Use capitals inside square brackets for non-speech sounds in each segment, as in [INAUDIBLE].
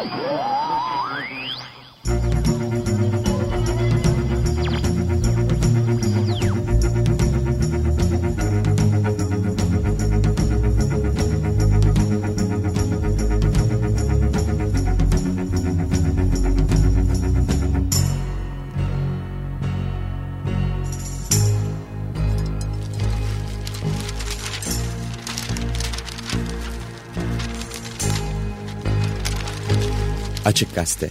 Oh! Açık Gazete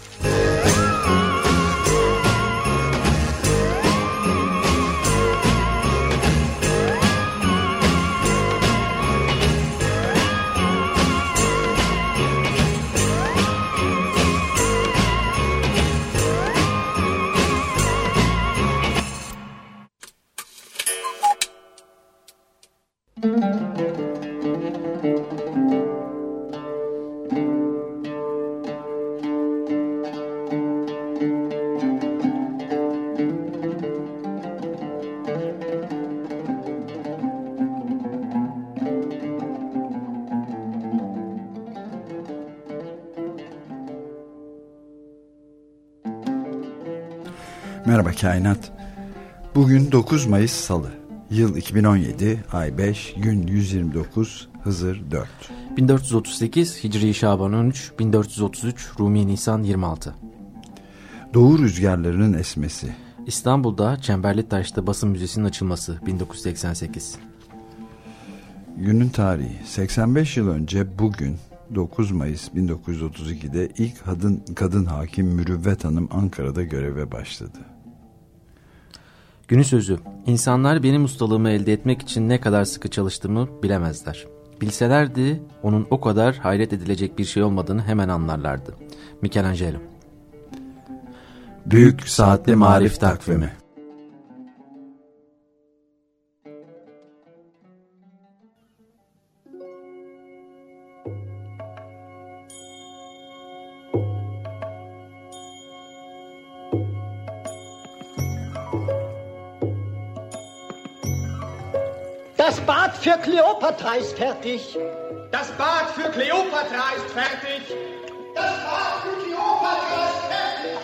Kainat. Bugün 9 Mayıs Salı. Yıl 2017, ay 5, gün 129, Hızır 4. 1438 Hicri Şaban 13, 1433 Rumi Nisan 26. Doğu rüzgarlarının esmesi. İstanbul'da Çemberli Taş'ta basın müzesinin açılması 1988. Günün tarihi 85 yıl önce bugün 9 Mayıs 1932'de ilk kadın, kadın hakim Mürüvvet Hanım Ankara'da göreve başladı. Günün sözü. İnsanlar benim ustalığımı elde etmek için ne kadar sıkı çalıştığımı bilemezler. Bilselerdi onun o kadar hayret edilecek bir şey olmadığını hemen anlarlardı. Michelangelo. Büyük Saatli Marif Takvimi Bad für Kleopatra ist fertig. Das Bad für Kleopatra ist fertig. Das Bad für Kleopatra ist fertig.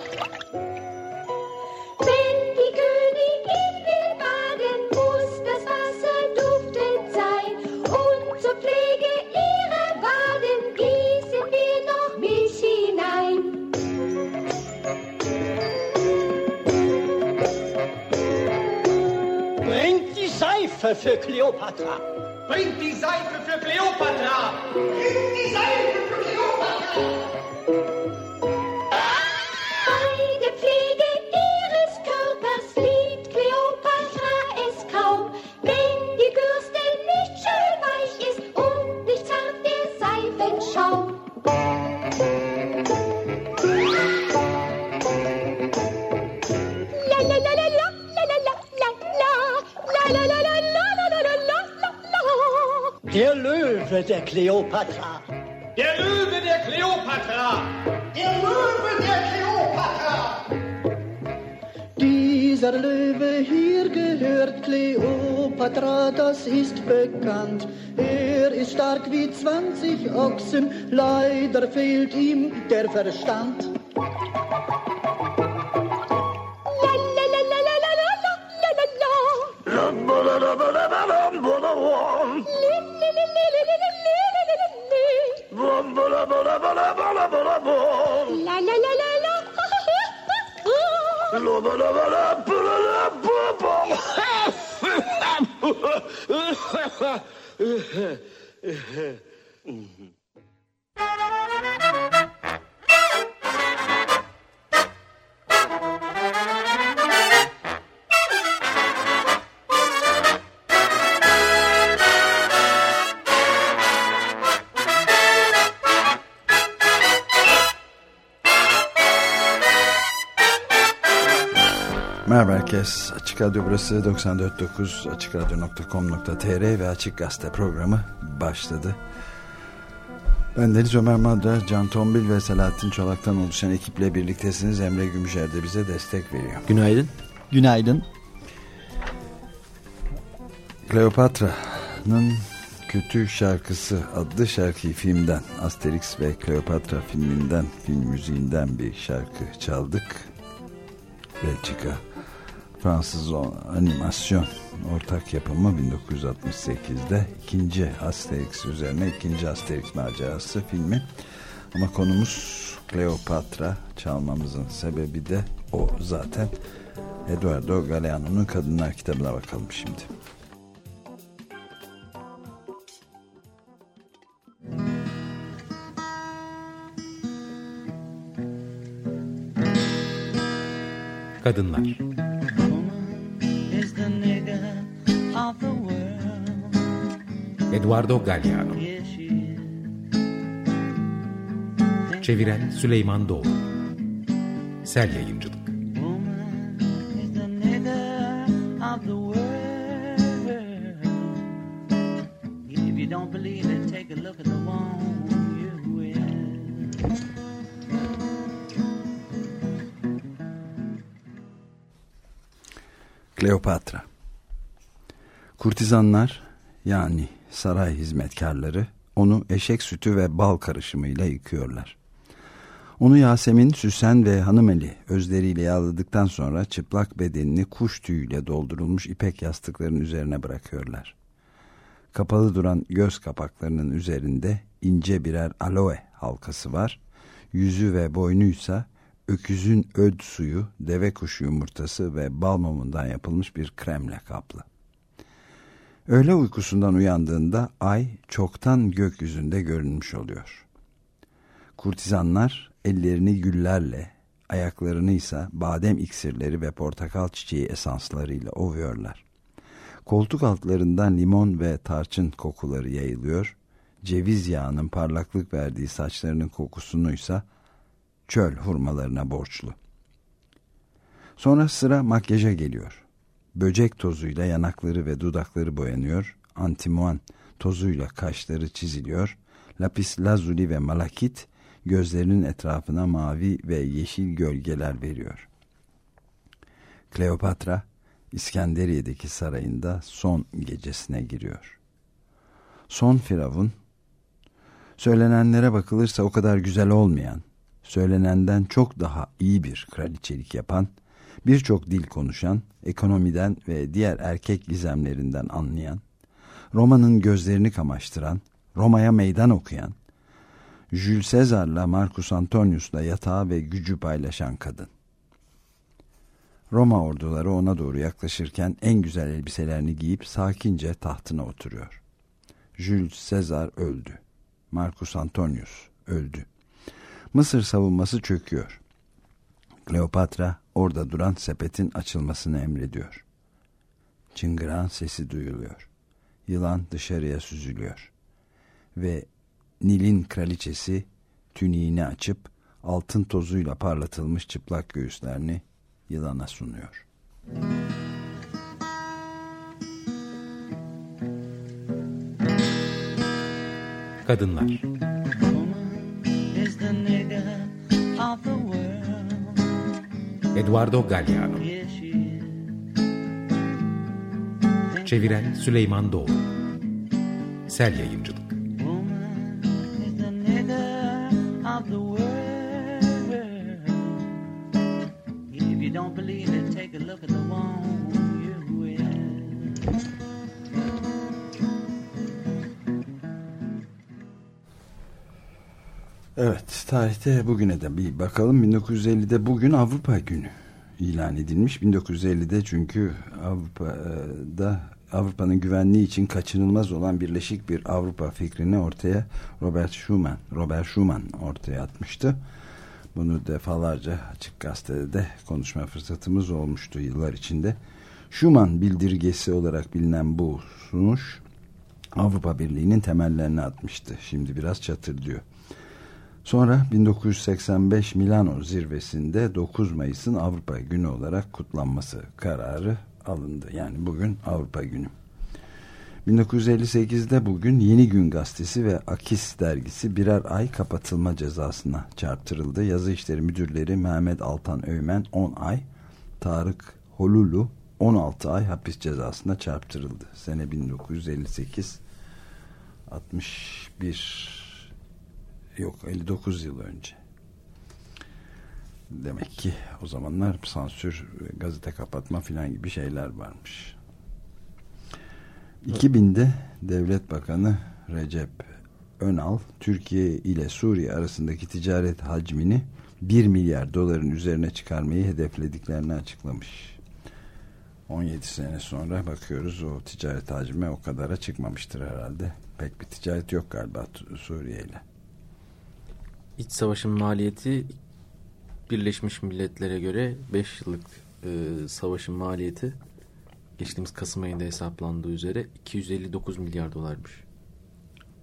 Wenn die Königin will baden, muss das Wasser duftend sein. Und zur Pflege Seife für Kleopatra. Bringt die Seife für Kleopatra. Bringt die Seife für Kleopatra. Der Löwe der Kleopatra. Der Löwe der Kleopatra. Der Löwe der Kleopatra. Dieser Löwe hier gehört Kleopatra, das ist bekannt. Er ist stark wie 20 Ochsen, leider fehlt ihm der Verstand. Açık Radyo burası 94.9 AçıkRadyo.com.tr ve Açık Gazete programı başladı. Ben Deniz Ömer Madra, Can Tombil ve Selahattin Çolak'tan oluşan ekiple birliktesiniz. Emre Gümüşer de bize destek veriyor. Günaydın. Günaydın. Kleopatra'nın Kötü Şarkısı adlı şarkıyı filmden Asterix ve Kleopatra filminden film müziğinden bir şarkı çaldık. Belçika Fransız animasyon ortak yapımı 1968'de ikinci Asterix üzerine ikinci Asterix macerası filmi. Ama konumuz Kleopatra çalmamızın sebebi de o zaten. Eduardo Galeano'nun Kadınlar kitabına bakalım şimdi. Kadınlar Eduardo Galliano Çeviren Süleyman Doğru Sel Yayıncılık. Kleopatra. Kurtizanlar yani saray hizmetkarları onu eşek sütü ve bal karışımıyla yıkıyorlar. Onu Yasemin, Süsen ve Hanımeli özleriyle yağladıktan sonra çıplak bedenini kuş tüyüyle doldurulmuş ipek yastıkların üzerine bırakıyorlar. Kapalı duran göz kapaklarının üzerinde ince birer aloe halkası var. Yüzü ve boynuysa öküzün öd suyu, deve kuşu yumurtası ve bal mumundan yapılmış bir kremle kaplı. Öğle uykusundan uyandığında ay çoktan gökyüzünde görünmüş oluyor. Kurtizanlar ellerini güllerle, ayaklarını ise badem iksirleri ve portakal çiçeği esanslarıyla ovuyorlar. Koltuk altlarından limon ve tarçın kokuları yayılıyor, ceviz yağının parlaklık verdiği saçlarının kokusunuysa çöl hurmalarına borçlu. Sonra sıra makyaja geliyor. Böcek tozuyla yanakları ve dudakları boyanıyor, antimuan tozuyla kaşları çiziliyor, lapis lazuli ve malakit gözlerinin etrafına mavi ve yeşil gölgeler veriyor. Kleopatra İskenderiye'deki sarayında son gecesine giriyor. Son firavun söylenenlere bakılırsa o kadar güzel olmayan, söylenenden çok daha iyi bir kraliçelik yapan, birçok dil konuşan, ekonomiden ve diğer erkek gizemlerinden anlayan, Roma'nın gözlerini kamaştıran, Roma'ya meydan okuyan, Jules Caesar'la Marcus Antonius'la yatağı ve gücü paylaşan kadın. Roma orduları ona doğru yaklaşırken en güzel elbiselerini giyip sakince tahtına oturuyor. Jules Caesar öldü. Marcus Antonius öldü. Mısır savunması çöküyor. Kleopatra orada duran sepetin açılmasını emrediyor. Çıngıran sesi duyuluyor. Yılan dışarıya süzülüyor. Ve Nil'in kraliçesi tüniğini açıp altın tozuyla parlatılmış çıplak göğüslerini yılana sunuyor. Kadınlar Eduardo Galliano Çeviren Süleyman Doğru. Sel Yayıncılık Evet tarihte bugüne de bir bakalım 1950'de bugün Avrupa Günü ilan edilmiş 1950'de çünkü Avrupa'da Avrupa'nın güvenliği için kaçınılmaz olan birleşik bir Avrupa fikrini ortaya Robert Schuman Robert Schuman ortaya atmıştı. Bunu defalarca açık gazetede de konuşma fırsatımız olmuştu yıllar içinde. Schuman bildirgesi olarak bilinen bu sunuş Avrupa Birliği'nin temellerini atmıştı. Şimdi biraz çatır diyor. Sonra 1985 Milano zirvesinde 9 Mayıs'ın Avrupa Günü olarak kutlanması kararı alındı. Yani bugün Avrupa Günü. 1958'de bugün Yeni Gün Gazetesi ve Akis dergisi birer ay kapatılma cezasına çarptırıldı. Yazı işleri müdürleri Mehmet Altan Öymen 10 ay, Tarık Holulu 16 ay hapis cezasına çarptırıldı. Sene 1958 61 yok 59 yıl önce. Demek ki o zamanlar sansür, gazete kapatma filan gibi şeyler varmış. 2000'de Devlet Bakanı Recep Önal Türkiye ile Suriye arasındaki ticaret hacmini 1 milyar doların üzerine çıkarmayı hedeflediklerini açıklamış. 17 sene sonra bakıyoruz o ticaret hacmi o kadara çıkmamıştır herhalde. Pek bir ticaret yok galiba Suriye ile. İç savaşın maliyeti Birleşmiş Milletler'e göre 5 yıllık e, savaşın maliyeti geçtiğimiz Kasım ayında hesaplandığı üzere 259 milyar dolarmış.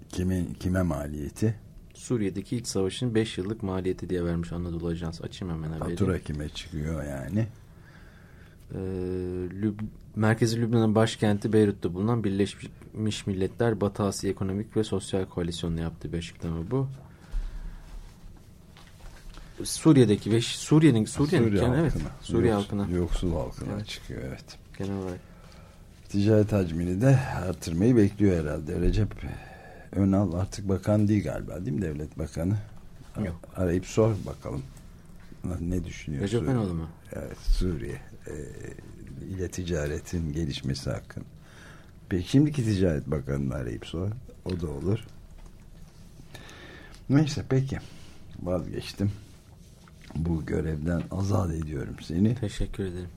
Kime, kime maliyeti? Suriye'deki iç savaşın 5 yıllık maliyeti diye vermiş Anadolu Ajansı. Açayım hemen haberi. Fatura kime çıkıyor yani? Ee, Lüb Merkezi Lübnan'ın başkenti Beyrut'ta bulunan Birleşmiş Milletler Batı Asya Ekonomik ve Sosyal Koalisyonu yaptığı bir açıklama bu. Suriye'deki ve Suriye'nin Suriye'nin Suriye yani evet Suriye halkına yoksul halkına Evet. çıkıyor evet. genel olarak. Ticaret hacmini de artırmayı bekliyor herhalde. Recep Önal artık bakan değil galiba değil mi devlet bakanı? Yok. Arayıp sor bakalım. Ne düşünüyor? Recep? Önal mı? Evet Suriye e, ile ticaretin gelişmesi hakkında. Peki şimdiki ticaret bakanını arayıp sor. O da olur. Neyse peki. Vazgeçtim. Bu görevden azat ediyorum seni. Teşekkür ederim.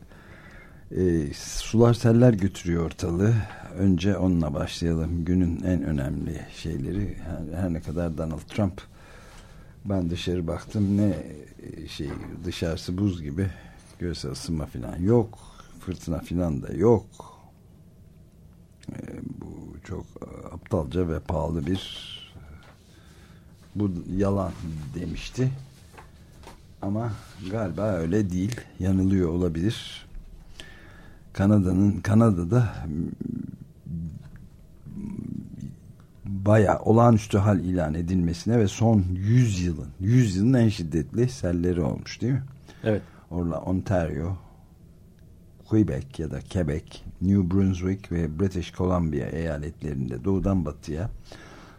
E, sular seller götürüyor ortalığı. Önce onunla başlayalım. Günün en önemli şeyleri her, her ne kadar Donald Trump ben dışarı baktım ne e, şey dışarısı buz gibi göğsü ısınma falan yok. Fırtına falan da yok. E, bu çok e, aptalca ve pahalı bir bu yalan demişti. Ama galiba öyle değil. Yanılıyor olabilir. Kanada'nın Kanada'da baya olağanüstü hal ilan edilmesine ve son 100 yılın 100 yılın en şiddetli selleri olmuş değil mi? Evet. Orla Ontario, Quebec ya da Quebec, New Brunswick ve British Columbia eyaletlerinde doğudan batıya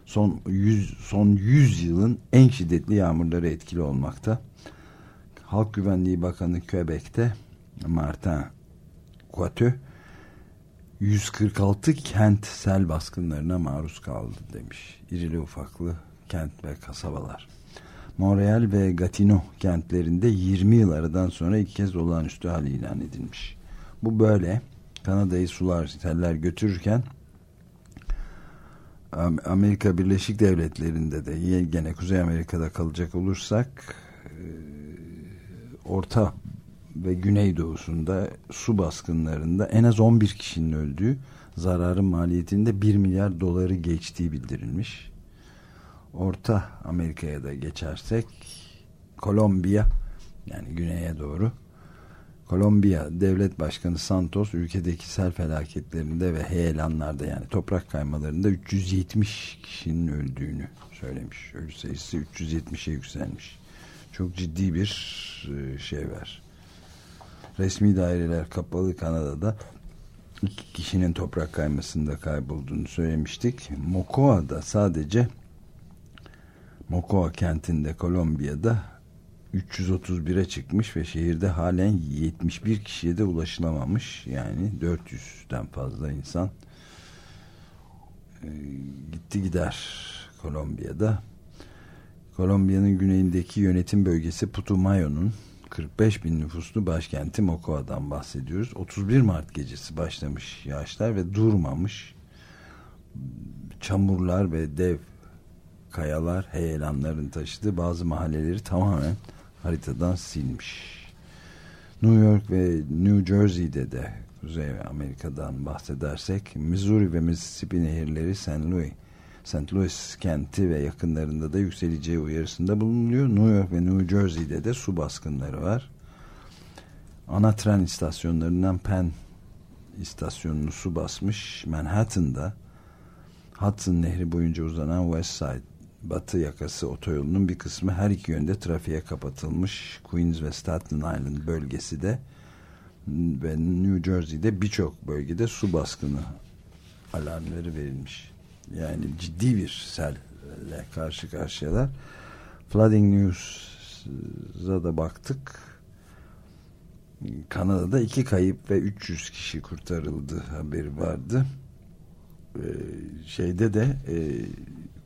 son 100 son 100 yılın en şiddetli yağmurları etkili olmakta. Halk Güvenliği Bakanı Quebec'te Martin Coiteux 146 kent sel baskınlarına maruz kaldı demiş. İrili ufaklı kent ve kasabalar. Montreal ve Gatineau kentlerinde 20 yıl aradan sonra ilk kez olağanüstü hal ilan edilmiş. Bu böyle. Kanada'yı sular, seller götürürken Am- Amerika Birleşik Devletleri'nde de gene Kuzey Amerika'da kalacak olursak Orta ve Güneydoğusunda su baskınlarında en az 11 kişinin öldüğü zararın maliyetinde 1 milyar doları geçtiği bildirilmiş. Orta Amerika'ya da geçersek Kolombiya yani güneye doğru Kolombiya Devlet Başkanı Santos ülkedeki sel felaketlerinde ve heyelanlarda yani toprak kaymalarında 370 kişinin öldüğünü söylemiş. Ölü sayısı 370'e yükselmiş. Çok ciddi bir e, şey var. Resmi daireler kapalı Kanada'da iki kişinin toprak kaymasında kaybolduğunu söylemiştik. Mocoa'da sadece Mocoa kentinde Kolombiya'da 331'e çıkmış ve şehirde halen 71 kişiye de ulaşılamamış. Yani 400'den fazla insan e, gitti gider Kolombiya'da. Kolombiya'nın güneyindeki yönetim bölgesi Putumayo'nun 45 bin nüfuslu başkenti Mocoa'dan bahsediyoruz. 31 Mart gecesi başlamış yağışlar ve durmamış. Çamurlar ve dev kayalar heyelanların taşıdığı bazı mahalleleri tamamen haritadan silmiş. New York ve New Jersey'de de Kuzey Amerika'dan bahsedersek Missouri ve Mississippi nehirleri St. Louis St. Louis kenti ve yakınlarında da yükseleceği uyarısında bulunuyor. New York ve New Jersey'de de su baskınları var. Ana tren istasyonlarından Penn istasyonunu su basmış. Manhattan'da Hudson Nehri boyunca uzanan West Side batı yakası otoyolunun bir kısmı her iki yönde trafiğe kapatılmış. Queens ve Staten Island bölgesi de ve New Jersey'de birçok bölgede su baskını alarmları verilmiş. Yani ciddi bir selle karşı karşıyalar. Flooding News'a da baktık. Kanada'da iki kayıp ve 300 kişi kurtarıldı haberi vardı. Ee, şeyde de e,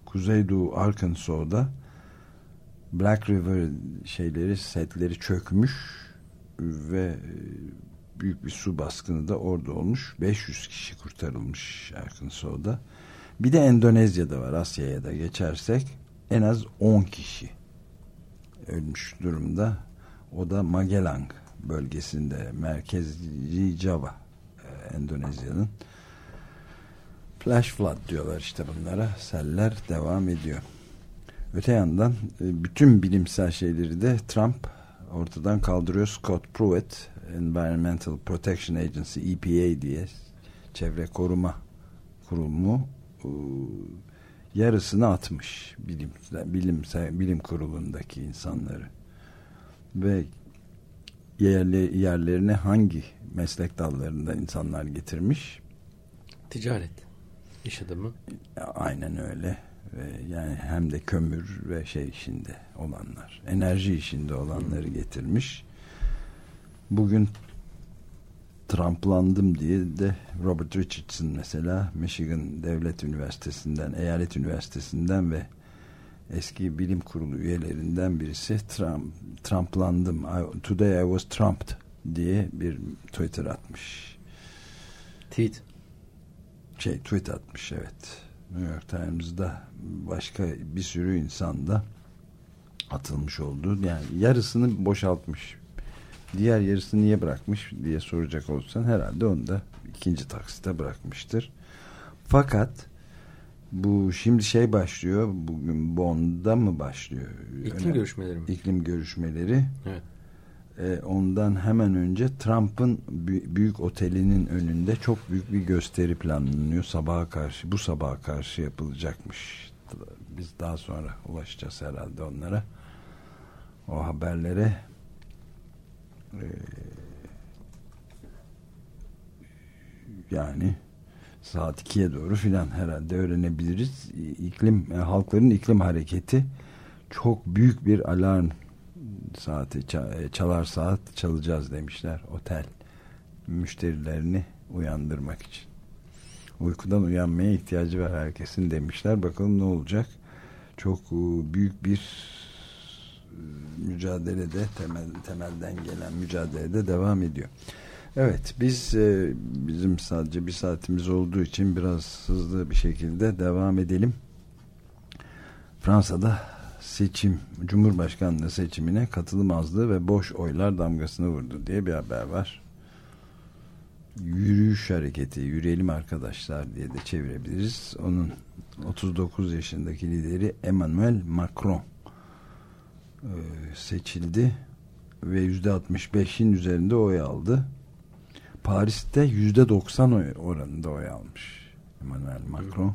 Kuzeydoğu Arkansas'da Black River şeyleri setleri çökmüş ve e, büyük bir su baskını da orada olmuş. 500 kişi kurtarılmış Arkansas'da. Bir de Endonezya'da var Asya'ya da geçersek en az 10 kişi ölmüş durumda. O da Magelang bölgesinde merkezi Java e, Endonezya'nın. Flash flood diyorlar işte bunlara. Seller devam ediyor. Öte yandan e, bütün bilimsel şeyleri de Trump ortadan kaldırıyor. Scott Pruitt Environmental Protection Agency EPA diye çevre koruma kurumu yarısını atmış bilim bilim bilim kurulundaki insanları ve yerli, yerlerine hangi meslek dallarında insanlar getirmiş? Ticaret. İş adamı. Aynen öyle. Ve yani hem de kömür ve şey işinde olanlar, enerji işinde olanları getirmiş. Bugün Trumplandım diye de Robert Richardson mesela Michigan Devlet Üniversitesi'nden, Eyalet Üniversitesi'nden ve eski bilim kurulu üyelerinden birisi Trump, Trumplandım I, Today I was Trumped diye bir Twitter atmış. Tweet. Şey tweet atmış evet. New York Times'da başka bir sürü insan da atılmış oldu. Yani yarısını boşaltmış. Diğer yarısını niye bırakmış diye soracak olsan herhalde onu da ikinci taksite bırakmıştır. Fakat bu şimdi şey başlıyor. Bugün Bond'da mı başlıyor? İklim Öyle, görüşmeleri mi? İklim görüşmeleri. Evet. Ee, ondan hemen önce Trump'ın büyük otelinin önünde çok büyük bir gösteri planlanıyor. Sabaha karşı, bu sabaha karşı yapılacakmış. Biz daha sonra ulaşacağız herhalde onlara. O haberlere ee, yani saat 2'ye doğru filan herhalde öğrenebiliriz. İklim yani halkların iklim hareketi çok büyük bir alarm saati e, çalar saat çalacağız demişler otel müşterilerini uyandırmak için. Uykudan uyanmaya ihtiyacı var herkesin demişler. Bakalım ne olacak. Çok e, büyük bir e, mücadelede temel, temelden gelen mücadelede devam ediyor. Evet biz e, bizim sadece bir saatimiz olduğu için biraz hızlı bir şekilde devam edelim. Fransa'da seçim Cumhurbaşkanlığı seçimine katılım azlığı ve boş oylar damgasını vurdu diye bir haber var. Yürüyüş hareketi, yürüyelim arkadaşlar diye de çevirebiliriz. Onun 39 yaşındaki lideri Emmanuel Macron seçildi ve %65'in üzerinde oy aldı. Paris'te %90 oy oranında oy almış Emmanuel Macron.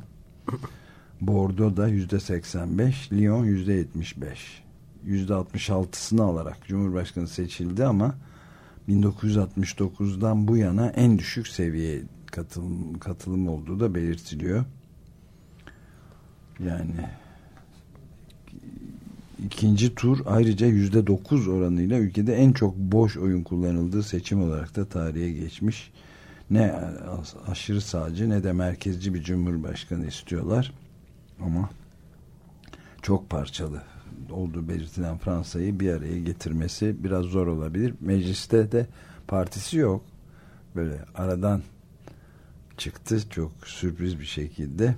Bordeaux'da %85, Lyon %75. %66'sını alarak Cumhurbaşkanı seçildi ama 1969'dan bu yana en düşük seviye katılım, katılım olduğu da belirtiliyor. Yani ikinci tur ayrıca yüzde dokuz oranıyla ülkede en çok boş oyun kullanıldığı seçim olarak da tarihe geçmiş. Ne aşırı sağcı ne de merkezci bir cumhurbaşkanı istiyorlar. Ama çok parçalı olduğu belirtilen Fransa'yı bir araya getirmesi biraz zor olabilir. Mecliste de partisi yok. Böyle aradan çıktı çok sürpriz bir şekilde.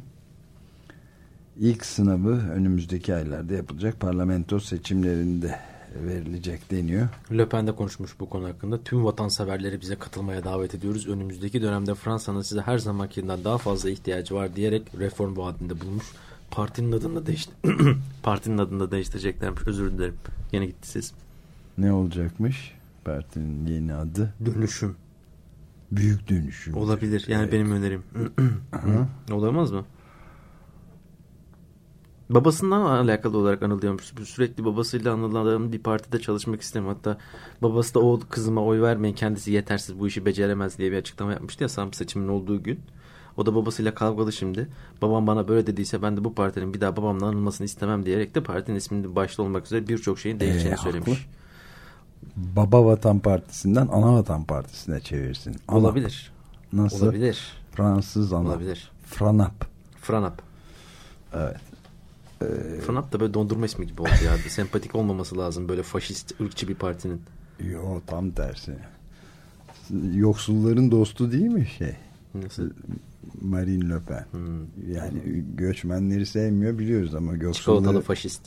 İlk sınavı önümüzdeki aylarda yapılacak parlamento seçimlerinde verilecek deniyor. Le Pen de konuşmuş bu konu hakkında. Tüm vatanseverleri bize katılmaya davet ediyoruz. Önümüzdeki dönemde Fransa'nın size her zamankinden daha fazla ihtiyacı var diyerek reform vaadinde bulmuş. Partinin adını da değişti. [CLEARS THROAT] Partinin adını da değiştireceklermiş. Özür dilerim. Yine gitti ses. Ne olacakmış? Partinin yeni adı? Dönüşüm. Büyük dönüşüm. Olabilir. Yani evet. benim önerim. [CLEARS THROAT] Olamaz mı? Babasından alakalı olarak anılıyormuş. Sürekli babasıyla anılan bir partide çalışmak istemem. Hatta babası da o kızıma oy vermeyin kendisi yetersiz bu işi beceremez diye bir açıklama yapmıştı ya Sam seçimin olduğu gün. O da babasıyla kavgalı şimdi. Babam bana böyle dediyse ben de bu partinin bir daha babamla anılmasını istemem diyerek de partinin ismini başta olmak üzere birçok şeyin değişeceğini Ee, söylemiş. haklı. Baba Vatan Partisi'nden Ana Vatan Partisi'ne çevirsin. Ana. Olabilir. Nasıl? Olabilir. Fransız ana. Olabilir. Franap. Franap. Evet. Franap da böyle dondurma ismi gibi oldu ya. Sempatik olmaması lazım böyle faşist, ırkçı bir partinin. Yo tam tersi. Yoksulların dostu değil mi şey? Nasıl? Marine Le Pen. Hmm. Yani göçmenleri sevmiyor biliyoruz ama Çikolatalı yoksulları, faşist.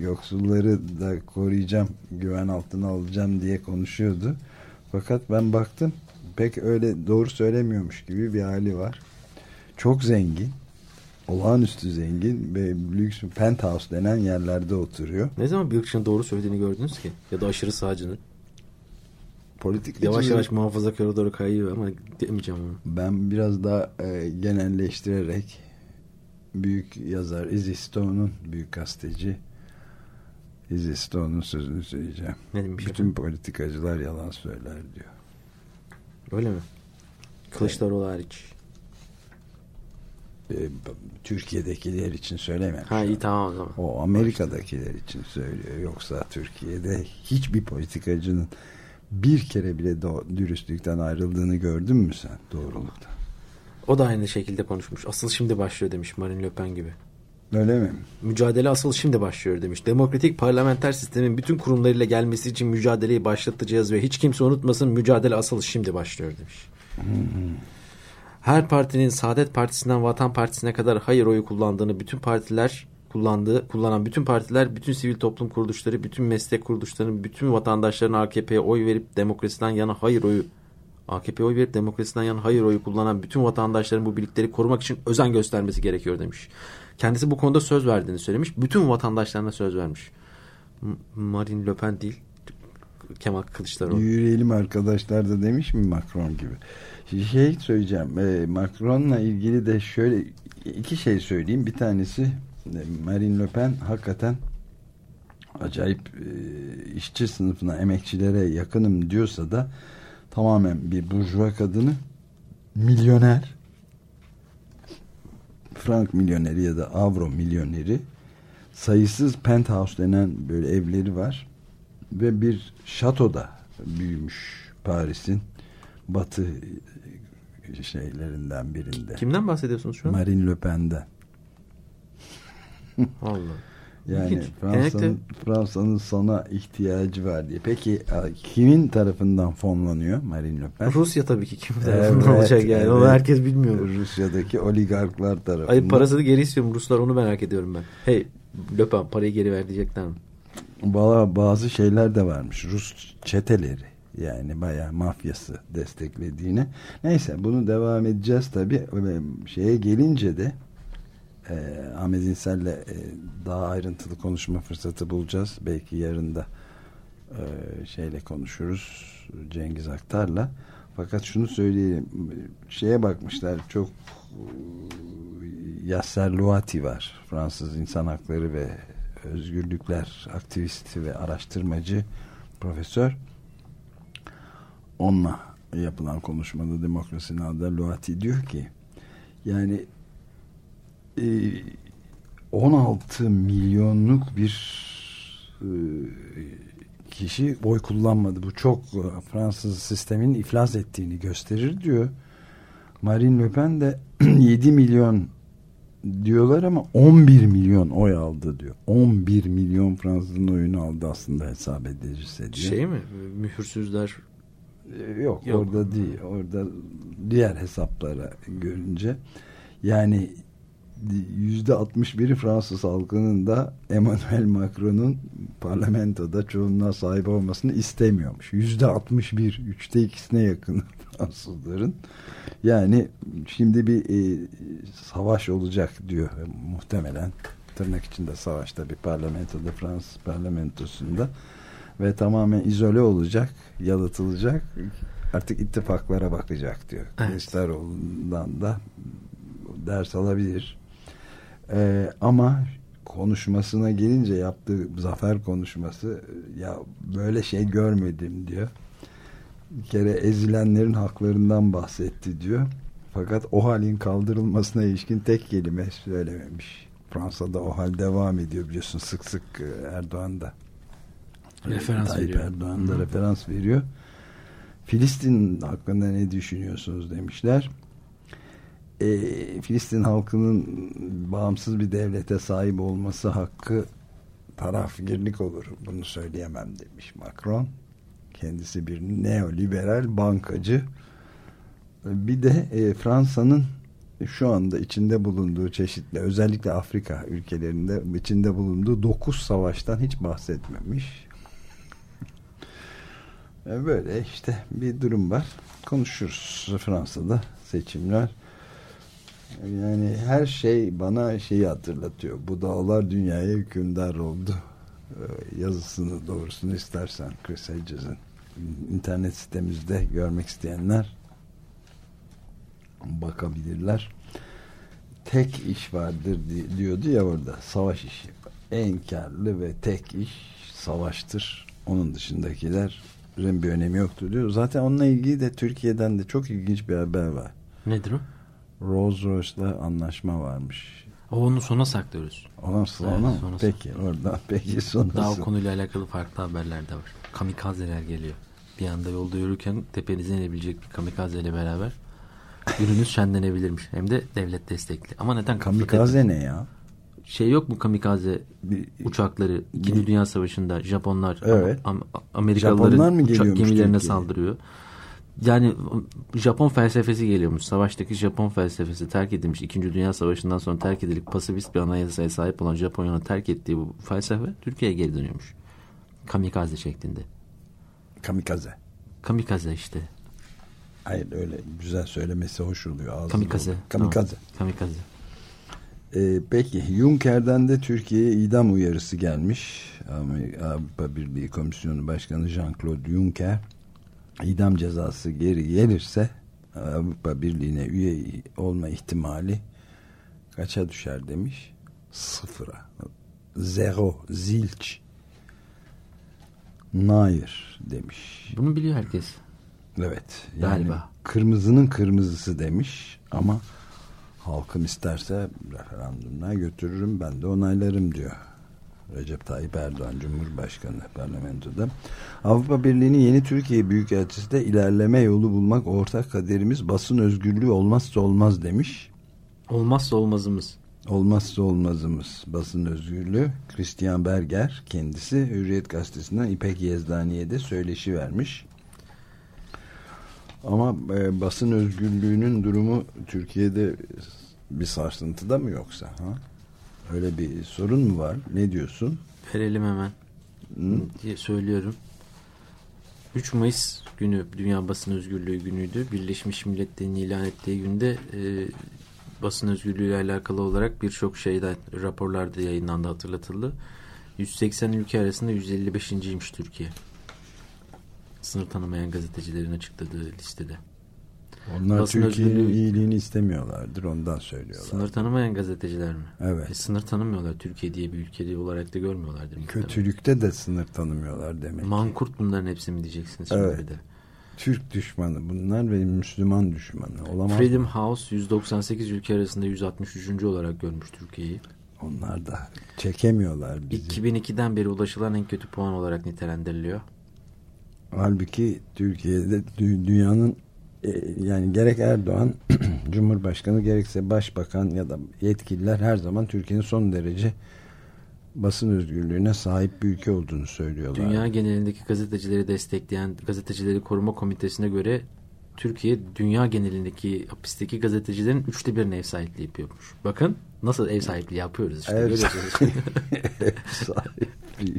yoksulları da koruyacağım, güven altına alacağım diye konuşuyordu. Fakat ben baktım pek öyle doğru söylemiyormuş gibi bir hali var. Çok zengin. Olağanüstü zengin ve lüks penthouse denen yerlerde oturuyor. Ne zaman ırkçının doğru söylediğini gördünüz ki? Ya da aşırı sağcının. Politik Yavaş yavaş muhafazakara doğru kayıyor ama demeyeceğim onu. Ben biraz daha e, genelleştirerek büyük yazar Izzy Stone'un büyük gazeteci Izzy Stone'un sözünü söyleyeceğim. Ne demiş Bütün politikacılar yalan söyler diyor. Öyle mi? Kılıçdaroğlu hariç. E, b- Türkiye'dekiler için söylemiyorum. Ha iyi tamam o zaman. O Amerika'dakiler için söylüyor. Yoksa Türkiye'de hiçbir politikacının bir kere bile dürüstlükten ayrıldığını gördün mü sen doğrulukta? O da aynı şekilde konuşmuş. Asıl şimdi başlıyor demiş Marine Le Pen gibi. Öyle mi? Mücadele asıl şimdi başlıyor demiş. Demokratik parlamenter sistemin bütün kurumlarıyla gelmesi için mücadeleyi başlatacağız ve hiç kimse unutmasın mücadele asıl şimdi başlıyor demiş. Her partinin Saadet Partisi'nden Vatan Partisi'ne kadar hayır oyu kullandığını bütün partiler kullandığı, kullanan bütün partiler, bütün sivil toplum kuruluşları, bütün meslek kuruluşlarının, bütün vatandaşların AKP'ye oy verip demokrasiden yana hayır oyu AKP'ye oy verip demokrasiden yana hayır oyu kullanan bütün vatandaşların bu birlikleri korumak için özen göstermesi gerekiyor demiş. Kendisi bu konuda söz verdiğini söylemiş. Bütün vatandaşlarına söz vermiş. Marine Le Pen değil. Kemal Kılıçdaroğlu. Yürüyelim arkadaşlar da demiş mi Macron gibi. Şey söyleyeceğim. e, Macron'la ilgili de şöyle iki şey söyleyeyim. Bir tanesi e, Marine Le Pen hakikaten acayip e, işçi sınıfına, emekçilere yakınım diyorsa da tamamen bir burjuva kadını milyoner frank milyoneri ya da avro milyoneri sayısız penthouse denen böyle evleri var ve bir şatoda büyümüş Paris'in batı şeylerinden birinde. Kimden bahsediyorsunuz şu an? Marine Le Pen'den. [LAUGHS] Allah. Yani. Fransa'nın Fransa'nın sana ihtiyacı var diye. Peki kimin tarafından fonlanıyor Marine Le Pen? Rusya tabii ki kim Evet, tarafından olacak yani. Onu evet. herkes bilmiyor. Rusya'daki oligarklar tarafından. Ay parasını geri istiyorum Ruslar onu merak ediyorum ben. Hey Le Pen parayı geri ver diyecekler mi? Valla bazı şeyler de varmış. Rus çeteleri yani bayağı mafyası desteklediğine. Neyse bunu devam edeceğiz tabi. Şeye gelince de e, Ahmet İnsel'le e, daha ayrıntılı konuşma fırsatı bulacağız. Belki yarın da e, şeyle konuşuruz Cengiz Aktar'la. Fakat şunu söyleyeyim. Şeye bakmışlar çok e, Yasser Luati var. Fransız insan hakları ve özgürlükler aktivisti ve araştırmacı profesör. Onunla yapılan konuşmada demokrasinin adı Luati diyor ki yani e, 16 milyonluk bir e, kişi oy kullanmadı. Bu çok e, Fransız sistemin iflas ettiğini gösterir diyor. Marine Le Pen de [CLEARS THROAT] 7 milyon diyorlar ama 11 milyon oy aldı diyor. 11 milyon Fransızın oyunu aldı aslında hesap edilirse diyor. Şey mi? Mühürsüzler Yok, Yok. orada değil. Orada diğer hesaplara görünce yani yüzde 61'i Fransız halkının da Emmanuel Macron'un parlamentoda çoğunluğa sahip olmasını istemiyormuş. Yüzde 61, üçte ikisine yakın [LAUGHS] Fransızların. Yani şimdi bir e, savaş olacak diyor muhtemelen. Tırnak içinde savaşta bir parlamentoda Fransız parlamentosunda ve tamamen izole olacak, yalıtılacak. Artık ittifaklara bakacak diyor. Evet. Kılıçdaroğlu'ndan da ders alabilir. Ee, ama konuşmasına gelince yaptığı zafer konuşması ya böyle şey görmedim diyor. Bir kere ezilenlerin haklarından bahsetti diyor. Fakat o halin kaldırılmasına ilişkin tek kelime söylememiş. Fransa'da o hal devam ediyor biliyorsun sık sık e, Erdoğan da Referans Tayyip veriyor. Erdoğan da Hı. referans veriyor. Filistin hakkında ne düşünüyorsunuz demişler. E, Filistin halkının bağımsız bir devlete sahip olması hakkı tarafgirlik olur. Bunu söyleyemem demiş Macron. Kendisi bir neoliberal bankacı. Bir de e, Fransa'nın şu anda içinde bulunduğu çeşitli özellikle Afrika ülkelerinde içinde bulunduğu dokuz savaştan hiç bahsetmemiş. E, Böyle işte bir durum var. Konuşuruz Fransa'da seçimler. Yani her şey bana şeyi hatırlatıyor. Bu dağlar dünyaya hükümdar oldu. Ee, Yazısını doğrusunu istersen Chris Hedges'in internet sitemizde görmek isteyenler bakabilirler. Tek iş vardır di- diyordu ya orada. Savaş işi. En karlı ve tek iş savaştır. Onun dışındakilerin bir önemi yoktur diyor. Zaten onunla ilgili de Türkiye'den de çok ilginç bir haber var. Nedir o? Rolls Royce'la anlaşma varmış. O onu sona saklıyoruz. Ona sonra Evet, mı? sonrası. Peki oradan peki sonrası. Daha o konuyla alakalı farklı haberler de var. Kamikazeler geliyor. Bir anda yolda yürürken tepenize inebilecek bir kamikaze ile beraber ürünüz şenlenebilirmiş. Hem de devlet destekli. Ama neden Kamikaze ne ya? Şey yok mu kamikaze uçakları? İkinci Dünya Savaşı'nda Japonlar Evet. Am- Am- Amerikalıların Japonlar mı uçak gemilerine Türkiye'ye? saldırıyor. Yani Japon felsefesi geliyormuş. Savaştaki Japon felsefesi terk edilmiş. İkinci Dünya Savaşı'ndan sonra terk edilip pasifist bir anayasaya sahip olan Japonya'nın terk ettiği bu felsefe Türkiye'ye geri dönüyormuş. Kamikaze şeklinde. Kamikaze. Kamikaze işte. Hayır öyle güzel söylemesi hoş oluyor. ağzında Kamikaze. oluyor. Kamikaze. Tamam. Kamikaze. Ee, peki Juncker'den de Türkiye'ye idam uyarısı gelmiş. Avrupa Birliği Komisyonu Başkanı Jean-Claude Juncker idam cezası geri gelirse Avrupa Birliği'ne üye olma ihtimali kaça düşer demiş? Sıfıra. Zero. Zilch. Nair demiş. Bunu biliyor herkes. Evet. Yani Galiba. Kırmızının kırmızısı demiş ama halkım isterse referandumuna götürürüm ben de onaylarım diyor. Recep Tayyip Erdoğan Cumhurbaşkanı parlamentoda. Avrupa Birliği'nin yeni Türkiye Büyükelçisi de ilerleme yolu bulmak ortak kaderimiz basın özgürlüğü olmazsa olmaz demiş. Olmazsa olmazımız. Olmazsa olmazımız basın özgürlüğü. Christian Berger kendisi Hürriyet Gazetesi'nden İpek Yezdaniye'de söyleşi vermiş. Ama e, basın özgürlüğünün durumu Türkiye'de bir sarsıntıda mı yoksa? Ha? Öyle bir sorun mu var? Ne diyorsun? Verelim hemen. diye söylüyorum. 3 Mayıs günü Dünya Basın Özgürlüğü günüydü. Birleşmiş Milletler'in ilan ettiği günde e, basın özgürlüğü ile alakalı olarak birçok şeyden raporlarda yayınlandı hatırlatıldı. 180 ülke arasında 155.ymiş Türkiye. Sınır tanımayan gazetecilerin açıkladığı listede. Onlar Basın Türkiye'nin özgürlüğü- iyiliğini istemiyorlardır ondan söylüyorlar. Sınır tanımayan gazeteciler mi? Evet. E, sınır tanımıyorlar. Türkiye diye bir ülke olarak da görmüyorlardır. Kötülükte de sınır tanımıyorlar demek. Mankurt bunların hepsi mi diyeceksiniz şimdi Evet. bir de. Türk düşmanı bunlar ve Müslüman düşmanı. Olamaz Freedom mı? House 198 ülke arasında 163. olarak görmüş Türkiye'yi. Onlar da çekemiyorlar bizi. 2002'den beri ulaşılan en kötü puan olarak nitelendiriliyor. Halbuki Türkiye'de dü- dünyanın e, yani gerek Erdoğan [CLEARS THROAT] Cumhurbaşkanı gerekse Başbakan ya da yetkililer her zaman Türkiye'nin son derece basın özgürlüğüne sahip bir ülke olduğunu söylüyorlar. Dünya genelindeki gazetecileri destekleyen Gazetecileri Koruma Komitesi'ne göre Türkiye dünya genelindeki hapisteki gazetecilerin üçte birine ev sahipliği yapıyormuş. Bakın nasıl ev sahipliği yapıyoruz işte. Ev. [LAUGHS] Ev sahipliği.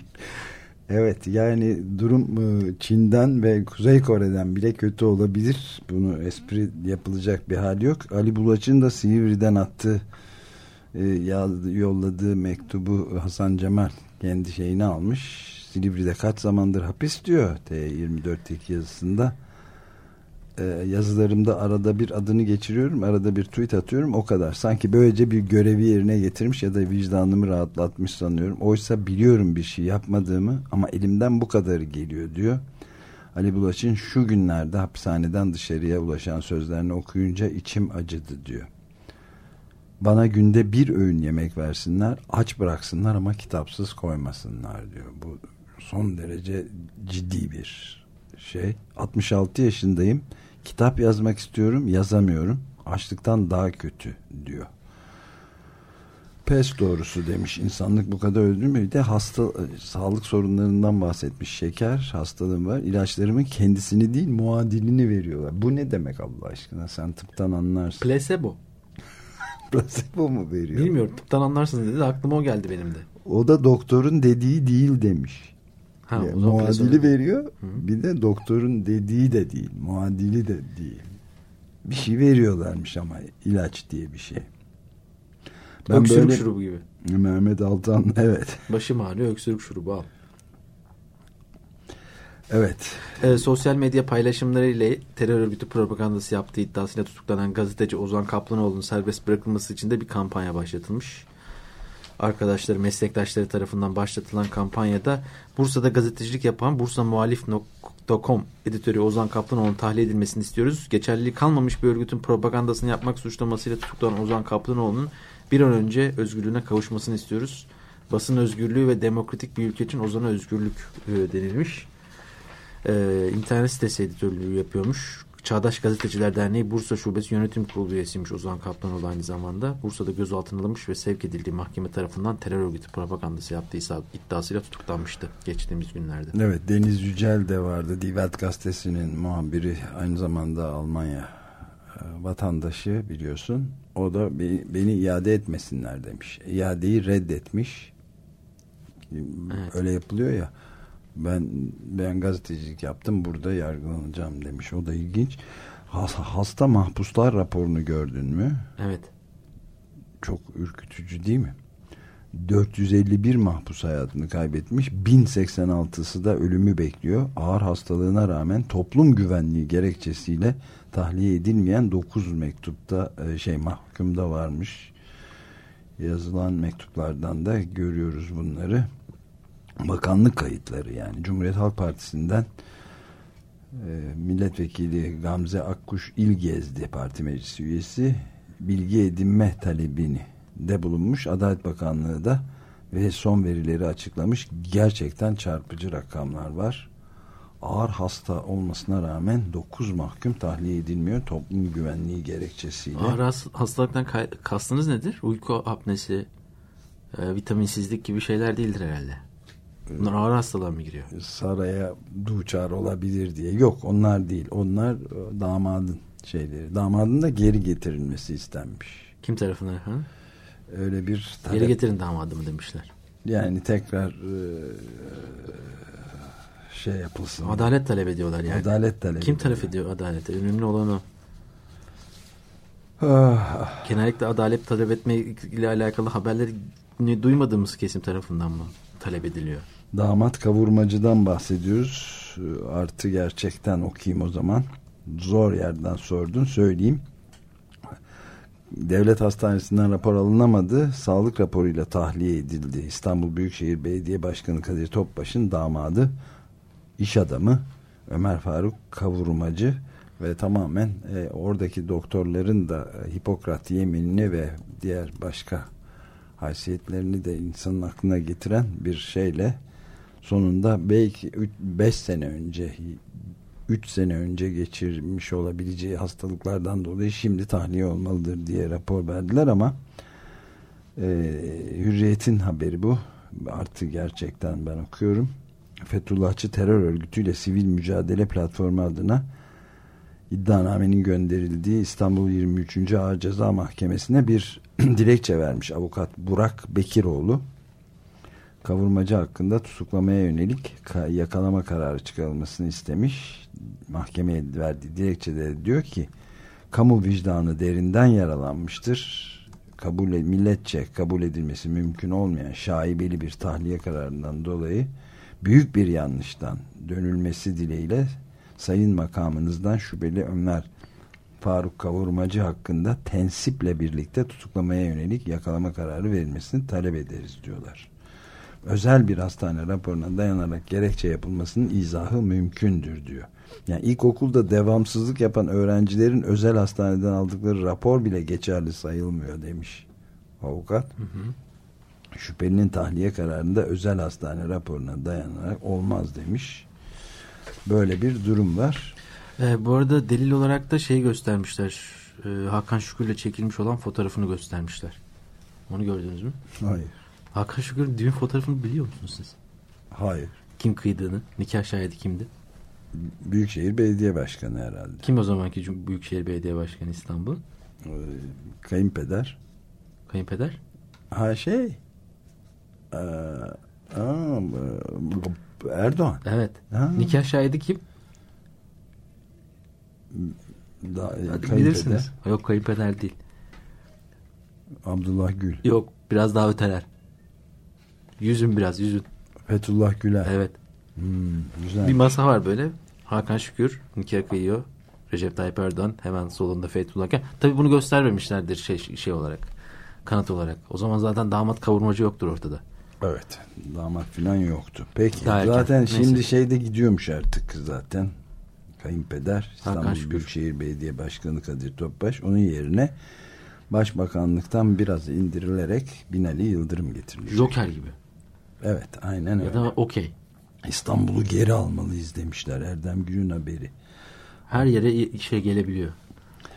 Evet yani durum e, Çin'den ve Kuzey Kore'den bile kötü olabilir. Bunu espri yapılacak bir hal yok. Ali Bulaç'ın da Silivri'den attığı e, yolladığı mektubu Hasan Cemal kendi şeyini almış. Silivri'de kaç zamandır hapis diyor T24'teki yazısında. E, yazılarımda arada bir adını geçiriyorum. Arada bir tweet atıyorum. O kadar. Sanki böylece bir görevi yerine getirmiş ya da vicdanımı rahatlatmış sanıyorum. Oysa biliyorum bir şey yapmadığımı ama elimden bu kadarı geliyor diyor. Ali Bulaş'ın şu günlerde hapishaneden dışarıya ulaşan sözlerini okuyunca içim acıdı diyor. Bana günde bir öğün yemek versinler, aç bıraksınlar ama kitapsız koymasınlar diyor. Bu son derece ciddi bir şey. 66 yaşındayım. Kitap yazmak istiyorum, yazamıyorum. Açlıktan daha kötü diyor. Pes doğrusu demiş. İnsanlık bu kadar öldü mü? Bir de hasta sağlık sorunlarından bahsetmiş. Şeker hastalığım var. İlaçlarımın kendisini değil muadilini veriyorlar. Bu ne demek Allah aşkına? Sen tıptan anlarsın. Placebo. [LAUGHS] Placebo mu veriyor? Bilmiyorum tıptan anlarsın dedi de aklıma o geldi benim de. O da doktorun dediği değil demiş. Ha, Yani muadili veriyor. Bir de doktorun dediği de değil. Muadili de değil. Bir şey veriyorlarmış ama ilaç diye bir şey. Öksürük şurubu gibi. Mehmet Altan [LAUGHS] evet. Başım ağrıyor öksürük şurubu al. Evet. Ee, sosyal medya paylaşımları ile terör örgütü propagandası yaptığı iddiasıyla tutuklanan gazeteci Ozan Kaplanoğlu'nun serbest bırakılması için de bir kampanya başlatılmış. Arkadaşları, meslektaşları tarafından başlatılan kampanyada Bursa'da gazetecilik yapan bursamuhalif.com editörü Ozan Kaplanoğlu'nun tahliye edilmesini istiyoruz. Geçerliliği kalmamış bir örgütün propagandasını yapmak suçlamasıyla tutuklanan Ozan Kaplanoğlu'nun bir an önce özgürlüğüne kavuşmasını istiyoruz. Basın özgürlüğü ve demokratik bir ülke için Ozan'a özgürlük e, denilmiş. Ee, internet sitesi editörlüğü yapıyormuş. Çağdaş Gazeteciler Derneği Bursa Şubesi Yönetim Kurulu üyesiymiş Ozan Kaplanoğlu aynı zamanda. Bursa'da gözaltına alınmış ve sevk edildiği mahkeme tarafından terör örgütü propagandası yaptığı iddiasıyla tutuklanmıştı geçtiğimiz günlerde. Evet Deniz Yücel de vardı. Die Welt gazetesinin muhabiri aynı zamanda Almanya e, vatandaşı biliyorsun. O da beni, iade etmesinler demiş. İadeyi reddetmiş. Öyle yapılıyor ya. Ben ben gazetecilik yaptım burada yargılanacağım demiş. O da ilginç. Has- Hasta mahpuslar raporunu gördün mü? Evet. Çok ürkütücü değil mi? 451 mahpus hayatını kaybetmiş. 1086'sı da ölümü bekliyor. Ağır hastalığına rağmen toplum güvenliği gerekçesiyle tahliye edilmeyen 9 mektupta e, şey mahkumda varmış. Yazılan mektuplardan da görüyoruz bunları. Bakanlık kayıtları yani Cumhuriyet Halk Partisi'nden e, milletvekili Gamze Akkuş İlgezdi parti meclisi üyesi bilgi edinme talebini de bulunmuş. Adalet Bakanlığı da ve son verileri açıklamış. Gerçekten çarpıcı rakamlar var. Ağır hasta olmasına rağmen 9 mahkum tahliye edilmiyor toplum güvenliği gerekçesiyle. Ağır has- hastalıktan kastınız nedir? Uyku apnesi, e, vitaminsizlik gibi şeyler değildir herhalde. Bunlar ağır hastalığa mı giriyor? saraya duçar olabilir diye. Yok onlar değil. Onlar e, damadın şeyleri. Damadın da geri getirilmesi istenmiş. Kim tarafından efendim? Öyle bir talep. Geri getirin damadımı demişler. Yani tekrar e, şey yapılsın. Adalet talep ediyorlar yani. Adalet talep Kim talep ediyor adaleti? Önemli olan o. Ah, Genellikle adalet talep etme ile alakalı haberleri duymadığımız kesim tarafından mı talep ediliyor? Damat kavurmacıdan bahsediyoruz. E, Artı gerçekten okuyayım o zaman. Zor yerden sordun söyleyeyim. Devlet Hastanesi'nden rapor alınamadı. Sağlık raporuyla tahliye edildi. İstanbul Büyükşehir Belediye Başkanı Kadir Topbaş'ın damadı, iş adamı Ömer Faruk Kavurmacı ve tamamen e, oradaki doktorların da e, Hipokrat yeminini ve diğer başka haysiyetlerini de insanın aklına getiren bir şeyle sonunda belki 5 sene önce 3 sene önce geçirmiş olabileceği hastalıklardan dolayı şimdi tahliye olmalıdır diye rapor verdiler ama e, Hürriyet'in haberi bu. Artı gerçekten ben okuyorum. Fethullahçı terör örgütüyle sivil mücadele platformu adına iddianamenin gönderildiği İstanbul 23. Ağır Ceza Mahkemesi'ne bir [CLEARS THROAT] dilekçe vermiş avukat Burak Bekiroğlu kavurmacı hakkında tutuklamaya yönelik ka- yakalama kararı çıkarılmasını istemiş. Mahkemeye verdiği dilekçede diyor ki kamu vicdanı derinden yaralanmıştır. Kabul e- milletçe kabul edilmesi mümkün olmayan şaibeli bir tahliye kararından dolayı büyük bir yanlıştan dönülmesi dileğiyle sayın makamınızdan şüpheli Ömer Faruk Kavurmacı hakkında tensiple birlikte tutuklamaya yönelik yakalama kararı verilmesini talep ederiz diyorlar. Özel bir hastane raporuna dayanarak gerekçe yapılmasının izahı mümkündür diyor. Yani ilkokulda devamsızlık yapan öğrencilerin özel hastaneden aldıkları rapor bile geçerli sayılmıyor demiş avukat. Şüphelinin tahliye kararında özel hastane raporuna dayanarak olmaz demiş. Böyle bir durum var. Ee, bu arada delil olarak da şey göstermişler. Ee, Hakan Şükür'le çekilmiş olan fotoğrafını göstermişler. Onu gördünüz mü? Hayır. Hakan Şükür'ün düğün fotoğrafını biliyor musunuz siz? Hayır. Kim kıydığını? Nikah şahidi kimdi? Büyükşehir Belediye Başkanı herhalde. Kim o zamanki Büyükşehir Belediye Başkanı İstanbul? Ee, Kayınpeder. Kayınpeder? Ha şey. Ee, aa, e, Erdoğan. Evet. Ha. Nikah şahidi kim? Da, kayınpeder. bilirsiniz. Yok kayınpeder değil. Abdullah Gül. Yok biraz daha öteler. Yüzün biraz yüzün. Fethullah Güler. Evet. Hmm, güzel. Bir masa var böyle. Hakan Şükür nikah kıyıyor. Recep Tayyip Erdoğan hemen solunda Fethullah Gülen. Tabii bunu göstermemişlerdir şey, şey olarak. Kanıt olarak. O zaman zaten damat kavurmacı yoktur ortada. Evet. Damat falan yoktu. Peki. Daha erken. zaten Neyse. şimdi şeyde gidiyormuş artık zaten. Kayınpeder İstanbul Şükür. Büyükşehir Belediye Başkanı Kadir Topbaş onun yerine Başbakanlıktan biraz indirilerek Binali Yıldırım getirilecek. Joker gibi. Evet aynen Ya öyle. da okey. İstanbul'u geri almalıyız demişler Erdem Gül'ün haberi. Her yere şey gelebiliyor.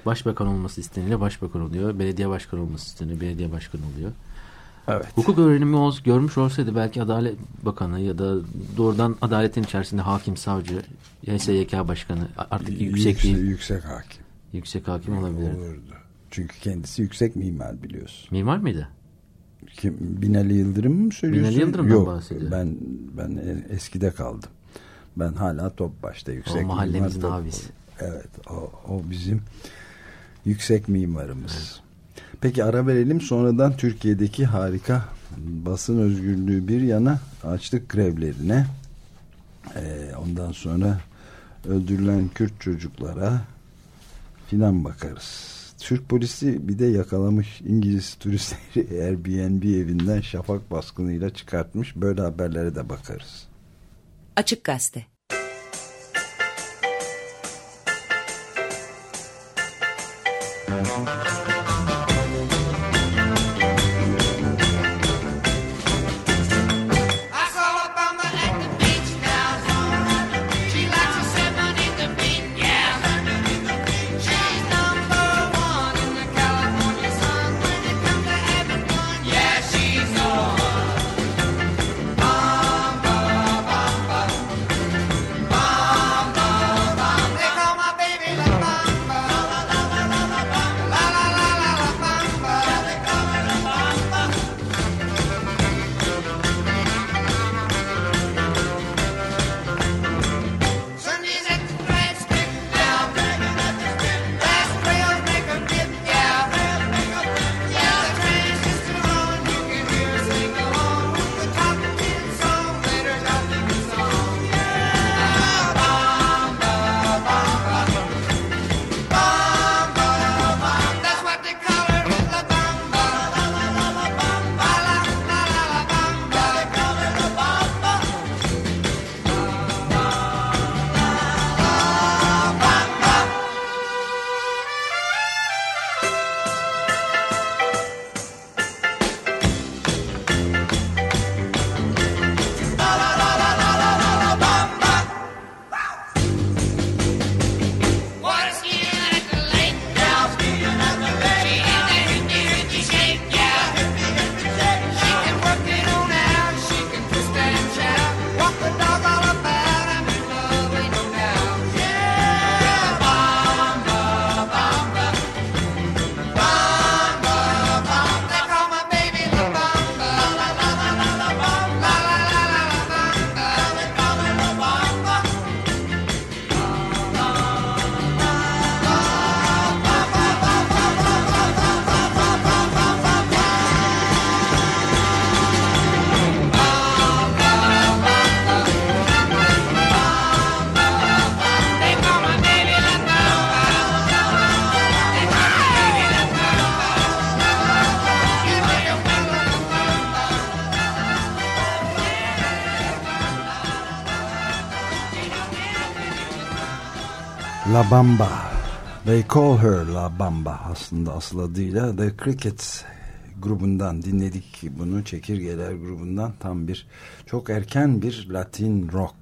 Başbakan olması isteniyle başbakan oluyor. Belediye başkanı olması isteniyle belediye başkanı oluyor. Evet. Hukuk öğrenimi ol, görmüş olsaydı belki Adalet Bakanı ya da doğrudan adaletin içerisinde hakim, savcı, HSYK başkanı artık yüksek değil, yüksek hakim. yüksek hakim olabilirdi. Olurdu. Çünkü kendisi yüksek mimar biliyorsun. Mimar mıydı? Kim, Binali Yıldırım mı söylüyorsun? Binali Yıldırım'dan Yok, bahsediyor. Ben ben e- eskide kaldım. Ben hala Topbaş'ta yüksek O mahallemizin Top- abisi. Evet o, o bizim yüksek mimarımız. Peki ara verelim sonradan Türkiye'deki harika basın özgürlüğü bir yana açlık grevlerine e, ondan sonra öldürülen Kürt çocuklara filan bakarız. Türk polisi bir de yakalamış İngiliz turistleri [LAUGHS] Airbnb evinden şafak baskınıyla çıkartmış. Böyle haberlere de bakarız. Açık Gazete I La Bamba. They call her La Bamba aslında. Asıl adıyla The Crickets grubundan dinledik. Bunu çekirgeler grubundan tam bir çok erken bir Latin rock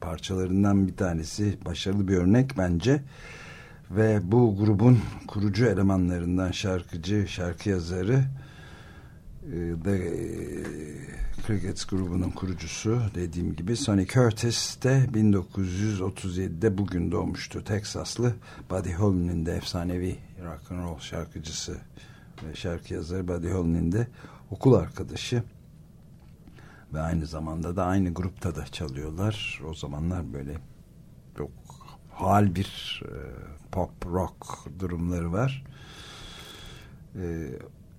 parçalarından bir tanesi. Başarılı bir örnek bence. Ve bu grubun kurucu elemanlarından şarkıcı şarkı yazarı e, The Crickets grubunun kurucusu dediğim gibi Sonny Curtis de 1937'de bugün doğmuştu. Teksaslı Buddy Holly'nin de efsanevi rock and roll şarkıcısı ve şarkı yazarı Buddy Holly'nin de okul arkadaşı ve aynı zamanda da aynı grupta da çalıyorlar. O zamanlar böyle çok hal bir e, pop rock durumları var. E,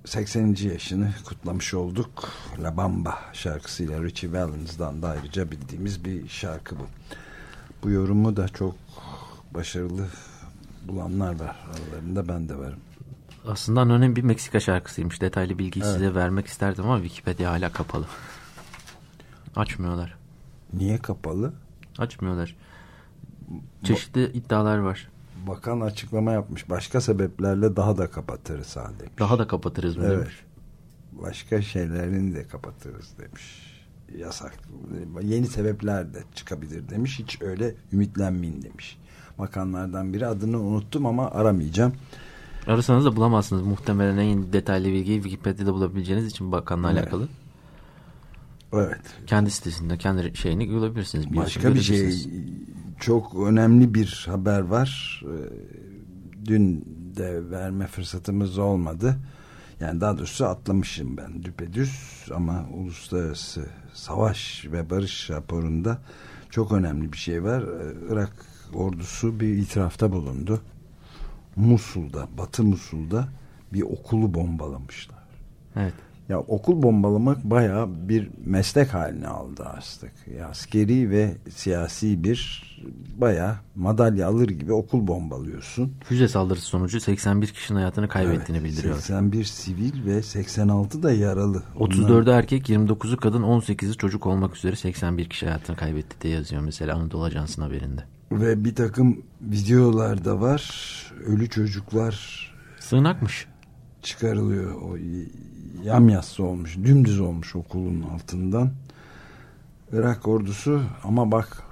80. yaşını kutlamış olduk. La Bamba şarkısıyla Richie Valens'dan da ayrıca bildiğimiz bir şarkı bu. Bu yorumu da çok başarılı bulanlar var. Aralarında ben de varım. Aslında anonim bir Meksika şarkısıymış. Detaylı bilgiyi Evet. size vermek isterdim ama Wikipedia hala kapalı. Açmıyorlar. Niye kapalı? Açmıyorlar. Çeşitli iddialar var. Bakan açıklama yapmış. Başka sebeplerle daha da kapatırız ha demiş. Daha da kapatırız mı Evet. demiş. Başka şeylerini de kapatırız demiş. Yasak. Yeni sebepler de çıkabilir demiş. Hiç öyle ümitlenmeyin demiş. Bakanlardan biri adını unuttum ama aramayacağım. Ararsanız da bulamazsınız. Muhtemelen en detaylı bilgiyi Wikipedia'da bulabileceğiniz için bakanla Evet. alakalı. Evet. Kendi sitesinde kendi şeyini bulabilirsiniz. Başka bir şey. Çok önemli bir haber var. Ee, Dün de verme fırsatımız olmadı. Yani daha doğrusu atlamışım ben düpedüz ama uluslararası savaş ve barış raporunda çok önemli bir şey var. Ee, Irak ordusu bir itirafta bulundu. Musul'da, Batı Musul'da bir okulu bombalamışlar. Evet. Ya okul bombalamak bayağı bir meslek haline aldı artık. Ya askeri ve siyasi bir bayağı madalya alır gibi okul bombalıyorsun. Füze saldırısı sonucu 81 kişinin hayatını kaybettiğini Evet, bildiriyor. 81 sivil ve 86 da yaralı. 34'ü erkek, 29'u kadın, 18'i çocuk olmak üzere 81 kişi hayatını kaybetti diye yazıyor mesela Anadolu Ajansı'nın haberinde. Ve bir takım videolar da var. Ölü çocuklar Sığınakmış. Çıkarılıyor. O yamyassı olmuş, dümdüz olmuş okulun altından. Irak ordusu ama bak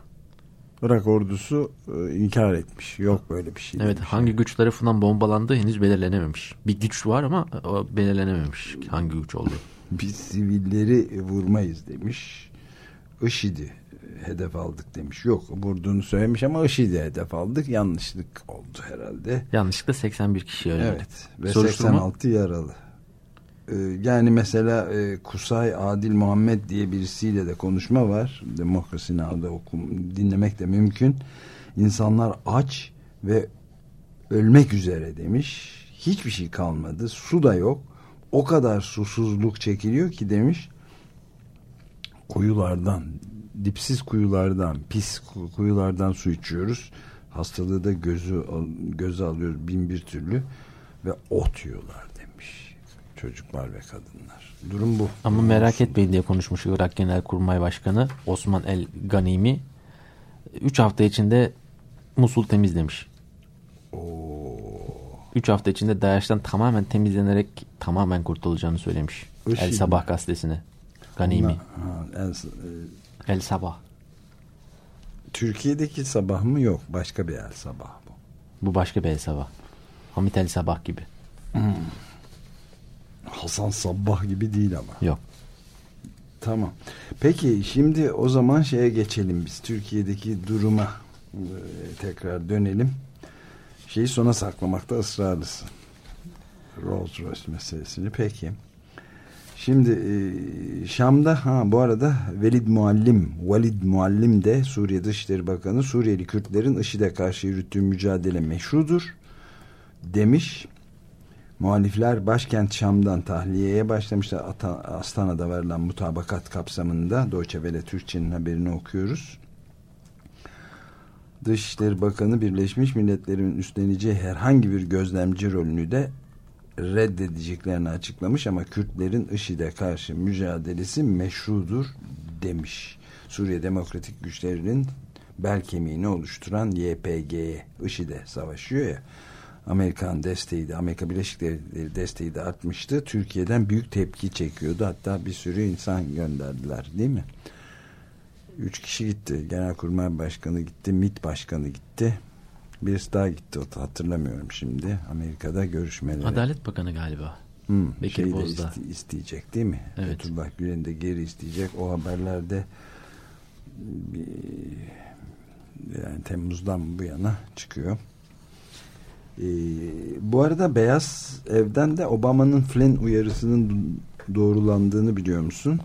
Irak ordusu e, inkar etmiş. Yok böyle bir şey. Evet demiş. hangi güç tarafından bombalandığı henüz belirlenememiş. Bir güç var ama o belirlenememiş hangi güç olduğu. [LAUGHS] Biz sivilleri vurmayız demiş. IŞİD'i hedef aldık demiş. Yok vurduğunu söylemiş ama IŞİD'i hedef aldık. Yanlışlık oldu herhalde. Yanlışlıkla 81 kişi öldü. Evet ve Soruşturma- 86 yaralı. Ee, yani mesela e, Kusay Adil Muhammed diye birisiyle de konuşma var. Demokrasi Now'da okum, dinlemek de mümkün. İnsanlar aç ve ölmek üzere demiş. Hiçbir şey kalmadı. Su da yok. O kadar susuzluk çekiliyor ki demiş. Kuyulardan, dipsiz kuyulardan, pis ku- kuyulardan su içiyoruz. Hastalığı da gözü göze alıyoruz bin bir türlü ve ot yiyorlar demiş. Çocuklar ve kadınlar. Durum bu. Ama merak etmeyin diye konuşmuş Irak Genelkurmay Başkanı Osman El Ganimi. 3 hafta içinde Musul temizlemiş. 3 hafta içinde DAEŞ'ten tamamen temizlenerek tamamen kurtulacağını söylemiş. IŞİD El mi? Sabah gazetesine. Ganimi. Ha, en- e, El Sabah. Türkiye'deki sabah mı yok? Başka bir el sabah bu. Bu başka bir El Sabah. Hamit El Sabah gibi. Hasan Sabbah gibi değil ama. Yok. Tamam. Peki şimdi o zaman şeye geçelim biz. Türkiye'deki duruma e, tekrar dönelim. Şeyi sona saklamakta ısrarlısın. Rolls Royce meselesini. Peki. Şimdi e, Şam'da ha bu arada Velid Muallim Valid Muallim de Suriye Dışişleri Bakanı Suriyeli Kürtlerin IŞİD'e karşı yürüttüğü mücadele meşrudur demiş. Muhalifler başkent Şam'dan tahliyeye başlamışlar. Astana'da verilen mutabakat kapsamında Deutsche Welle Türkçe'nin haberini okuyoruz. Dışişleri Bakanı Birleşmiş Milletler'in üstleneceği herhangi bir gözlemci rolünü de reddedeceklerini açıklamış ama Kürtlerin IŞİD'e karşı mücadelesi meşrudur demiş. Suriye Demokratik Güçlerinin bel kemiğini oluşturan YPG'ye IŞİD'e savaşıyor ya. Amerikan desteği de Amerika Birleşik Devletleri desteği de artmıştı. Türkiye'den büyük tepki çekiyordu. Hatta bir sürü insan gönderdiler değil mi? Üç kişi gitti. Genelkurmay Başkanı gitti. MİT Başkanı gitti. Birisi daha gitti. Hatırlamıyorum şimdi. Amerika'da görüşmeleri. Adalet Bakanı galiba. Hmm, Bekir şey de Bozdağ. iste- isteyecek değil mi? Evet. Fethullah Gülen de geri isteyecek. O haberlerde bir, yani Temmuz'dan bu yana çıkıyor. Ee, bu arada Beyaz Ev'den de Obama'nın Flynn uyarısının doğrulandığını biliyor musun?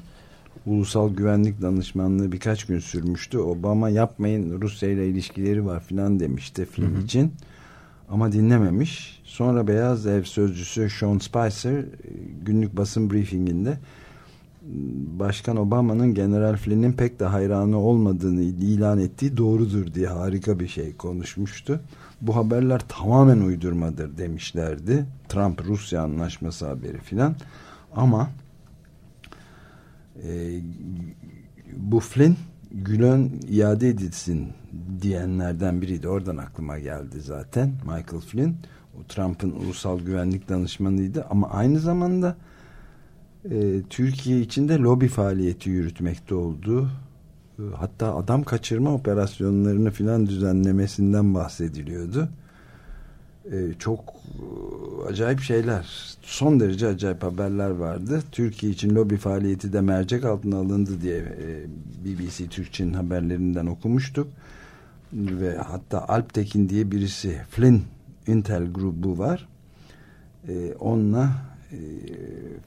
Ulusal Güvenlik Danışmanlığı birkaç gün sürmüştü. Obama yapmayın Rusya ile ilişkileri var filan demişti Flynn için. Ama dinlememiş. Sonra Beyaz Ev sözcüsü Sean Spicer günlük basın briefinginde Başkan Obama'nın General Flynn'in pek de hayranı olmadığını ilan ettiği doğrudur diye harika bir şey konuşmuştu. Bu haberler tamamen uydurmadır demişlerdi. Trump-Rusya anlaşması haberi filan. Ama e, bu Flynn Gülen iade edilsin diyenlerden biriydi. Oradan aklıma geldi zaten. Michael Flynn. O Trump'ın ulusal güvenlik danışmanıydı. Ama aynı zamanda e, Türkiye içinde lobi faaliyeti yürütmekte olduğu e, hatta adam kaçırma operasyonlarını filan düzenlemesinden bahsediliyordu. E, çok e, acayip şeyler son derece acayip haberler vardı. Türkiye için lobi faaliyeti de mercek altına alındı diye e, BBC Türkçe'nin haberlerinden okumuştuk. Ve hatta Alptekin diye birisi Flynn Intel grubu var. E, onunla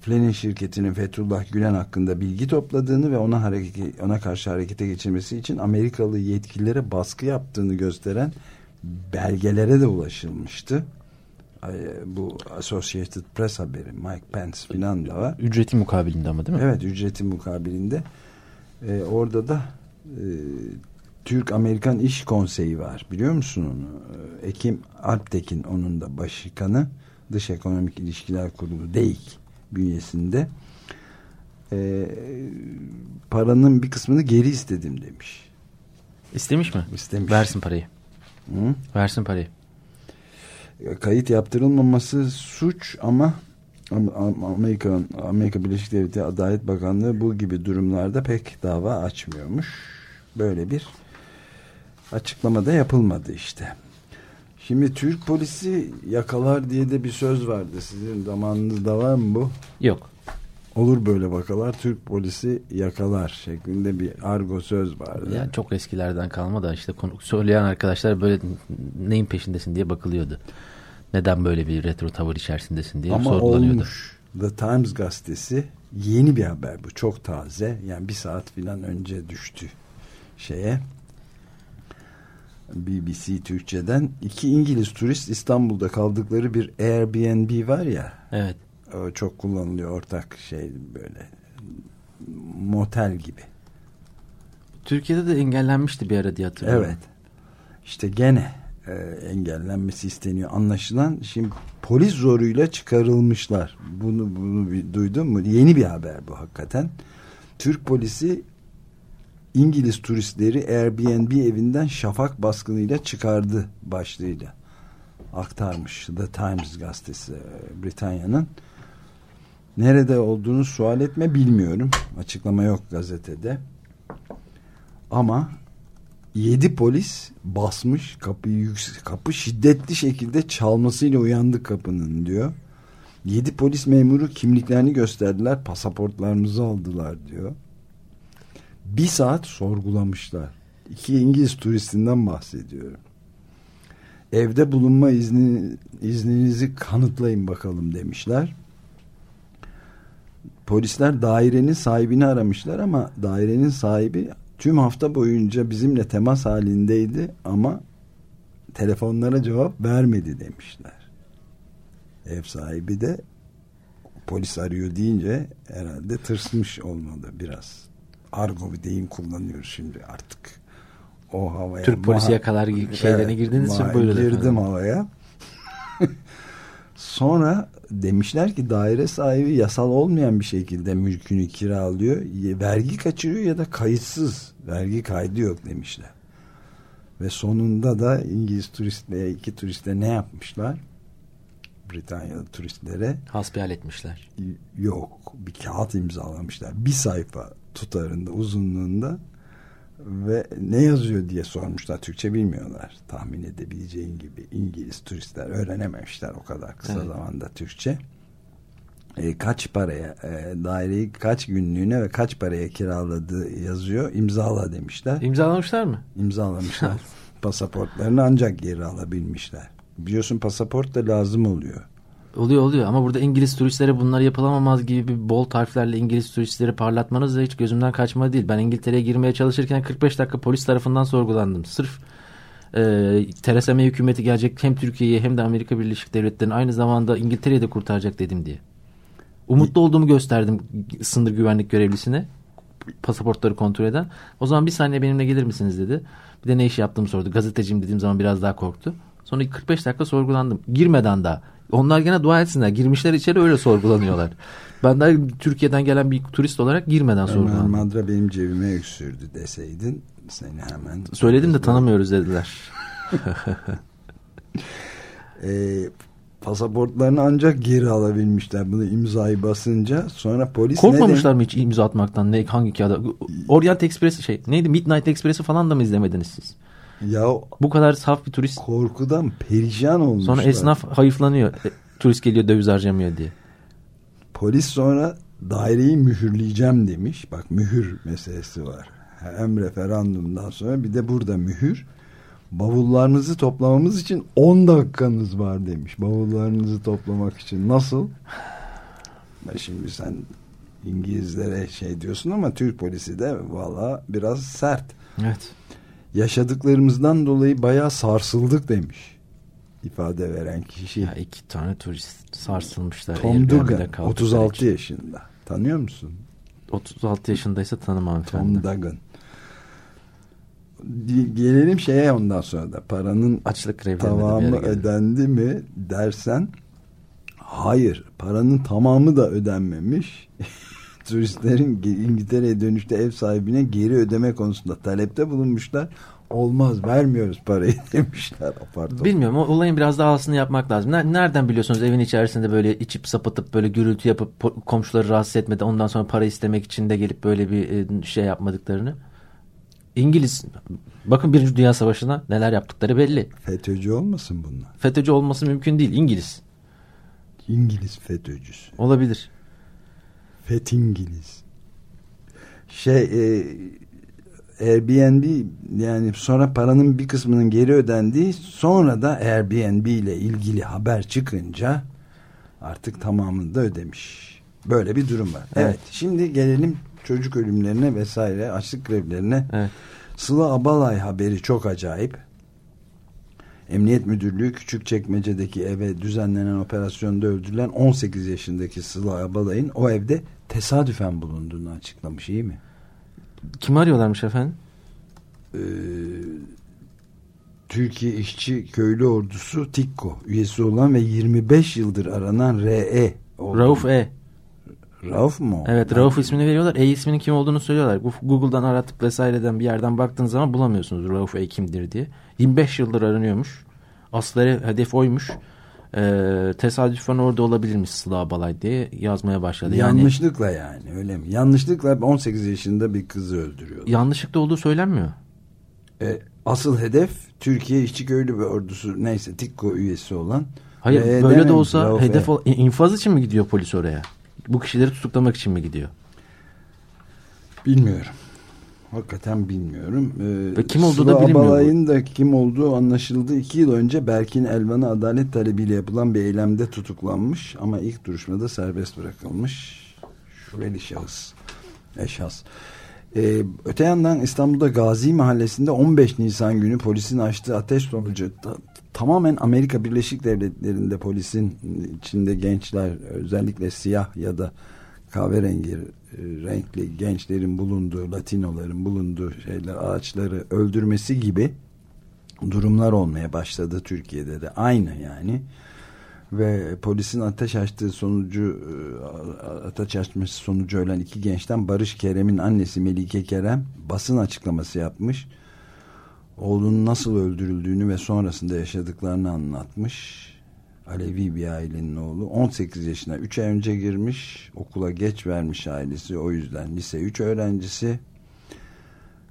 Flynn'in şirketinin Fethullah Gülen hakkında bilgi topladığını ve ona hareket, ona karşı harekete geçirmesi için Amerikalı yetkililere baskı yaptığını gösteren belgelere de ulaşılmıştı. Ay, Bu Associated Press haberi Mike Pence filan da var. Ücreti mukabilinde ama değil mi? Evet ücreti mukabilinde. Ee, orada da e, Türk-Amerikan İş Konseyi var. Biliyor musun onu? Ee, Ekim Alptekin onun da başkanı. Dış Ekonomik İlişkiler Kurulu DEİK bünyesinde. Ee, paranın bir kısmını geri istedim demiş. İstemiş mi? İstemiş. Versin parayı. Hı? Versin parayı. kayıt yaptırılmaması suç ama Am- Am- Amerika Amerika Birleşik Devletleri Adalet Bakanlığı bu gibi durumlarda pek dava açmıyormuş. Böyle bir açıklamada yapılmadı işte. Şimdi Türk polisi yakalar diye de bir söz vardı. Sizin zamanınızda var mı bu? Yok. Olur böyle vakalar. Türk polisi yakalar şeklinde bir argo söz vardı. Yani çok eskilerden kalma da işte konu, söyleyen arkadaşlar böyle neyin peşindesin diye bakılıyordu. Neden böyle bir retro tavır içerisindesin diye Ama sorgulanıyordu. olmuş. The Times gazetesi yeni bir haber bu. Çok taze. Yani bir saat filan önce düştü şeye. BBC Türkçe'den iki İngiliz turist İstanbul'da kaldıkları bir Airbnb var ya. Evet. Çok kullanılıyor ortak şey böyle motel gibi. Türkiye'de de engellenmişti bir ara diye hatırlıyorum. Evet. İşte gene e, engellenmesi isteniyor. Anlaşılan şimdi polis zoruyla çıkarılmışlar. Bunu bunu bir, duydun mu? Yeni bir haber bu hakikaten. Türk polisi İngiliz turistleri Airbnb evinden şafak baskınıyla çıkardı başlığıyla aktarmış The Times gazetesi e, Britanya'nın. Nerede olduğunu sual etme bilmiyorum. Açıklama yok gazetede. Ama 7 polis basmış kapıyı yüksek, kapı şiddetli şekilde çalmasıyla uyandı kapının diyor. 7 polis memuru kimliklerini gösterdiler pasaportlarımızı aldılar diyor. Bir saat sorgulamışlar. İki İngiliz turistinden bahsediyorum. Evde bulunma izni, izninizi kanıtlayın bakalım demişler. Polisler dairenin sahibini aramışlar ama dairenin sahibi tüm hafta boyunca bizimle temas halindeydi ama telefonlara cevap vermedi demişler. Ev sahibi de polis arıyor deyince herhalde tırsmış olmalı biraz. Argo bir deyim kullanıyoruz şimdi artık. O havaya. Türk polisi yakalar şeylerine girdiğiniz için maha- buyurun Girdim efendim. havaya. [LAUGHS] Sonra demişler ki daire sahibi yasal olmayan bir şekilde mülkünü kiralıyor. Vergi kaçırıyor ya da kayıtsız. Vergi kaydı yok demişler. Ve sonunda da İngiliz turistlere, iki turiste ne yapmışlar? Britanyalı turistlere Hasbihal etmişler. yok bir kağıt imzalamışlar. Bir sayfa tutarında uzunluğunda ve ne yazıyor diye sormuşlar. Türkçe bilmiyorlar. Tahmin edebileceğin gibi İngiliz turistler öğrenememişler o kadar kısa Evet. zamanda Türkçe. E, kaç paraya e, daireyi kaç günlüğüne ve kaç paraya kiraladığı yazıyor. İmzala demişler. İmzalamışlar mı? İmzalamışlar. [LAUGHS] Pasaportlarını ancak geri alabilmişler. Biliyorsun pasaport da lazım oluyor. Oluyor oluyor ama burada İngiliz turistlere bunlar yapılamamaz gibi bir bol harflerle İngiliz turistleri parlatmanız da hiç gözümden kaçma değil. Ben İngiltere'ye girmeye çalışırken 45 dakika polis tarafından sorgulandım. Sırf e, Theresa May hükümeti gelecek hem Türkiye'yi hem de Amerika Birleşik Devletleri'ni aynı zamanda İngiltere'yi de kurtaracak dedim diye. Umutlu olduğumu gösterdim sınır güvenlik görevlisine pasaportları kontrol eden. O zaman bir saniye benimle gelir misiniz dedi. Bir de ne iş yaptığımı sordu. Gazeteciyim dediğim zaman biraz daha korktu. Sonra 45 dakika sorgulandım. Girmeden daha. Onlar gene dua etsinler. Girmişler içeri öyle sorgulanıyorlar. Ben de Türkiye'den gelen bir turist olarak girmeden Ömer sorgulandım. Madra benim cebime öksürdü deseydin seni hemen Söyledim de tanımıyoruz dediler. [LAUGHS] e, pasaportlarını ancak geri alabilmişler bunu imzayı basınca sonra polis Korkmamışlar mı hiç imza atmaktan? Ne, hangi kağıda? Orient Express şey neydi? Midnight Express'i falan da mı izlemediniz siz? Ya Bu kadar saf bir turist. korkudan perişan olmuşlar. Sonra esnaf hayıflanıyor. E, turist geliyor döviz harcamıyor diye. Polis sonra daireyi mühürleyeceğim demiş. Bak mühür meselesi var. Hem referandumdan sonra bir de burada mühür. Bavullarınızı toplamamız için 10 dakikanız var demiş. Bavullarınızı toplamak için. Nasıl? Şimdi sen İngilizlere şey diyorsun ama Türk polisi de valla biraz sert. Evet. Yaşadıklarımızdan dolayı bayağı sarsıldık demiş. ifade veren kişi. Ya iki tane turist sarsılmışlar. Tom Dugan kaldıkları 36 için. yaşında. Tanıyor musun? 36 yaşındaysa tanımam Tom efendim. Duggan. Di- Gelelim şeye ondan sonra da paranın Açlık tamamı ödendi mi dersen hayır paranın tamamı da ödenmemiş. Turistlerin İngiltere'ye dönüşte ev sahibine geri ödeme konusunda talepte bulunmuşlar. Olmaz vermiyoruz parayı [LAUGHS] demişler topar. Bilmiyorum o olayın biraz daha ağasını yapmak lazım. Ne- Nereden biliyorsunuz evin içerisinde böyle içip sapıtıp böyle gürültü yapıp komşuları rahatsız etmeden ondan sonra para istemek için de gelip böyle bir e, şey yapmadıklarını? İngiliz bakın Birinci Dünya Savaşı'na neler yaptıkları belli. FETÖ'cü olmasın bunlar? FETÖ'cü olması mümkün değil İngiliz. İngiliz FETÖ'cüsü. Olabilir. Fethingiliz. Şey e, Airbnb yani sonra paranın bir kısmının geri ödendiği sonra da Airbnb ile ilgili haber çıkınca artık tamamını da ödemiş. Böyle bir durum var. Evet. Evet. şimdi gelelim çocuk ölümlerine vesaire açlık grevlerine. Evet. Sıla Abalay haberi çok acayip. Emniyet Müdürlüğü Küçükçekmece'deki eve düzenlenen operasyonda öldürülen 18 yaşındaki Sıla Abalay'ın o evde tesadüfen bulunduğunu açıklamış iyi mi? Kim arıyorlarmış efendim? Ee, Türkiye İşçi Köylü Ordusu TİKKO üyesi olan ve 25 yıldır aranan RE olduğunu- Rauf E. Rauf mu? Evet Rauf ismini veriyorlar. E isminin kim olduğunu söylüyorlar. Google'dan aratıp vesaireden bir yerden baktığınız zaman bulamıyorsunuz Rauf E kimdir diye. 25 yıldır aranıyormuş. Asları hedef oymuş. Ee, tesadüfen orada olabilirmiş Sıla Balay diye yazmaya başladı. Yani Yanlışlıkla yani öyle mi? Yanlışlıkla 18 yaşında bir kızı öldürüyor. yanlışlıkla olduğu söylenmiyor. E, asıl hedef Türkiye İşçi Köylü ve Ordusu neyse TİKKO üyesi olan Hayır Ve böyle de olsa Rauf hedef E. ol- infaz için mi gidiyor polis oraya? Bu kişileri tutuklamak için mi gidiyor? Bilmiyorum. Hakikaten bilmiyorum. Ee, Ve kim olduğu Sıla da bilinmiyor. Abalay'ın da kim olduğu anlaşıldı. İki yıl önce Berkin Elvan'a adalet talebiyle yapılan bir eylemde tutuklanmış. Ama ilk duruşmada serbest bırakılmış. Şüpheli şahıs. Eşhas. Ee, öte yandan İstanbul'da Gazi Mahallesi'nde 15 Nisan günü polisin açtığı ateş sonucu ta- tamamen Amerika Birleşik Devletleri'nde polisin içinde gençler özellikle siyah ya da kahverengi e, renkli gençlerin bulunduğu, Latinoların bulunduğu şeyler, ağaçları öldürmesi gibi durumlar olmaya başladı Türkiye'de de. Aynı yani. Ve polisin ateş açtığı sonucu e, ateş açması sonucu ölen iki gençten Barış Kerem'in annesi Melike Kerem basın açıklaması yapmış. oğlunun nasıl öldürüldüğünü ve sonrasında yaşadıklarını anlatmış. Alevi bir ailenin oğlu 18 yaşına 3 ay önce girmiş okula geç vermiş ailesi o yüzden lise 3 öğrencisi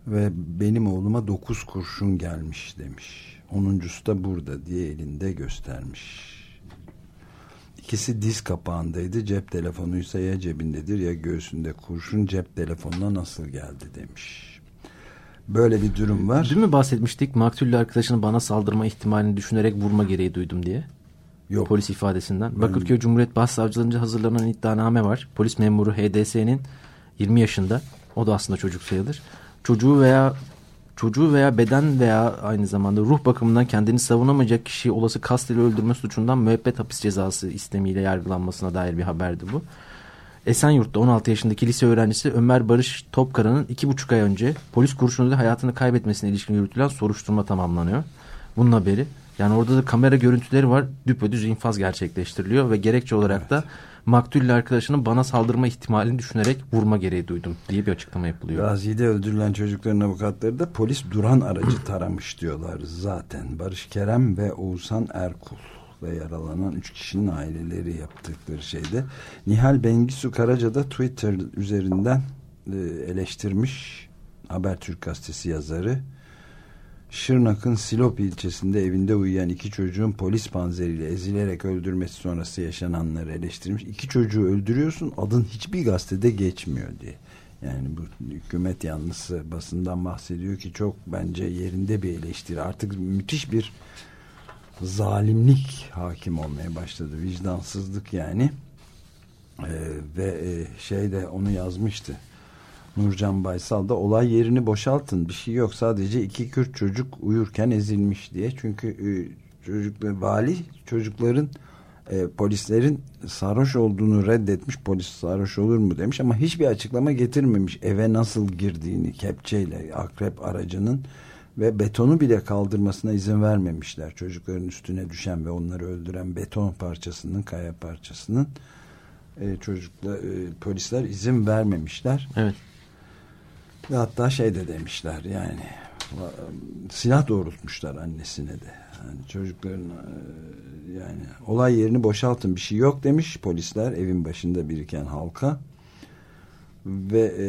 ve benim oğluma 9 kurşun gelmiş demiş. Onuncusu da burada diye elinde göstermiş. İkisi diz kapağındaydı. Cep telefonuysa ya cebindedir ya göğsünde. Kurşun cep telefonuna nasıl geldi demiş. Böyle bir durum var. Dün mü bahsetmiştik maktullü arkadaşının bana saldırma ihtimalini düşünerek vurma gereği duydum diye? Yok. Polis ifadesinden. Bakırköy Cumhuriyet Başsavcılığınca hazırlanan iddianame var. Polis memuru HDS'nin 20 yaşında. O da aslında çocuk sayılır. Çocuğu veya çocuğu veya beden veya aynı zamanda ruh bakımından kendini savunamayacak kişiyi olası kast ile öldürme suçundan müebbet hapis cezası istemiyle yargılanmasına dair bir haberdi bu. Esenyurt'ta 16 yaşındaki lise öğrencisi Ömer Barış Topkara'nın 2,5 ay önce polis kurşunuyla hayatını kaybetmesine ilişkin yürütülen soruşturma tamamlanıyor. Bunun haberi. Yani orada da kamera görüntüleri var. Düpedüz infaz gerçekleştiriliyor ve gerekçe olarak da maktulle arkadaşının bana saldırma ihtimalini düşünerek vurma gereği duydum diye bir açıklama yapılıyor. Gazi'de öldürülen çocukların avukatları da polis duran aracı taramış diyorlar zaten. Barış Kerem ve Oğuzhan Erkul ve yaralanan üç kişinin aileleri yaptıkları şeyde. Nihal Bengisu Karaca da Twitter üzerinden e, eleştirmiş. Habertürk gazetesi yazarı. Şırnak'ın Silop ilçesinde evinde uyuyan iki çocuğun polis panzeriyle ezilerek öldürmesi sonrası yaşananları eleştirmiş. İki çocuğu öldürüyorsun adın hiçbir gazetede geçmiyor diye. Yani bu hükümet yanlısı basından bahsediyor ki çok bence yerinde bir eleştiri. Artık müthiş bir zalimlik hakim olmaya başladı. Vicdansızlık yani. Ee, ve e, şey de onu yazmıştı. Nurcan Baysal da olay yerini boşaltın. Bir şey yok. Sadece iki Kürt çocuk uyurken ezilmiş diye. Çünkü e, çocuklar vali çocukların e, polislerin sarhoş olduğunu reddetmiş. Polis sarhoş olur mu demiş ama hiçbir açıklama getirmemiş eve nasıl girdiğini kepçeyle akrep aracının ve betonu bile kaldırmasına izin vermemişler. Çocukların üstüne düşen ve onları öldüren beton parçasının kaya parçasının e, çocukla e, polisler izin vermemişler. Evet. Ve hatta şey de demişler yani silah doğrultmuşlar annesine de. Yani çocukların e, yani olay yerini boşaltın bir şey yok demiş. Polisler evin başında biriken halka. Ve e,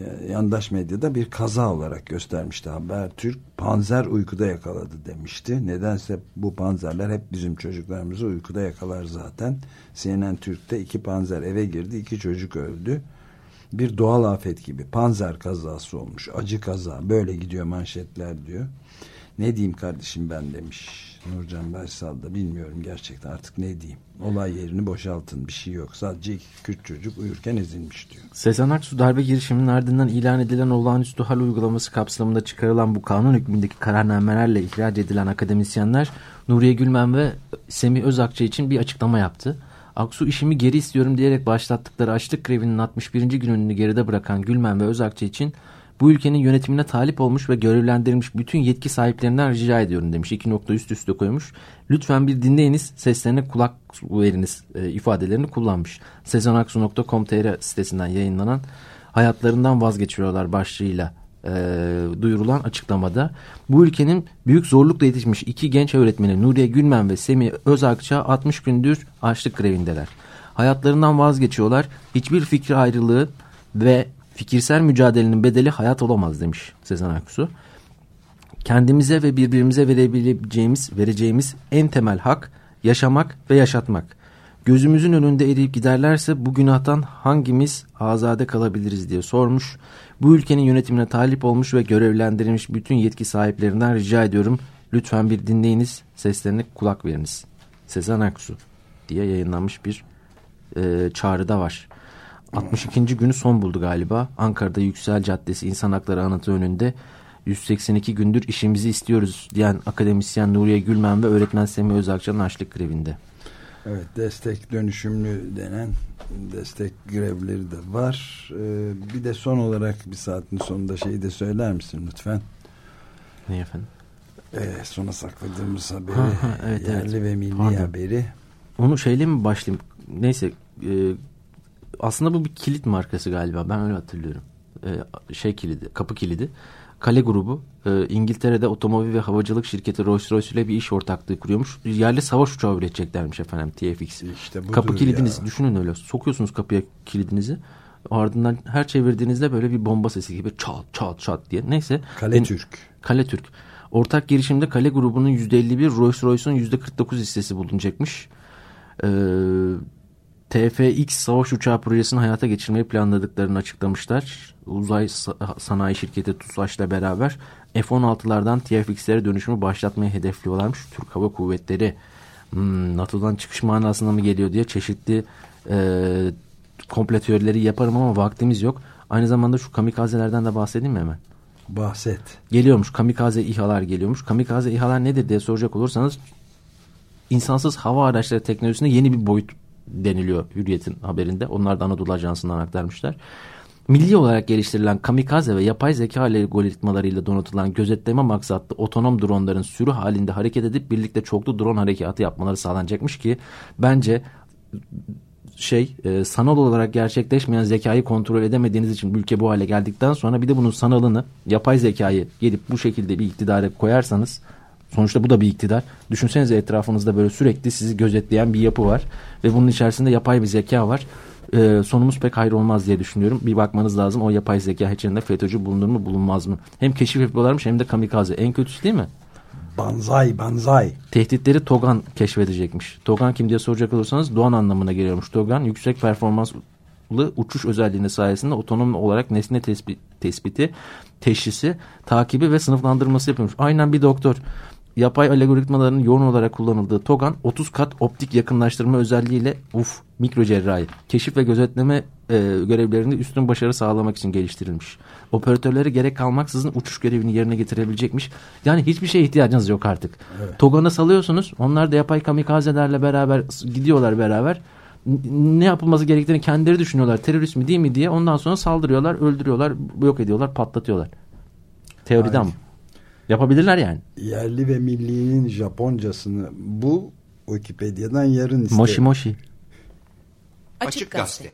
ya- yandaş medyada bir kaza olarak göstermişti. Haber Türk panzer uykuda yakaladı demişti. Nedense bu panzerler hep bizim çocuklarımızı uykuda yakalar zaten. CNN Türk'te iki panzer eve girdi iki çocuk öldü bir doğal afet gibi. Panzer kazası olmuş acı kaza. Böyle gidiyor manşetler diyor. Ne diyeyim kardeşim ben demiş. Nurcan Baysal da bilmiyorum gerçekten artık ne diyeyim. Olay yerini boşaltın bir şey yok. Sadece iki Kürt çocuk uyurken ezilmiş diyor. Sezen Aksu darbe girişiminin ardından ilan edilen olağanüstü hal uygulaması kapsamında çıkarılan bu kanun hükmündeki kararnamelerle ihraç edilen akademisyenler Nuriye Gülmen ve Semih Özakça için bir açıklama yaptı. Aksu işimi geri istiyorum diyerek başlattıkları açlık grevinin 61. gününü geride bırakan Gülmen ve Özakça için bu ülkenin yönetimine talip olmuş ve görevlendirilmiş bütün yetki sahiplerinden rica ediyorum demiş. İki nokta üst üste koymuş. Lütfen bir dinleyiniz, seslerine kulak veriniz e, ifadelerini kullanmış. Sezenaksu.com.tr sitesinden yayınlanan hayatlarından vazgeçiyorlar başlığıyla e, duyurulan açıklamada bu ülkenin büyük zorlukla yetişmiş iki genç öğretmeni Nuriye Gülmen ve Semih Özakça 60 gündür açlık grevindeler. Hayatlarından vazgeçiyorlar. Hiçbir fikri ayrılığı ve fikirsel mücadelenin bedeli hayat olamaz demiş Sezen Aksu. Kendimize ve birbirimize verebileceğimiz, vereceğimiz en temel hak yaşamak ve yaşatmak. Gözümüzün önünde eriyip giderlerse bu günahtan hangimiz azade kalabiliriz diye sormuş. Bu ülkenin yönetimine talip olmuş ve görevlendirilmiş bütün yetki sahiplerinden rica ediyorum. Lütfen bir dinleyiniz, seslerine kulak veriniz. Sezen Aksu diye yayınlanmış bir e, çağrıda var. 62. günü son buldu galiba. Ankara'da Yüksel Caddesi İnsan Hakları Anıtı önünde 182 gündür işimizi istiyoruz diyen akademisyen Nuriye Gülmen ve öğretmen Semih Özakçı'nın açlık grevinde. Evet destek dönüşümlü denen destek grevleri de var. Ee, bir de son olarak bir saatin sonunda şeyi de söyler misin lütfen? Ne efendim? Ee, sona sakladığımız haberi Ha, ha, evet, yerli evet. ve milli Pardon. haberi. Onu şeyle mi başlayayım? Neyse e, aslında bu bir kilit markası galiba ben öyle hatırlıyorum. E, şey kilidi kapı kilidi. Kale grubu e, İngiltere'de otomobil ve havacılık şirketi Rolls-Royce ile bir iş ortaklığı kuruyormuş. Yerli savaş uçağı üreteceklermiş efendim TFX. İşte Kapı kilidinizi ya. düşünün öyle. Sokuyorsunuz kapıya kilidinizi. Ardından her çevirdiğinizde böyle bir bomba sesi gibi çat çat çat diye. Neyse. Kale Türk. Kale Türk. Ortak girişimde Kale grubunun %51, Rolls-Royce'un %49 hissesi bulunacakmış. Ee, TFX savaş uçağı projesini hayata geçirmeyi planladıklarını açıklamışlar. Uzay sa- sanayi şirketi TUSAŞ'la beraber F-16'lardan TFX'lere dönüşümü başlatmayı hedefliyorlarmış. Türk Hava Kuvvetleri hmm, NATO'dan çıkış manasına mı geliyor diye çeşitli e, komple teorileri yaparım ama vaktimiz yok. Aynı zamanda şu kamikazelerden de bahsedeyim mi hemen? Bahset. Geliyormuş kamikaze İHA'lar geliyormuş. Kamikaze İHA'lar nedir diye soracak olursanız insansız hava araçları teknolojisinde yeni bir boyut deniliyor Hürriyet'in haberinde. Onlar da Anadolu Ajansı'ndan aktarmışlar. Milli olarak geliştirilen kamikaze ve yapay zeka algoritmalarıyla donatılan gözetleme maksatlı otonom dronların sürü halinde hareket edip birlikte çoklu drone harekatı yapmaları sağlanacakmış ki bence şey e, sanal olarak gerçekleşmeyen zekayı kontrol edemediğiniz için ülke bu hale geldikten sonra bir de bunun sanalını yapay zekayı gelip bu şekilde bir iktidara koyarsanız sonuçta bu da bir iktidar. Düşünsenize etrafınızda böyle sürekli sizi gözetleyen bir yapı var ve bunun içerisinde yapay bir zeka var. E, sonumuz pek hayır olmaz diye düşünüyorum. Bir bakmanız lazım o yapay zeka içerisinde FETÖ'cü bulunur mu bulunmaz mı? Hem keşif yapıyorlarmış hem de kamikaze. En kötüsü değil mi? Banzai banzai. Tehditleri Togan keşfedecekmiş. Togan kim diye soracak olursanız Doğan anlamına geliyormuş. Togan yüksek performanslı uçuş özelliğinde sayesinde otonom olarak nesne tespit, tespiti, teşhisi, takibi ve sınıflandırması yapıyormuş. Aynen bir doktor. Yapay algoritmaların yoğun olarak kullanıldığı Togan 30 kat optik yakınlaştırma özelliğiyle uf mikro cerrahi, keşif ve gözetleme e, görevlerinde üstün başarı sağlamak için geliştirilmiş. Operatörleri gerek kalmaksızın uçuş görevini yerine getirebilecekmiş. Yani hiçbir şeye ihtiyacınız yok artık. Togan'a salıyorsunuz. Onlar da yapay kamikazelerle beraber gidiyorlar beraber. Ne yapılması gerektiğini kendileri düşünüyorlar. Terörist mi değil mi diye. Ondan sonra saldırıyorlar, öldürüyorlar, yok ediyorlar, patlatıyorlar. Teoride ama. Yapabilirler yani. Yerli ve millinin Japoncasını bu Wikipedia'dan yarın isterim. Moshi moshi. Açık Gazete.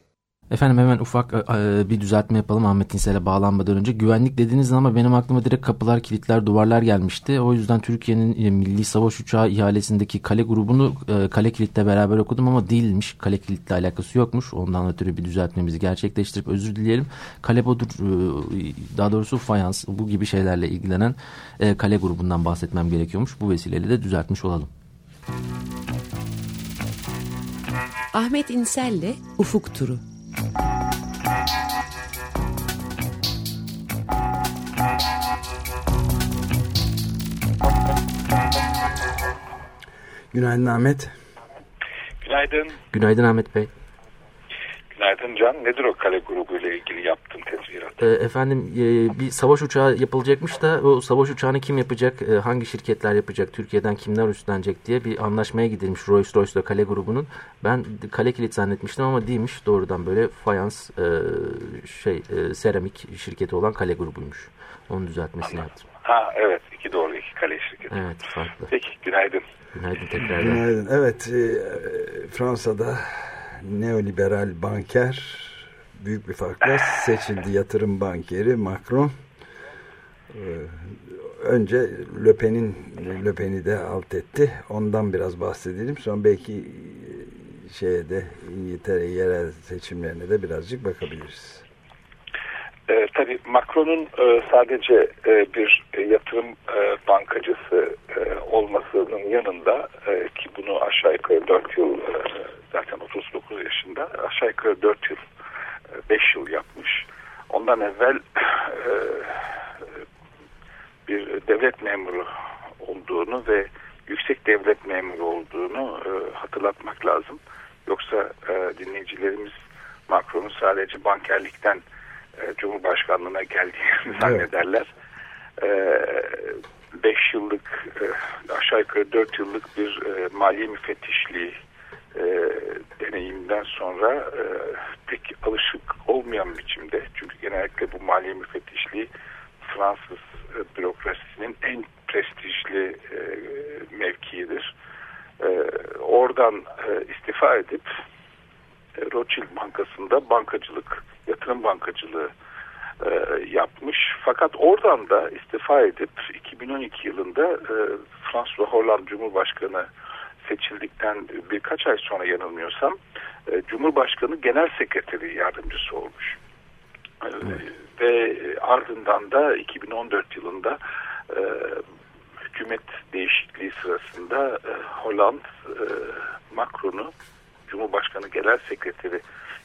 Efendim hemen ufak e, bir düzeltme yapalım Ahmet İnsel'e bağlanmadan önce. Güvenlik dediniz ama benim aklıma direkt kapılar, kilitler, duvarlar gelmişti. O yüzden Türkiye'nin e, Milli Savaş Uçağı ihalesindeki kale grubunu e, kale kilitle beraber okudum ama değilmiş. Kale kilitle alakası yokmuş. Ondan ötürü bir düzeltmemizi gerçekleştirip özür dileyelim. Kale bodur, e, daha doğrusu fayans bu gibi şeylerle ilgilenen e, kale grubundan bahsetmem gerekiyormuş. Bu vesileyle de düzeltmiş olalım. Ahmet İnsel'le Ufuk Turu. Günaydın Ahmet. Günaydın. Günaydın Ahmet Bey. Günaydın Can. Nedir o kale grubu ile ilgili yaptığın tezvirat? E, Efendim e, bir savaş uçağı yapılacakmış da o savaş uçağını kim yapacak, e, hangi şirketler yapacak, Türkiye'den kimler üstlenecek diye bir anlaşmaya gidilmiş Rolls Royce'la Kale grubunun. Ben Kale Kilit zannetmiştim ama değilmiş. Doğrudan böyle fayans e, şey e, seramik şirketi olan Kale grubuymuş. Onun düzeltmesini yaptım. Ha evet iki doğru iki kale şirketi. Evet farklı. Peki günaydın. Günaydın tekrardan. Günaydın. Evet e, Fransa'da neoliberal banker büyük bir farkla seçildi yatırım bankeri Macron. E, önce Le Pen'in Le Pen'i de alt etti. Ondan biraz bahsedelim. Sonra belki e, şeye de İngiltere yerel seçimlerine de birazcık bakabiliriz. Ee, tabii Macron'un e, sadece e, bir e, yatırım e, bankacısı e, olmasının yanında e, ki bunu aşağı yukarı 4 yıl e, zaten 39 yaşında aşağı yukarı 4 yıl 5 yıl yapmış. Ondan evvel e, bir devlet memuru olduğunu ve yüksek devlet memuru olduğunu e, hatırlatmak lazım. Yoksa e, dinleyicilerimiz Macron'un sadece bankerlikten e, Cumhurbaşkanlığına geldiğini zannederler. 5 yıllık e, aşağı yukarı 4 yıllık bir e, maliye müfettişliği e, deneyimden sonra e, pek alışık olmayan biçimde çünkü genellikle bu maliye müfettişliği Fransız e, bürokrasisinin en prestijli e, mevkiidir. E, oradan e, istifa edip e, Rothschild Bankası'nda bankacılık, yatırım bankacılığı e, yapmış fakat oradan da istifa edip 2012 yılında e, François Hollande Cumhurbaşkanı seçildikten birkaç ay sonra yanılmıyorsam e, Cumhurbaşkanı Genel Sekreteri yardımcısı olmuş. E, Ve ardından da 2014 yılında e, hükümet değişikliği sırasında e, Hollande e, Macron'u Cumhurbaşkanı Genel Sekreteri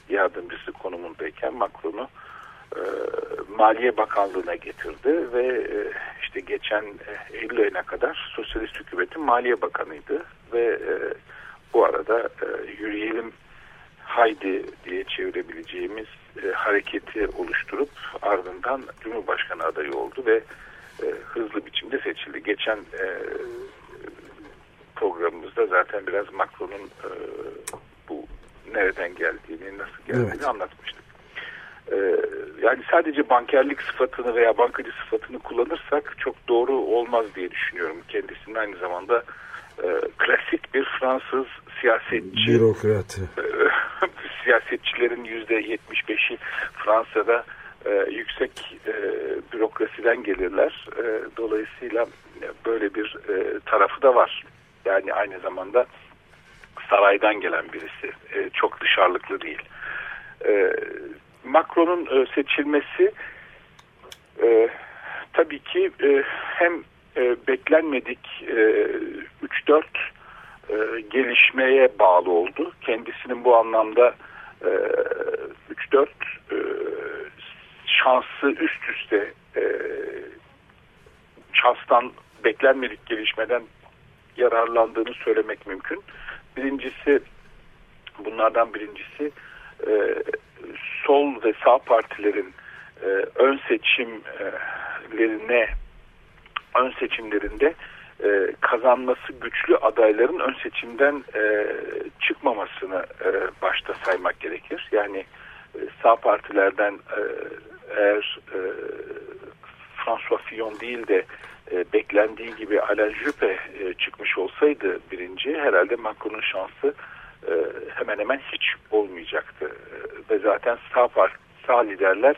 yardımcısı konumundayken Macron'u e, Maliye Bakanlığı'na getirdi ve e, işte geçen e, Eylül ayına kadar Sosyalist Hükümet'in Maliye Bakanıydı ve e, bu arada e, yürüyelim haydi diye çevirebileceğimiz e, hareketi oluşturup ardından Cumhurbaşkanı adayı oldu ve e, hızlı biçimde seçildi. Geçen e, programımızda zaten biraz Macron'un e, bu nereden geldiğini, nasıl geldiğini Evet. anlatmıştık. E, yani sadece bankerlik sıfatını veya bankacı sıfatını kullanırsak çok doğru olmaz diye düşünüyorum. Kendisinin aynı zamanda e, klasik bir Fransız siyasetçi Bürokratı. [LAUGHS] siyasetçilerin yüzde 75'i Fransa'da e, yüksek e, bürokrasiden gelirler. E, dolayısıyla böyle bir e, tarafı da var. Yani aynı zamanda saraydan gelen birisi. E, çok dışarılıklı değil. E, Macron'un e, seçilmesi e, tabii ki e, hem e, beklenmedik e, 3-4 e, gelişmeye bağlı oldu. Kendisinin bu anlamda e, 3-4 e, şansı üst üste e, şanstan beklenmedik gelişmeden yararlandığını söylemek mümkün. Birincisi bunlardan birincisi e, sol ve sağ partilerin e, ön seçimlerine ön seçimlerinde e, kazanması güçlü adayların ön seçimden e, çıkmamasını e, başta saymak gerekir. Yani e, sağ partilerden e, eğer e, François Fillon değil de e, beklendiği gibi Alain Juppé e, çıkmış olsaydı birinci herhalde Macron'un şansı e, hemen hemen hiç olmayacaktı. E, ve zaten sağ, part, sağ liderler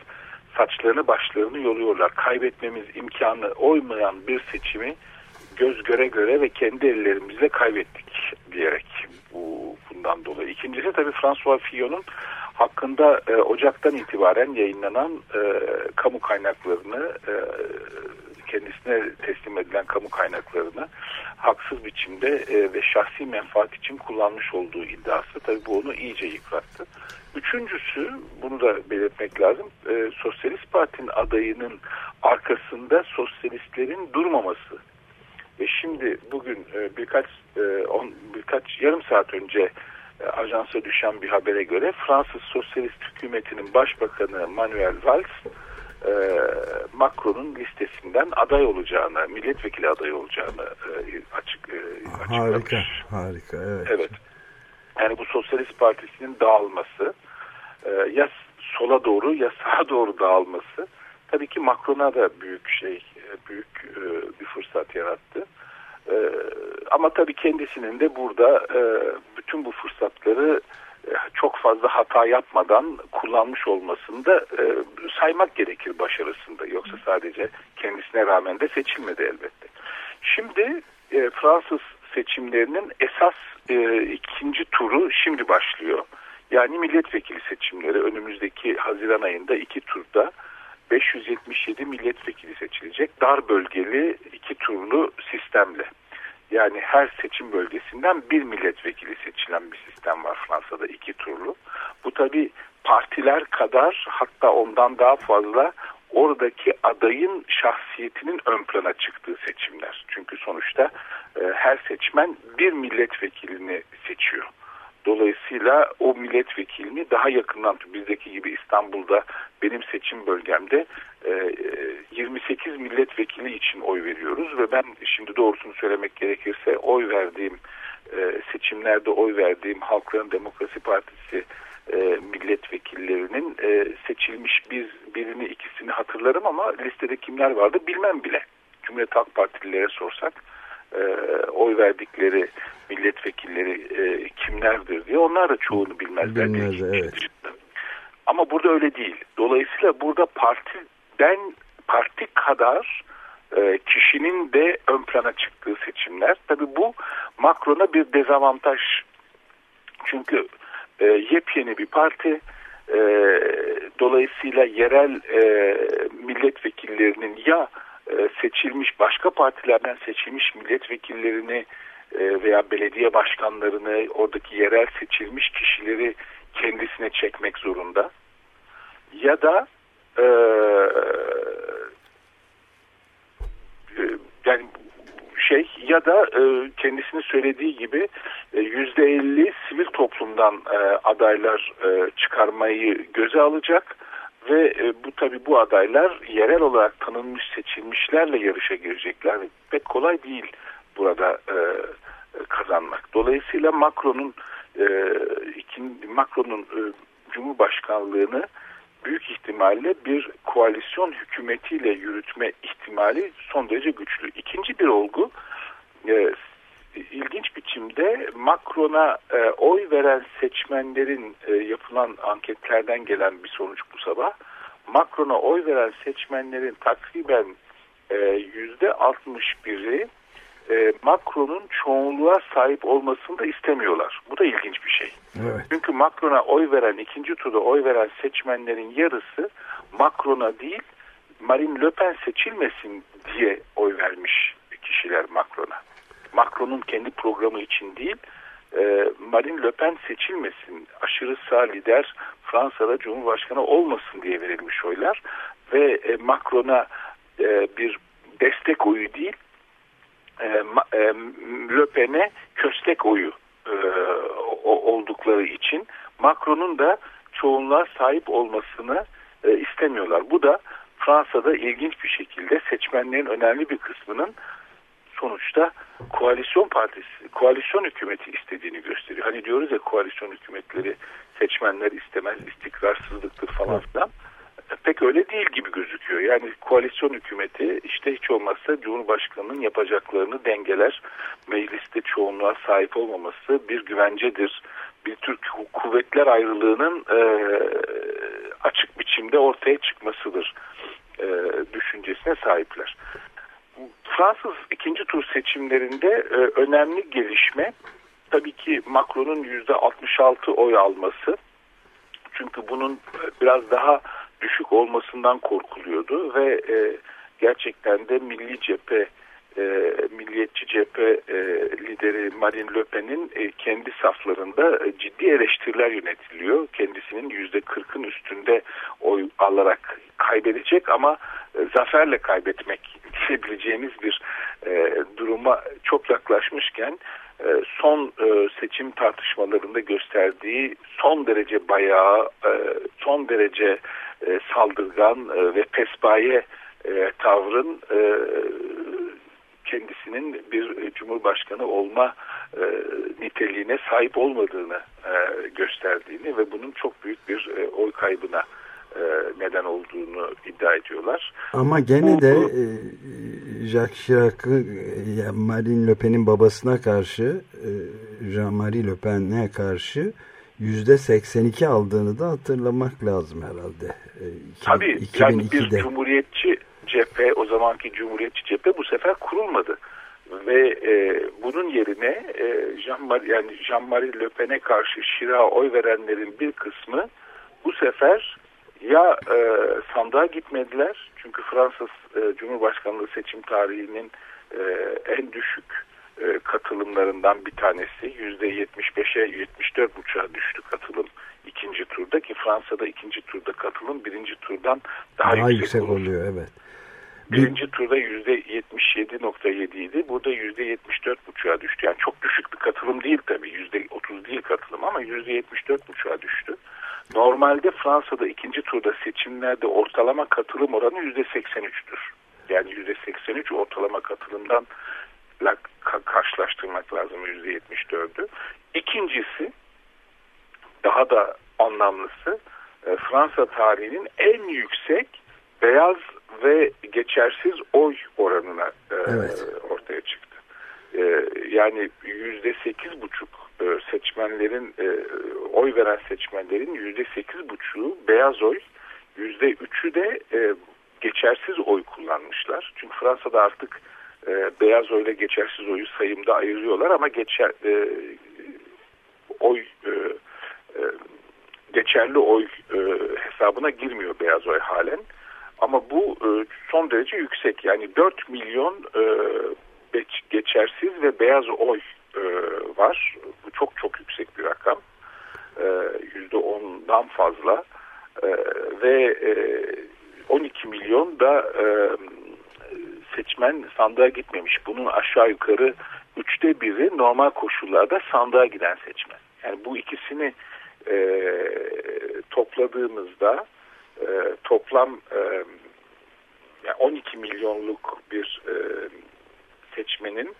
saçlarını başlarını yoluyorlar. Kaybetmemiz imkanı olmayan bir seçimi göz göre göre ve kendi ellerimizle kaybettik diyerek bu bundan dolayı. İkincisi tabii François Fillon'un hakkında e, Ocak'tan itibaren yayınlanan e, kamu kaynaklarını e, kendisine teslim edilen kamu kaynaklarını haksız biçimde e, ve şahsi menfaat için kullanmış olduğu iddiası tabii bu onu iyice yıprattı. Üçüncüsü bunu da belirtmek lazım. E, Sosyalist Parti'nin adayının arkasında sosyalistlerin durmaması. Ve şimdi bugün e, birkaç on, birkaç yarım saat önce ajansa düşen bir habere göre Fransız Sosyalist Hükümeti'nin başbakanı Manuel Valls e, Macron'un listesinden aday olacağını, milletvekili adayı olacağını e, açık e, Harika, açıklamış. harika. Evet. Evet. Yani bu Sosyalist Partisi'nin dağılması e, ya sola doğru ya [LAUGHS] sağa doğru dağılması tabii ki Macron'a da büyük şey e, büyük e, bir fırsat yarattı. E, ama tabii kendisinin de burada e, bütün bu fırsatları çok fazla hata yapmadan kullanmış olmasını da e, saymak gerekir başarısında. Yoksa sadece kendisine rağmen de seçilmedi elbette. Şimdi e, Fransız seçimlerinin esas e, ikinci turu şimdi başlıyor. Yani milletvekili seçimleri önümüzdeki Haziran ayında iki turda 577 milletvekili seçilecek dar bölgeli iki turlu sistemle. Yani her seçim bölgesinden bir milletvekili seçilen bir sistem var Fransa'da iki turlu. Bu tabi partiler kadar hatta ondan daha fazla oradaki adayın şahsiyetinin ön plana çıktığı seçimler. Çünkü sonuçta e, her seçmen bir milletvekilini seçiyor. Dolayısıyla o milletvekilini daha yakından bizdeki gibi İstanbul'da benim seçim bölgemde e, 28 milletvekili için oy veriyoruz ve ben şimdi doğrusunu söylemek gerekirse oy verdiğim e, seçimlerde oy verdiğim Halkların Demokrasi Partisi e, milletvekillerinin e, seçilmiş bir birini ikisini hatırlarım ama listede kimler vardı bilmem bile. Cumhuriyet Halk Partililere sorsak e, oy verdikleri milletvekilleri e, kimlerdir diye onlar da çoğunu bilmezler. Bilmez, evet. Ama burada öyle değil. Dolayısıyla burada partiden parti kadar e, kişinin de ön plana çıktığı seçimler. Tabi bu Macron'a bir dezavantaj. Çünkü e, yepyeni bir parti. E, dolayısıyla yerel e, milletvekillerinin ya seçilmiş başka partilerden seçilmiş milletvekillerini e, veya belediye başkanlarını oradaki yerel seçilmiş kişileri kendisine çekmek zorunda. Ya da e, e, yani şey ya da e, kendisinin söylediği gibi e, yüzde elli sivil toplumdan e, adaylar e, çıkarmayı göze alacak ve e, bu tabi bu adaylar yerel olarak tanınmış seçilmişlerle yarışa girecekler. Pek kolay değil burada e, kazanmak. Dolayısıyla Macron'un e, ikin, Macron'un e, Cumhurbaşkanlığını büyük ihtimalle bir koalisyon hükümetiyle yürütme ihtimali son derece güçlü. İkinci bir olgu e, ilginç biçimde Macron'a e, oy veren seçmenlerin e, yapılan anketlerden gelen bir sonuç bu sabah. Macron'a oy veren seçmenlerin takriben e, yüzde 61'i e, Macron'un çoğunluğa sahip olmasını da istemiyorlar. Bu da ilginç bir şey. Evet. Çünkü Macron'a oy veren, ikinci turda oy veren seçmenlerin yarısı Macron'a değil Marine Le Pen seçilmesin diye oy vermiş kişiler Macron'a. Macron'un kendi programı için değil, e, Marine Le Pen seçilmesin, aşırı sağ lider Fransa'da Cumhurbaşkanı olmasın diye verilmiş oylar ve e, Macron'a e, bir destek oyu değil, e, e, Le Pen'e köstek oyu e, oldukları için Macron'un da çoğunluğa sahip olmasını e, istemiyorlar. Bu da Fransa'da ilginç bir şekilde seçmenlerin önemli bir kısmının sonuçta koalisyon partisi, koalisyon hükümeti istediğini gösteriyor. Hani diyoruz ya koalisyon hükümetleri seçmenler istemez, istikrarsızlıktır falan filan. E, Pek öyle değil gibi gözüküyor. Yani koalisyon hükümeti işte hiç olmazsa Cumhurbaşkanı'nın yapacaklarını dengeler. Mecliste çoğunluğa sahip olmaması bir güvencedir. Bir tür kuvvetler ayrılığının e, açık biçimde ortaya çıkmasıdır e, düşüncesine sahipler. Fransız ikinci tur seçimlerinde e, önemli gelişme tabii ki Macron'un yüzde 66 oy alması. Çünkü bunun e, biraz daha düşük olmasından korkuluyordu ve e, gerçekten de milli cephe e, milliyetçi cephe e, lideri Marine Le Pen'in e, kendi saflarında e, ciddi eleştiriler yönetiliyor. Kendisinin yüzde kırkın üstünde oy alarak kaybedecek ama e, zaferle kaybetmek diyebileceğimiz bir e, duruma çok yaklaşmışken e, son e, seçim tartışmalarında gösterdiği son derece bayağı, e, son derece e, saldırgan e, ve pespaye e, tavrın e, kendisinin bir cumhurbaşkanı olma e, niteliğine sahip olmadığını e, gösterdiğini ve bunun çok büyük bir e, oy kaybına neden olduğunu iddia ediyorlar. Ama gene Bu- de bu- e, Jacques Chirac'ı e, ya Marine Le Pen'in babasına karşı e, Jean-Marie Le Pen'e karşı yüzde 82 aldığını da hatırlamak lazım herhalde. E, Tabii yani bir 2002'de. cumhuriyetçi cephe o zamanki cumhuriyetçi cephe bu sefer kurulmadı. Ve e, bunun yerine e, Jean-Marie yani Jean-Marie Le Pen'e karşı Şira oy verenlerin bir kısmı bu sefer ya e, sandığa gitmediler çünkü Fransız e, Cumhurbaşkanlığı seçim tarihinin e, en düşük e, katılımlarından bir tanesi yüzde 75'e 74 buçuğa düştü katılım ikinci turda ki Fransa'da ikinci turda katılım birinci turdan daha, Daha yüksek, yüksek olur. oluyor evet. Birinci turda yüzde 77.7 idi. Burada yüzde 74 buçuğa düştü. Yani çok düşük bir katılım değil tabii. Yüzde 30 değil katılım ama yüzde 74 buçuğa düştü. Normalde Fransa'da ikinci turda seçimlerde ortalama katılım oranı yüzde 83'tür. Yani yüzde 83 ortalama katılımdan la- ka- karşılaştırmak lazım yüzde 74'ü. İkincisi daha da anlamlısı e, Fransa tarihinin en yüksek beyaz ve geçersiz oy oranına e, Evet. ortaya çıktı. E, yani yüzde sekiz buçuk seçmenlerin e, oy veren seçmenlerin yüzde sekiz buçuğu beyaz oy yüzde üçü de e, geçersiz oy başlamışlar. Çünkü Fransa'da artık e, beyaz oyla geçersiz oyu sayımda ayırıyorlar ama geçer e, oy e, e, geçerli oy e, hesabına girmiyor beyaz oy halen. Ama bu e, son derece yüksek. Yani 4 milyon e, geçersiz ve beyaz oy e, var. Bu çok çok yüksek bir rakam. E, %10'dan fazla. E, ve e, 12 milyon da e, seçmen sandığa gitmemiş. Bunun aşağı yukarı üçte biri normal koşullarda sandığa giden seçmen. Yani bu ikisini e, topladığımızda e, toplam e, yani 12 milyonluk bir e, seçmenin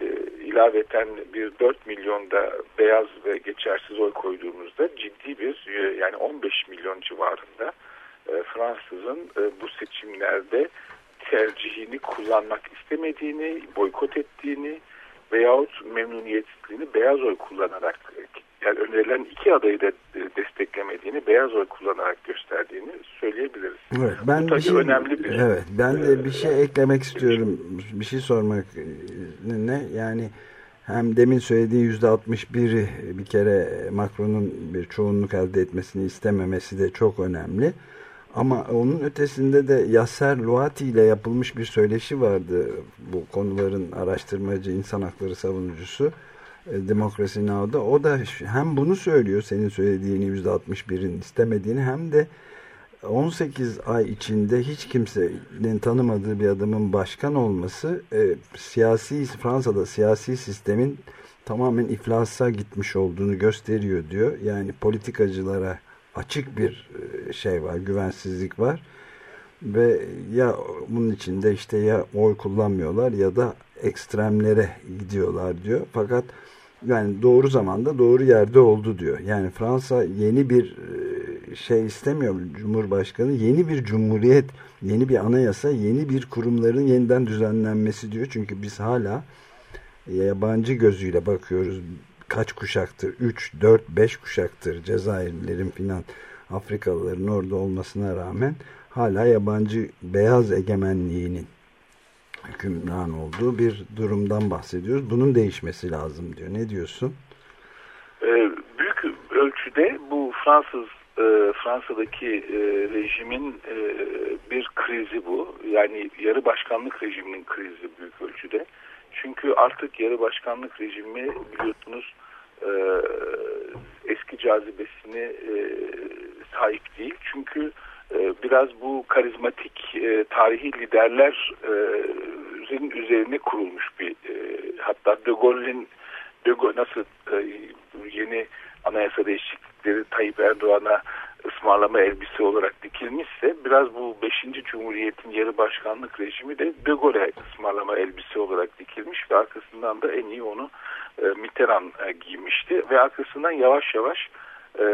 e, ilaveten bir 4 milyonda beyaz ve geçersiz oy koyduğumuzda ciddi bir e, yani 15 milyon civarında e, Fransızın bu seçimlerde tercihini kullanmak istemediğini, boykot ettiğini veyahut memnuniyetsizliğini beyaz oy kullanarak yani önerilen iki adayı da e, desteklemediğini beyaz oy kullanarak gösterdiğini söyleyebiliriz. Evet, ben Bu tabii bir şey, önemli bir- Evet, ben de bir şey eklemek istiyorum. Bir şey sormak e, ne? Yani hem demin söylediği yüzde 61 bir kere Macron'un bir çoğunluk elde etmesini istememesi de çok önemli. Ama onun ötesinde de Yasser Luati ile yapılmış bir söyleşi vardı. Bu konuların araştırmacı, insan hakları savunucusu Demokrasi Now'da. O da hem bunu söylüyor senin söylediğini yüzde 61'in istemediğini hem de 18 ay içinde hiç kimsenin tanımadığı bir adamın başkan olması e, siyasi Fransa'da siyasi sistemin tamamen iflasa gitmiş olduğunu gösteriyor diyor. Yani politikacılara açık bir e, şey var, güvensizlik var. Ve ya bunun içinde işte ya oy kullanmıyorlar ya da ekstremlere gidiyorlar diyor. Fakat yani doğru zamanda doğru yerde oldu diyor. Yani Fransa yeni bir e, şey istemiyor Cumhurbaşkanı. Yeni bir cumhuriyet, yeni bir anayasa, yeni bir kurumların yeniden düzenlenmesi diyor. Çünkü biz hala yabancı gözüyle bakıyoruz. Kaç kuşaktır? 3, 4, 5 kuşaktır Cezayirlilerin filan Afrikalıların orada olmasına rağmen hala yabancı beyaz egemenliğinin hükümran olduğu bir durumdan bahsediyoruz. Bunun değişmesi lazım diyor. Ne diyorsun? Ee, büyük ölçüde bu Fransız e, Fransa'daki e, rejimin e, bir krizi bu. Yani yarı başkanlık rejiminin krizi büyük ölçüde. Çünkü artık yarı başkanlık rejimi biliyorsunuz eski cazibesini sahip değil. Çünkü biraz bu karizmatik e, tarihi liderlerin üzerine kurulmuş bir e, hatta De Gaulle'in De Gaulle nasıl e, yeni anayasa değişiklikleri Tayyip Erdoğan'a ısmarlama elbise olarak dikilmişse biraz bu 5. Cumhuriyet'in yarı başkanlık rejimi de De Gaulle'e ısmarlama elbise olarak dikilmiş ve arkasından da en iyi onu e, Mitterrand e, giymişti ve arkasından yavaş yavaş e,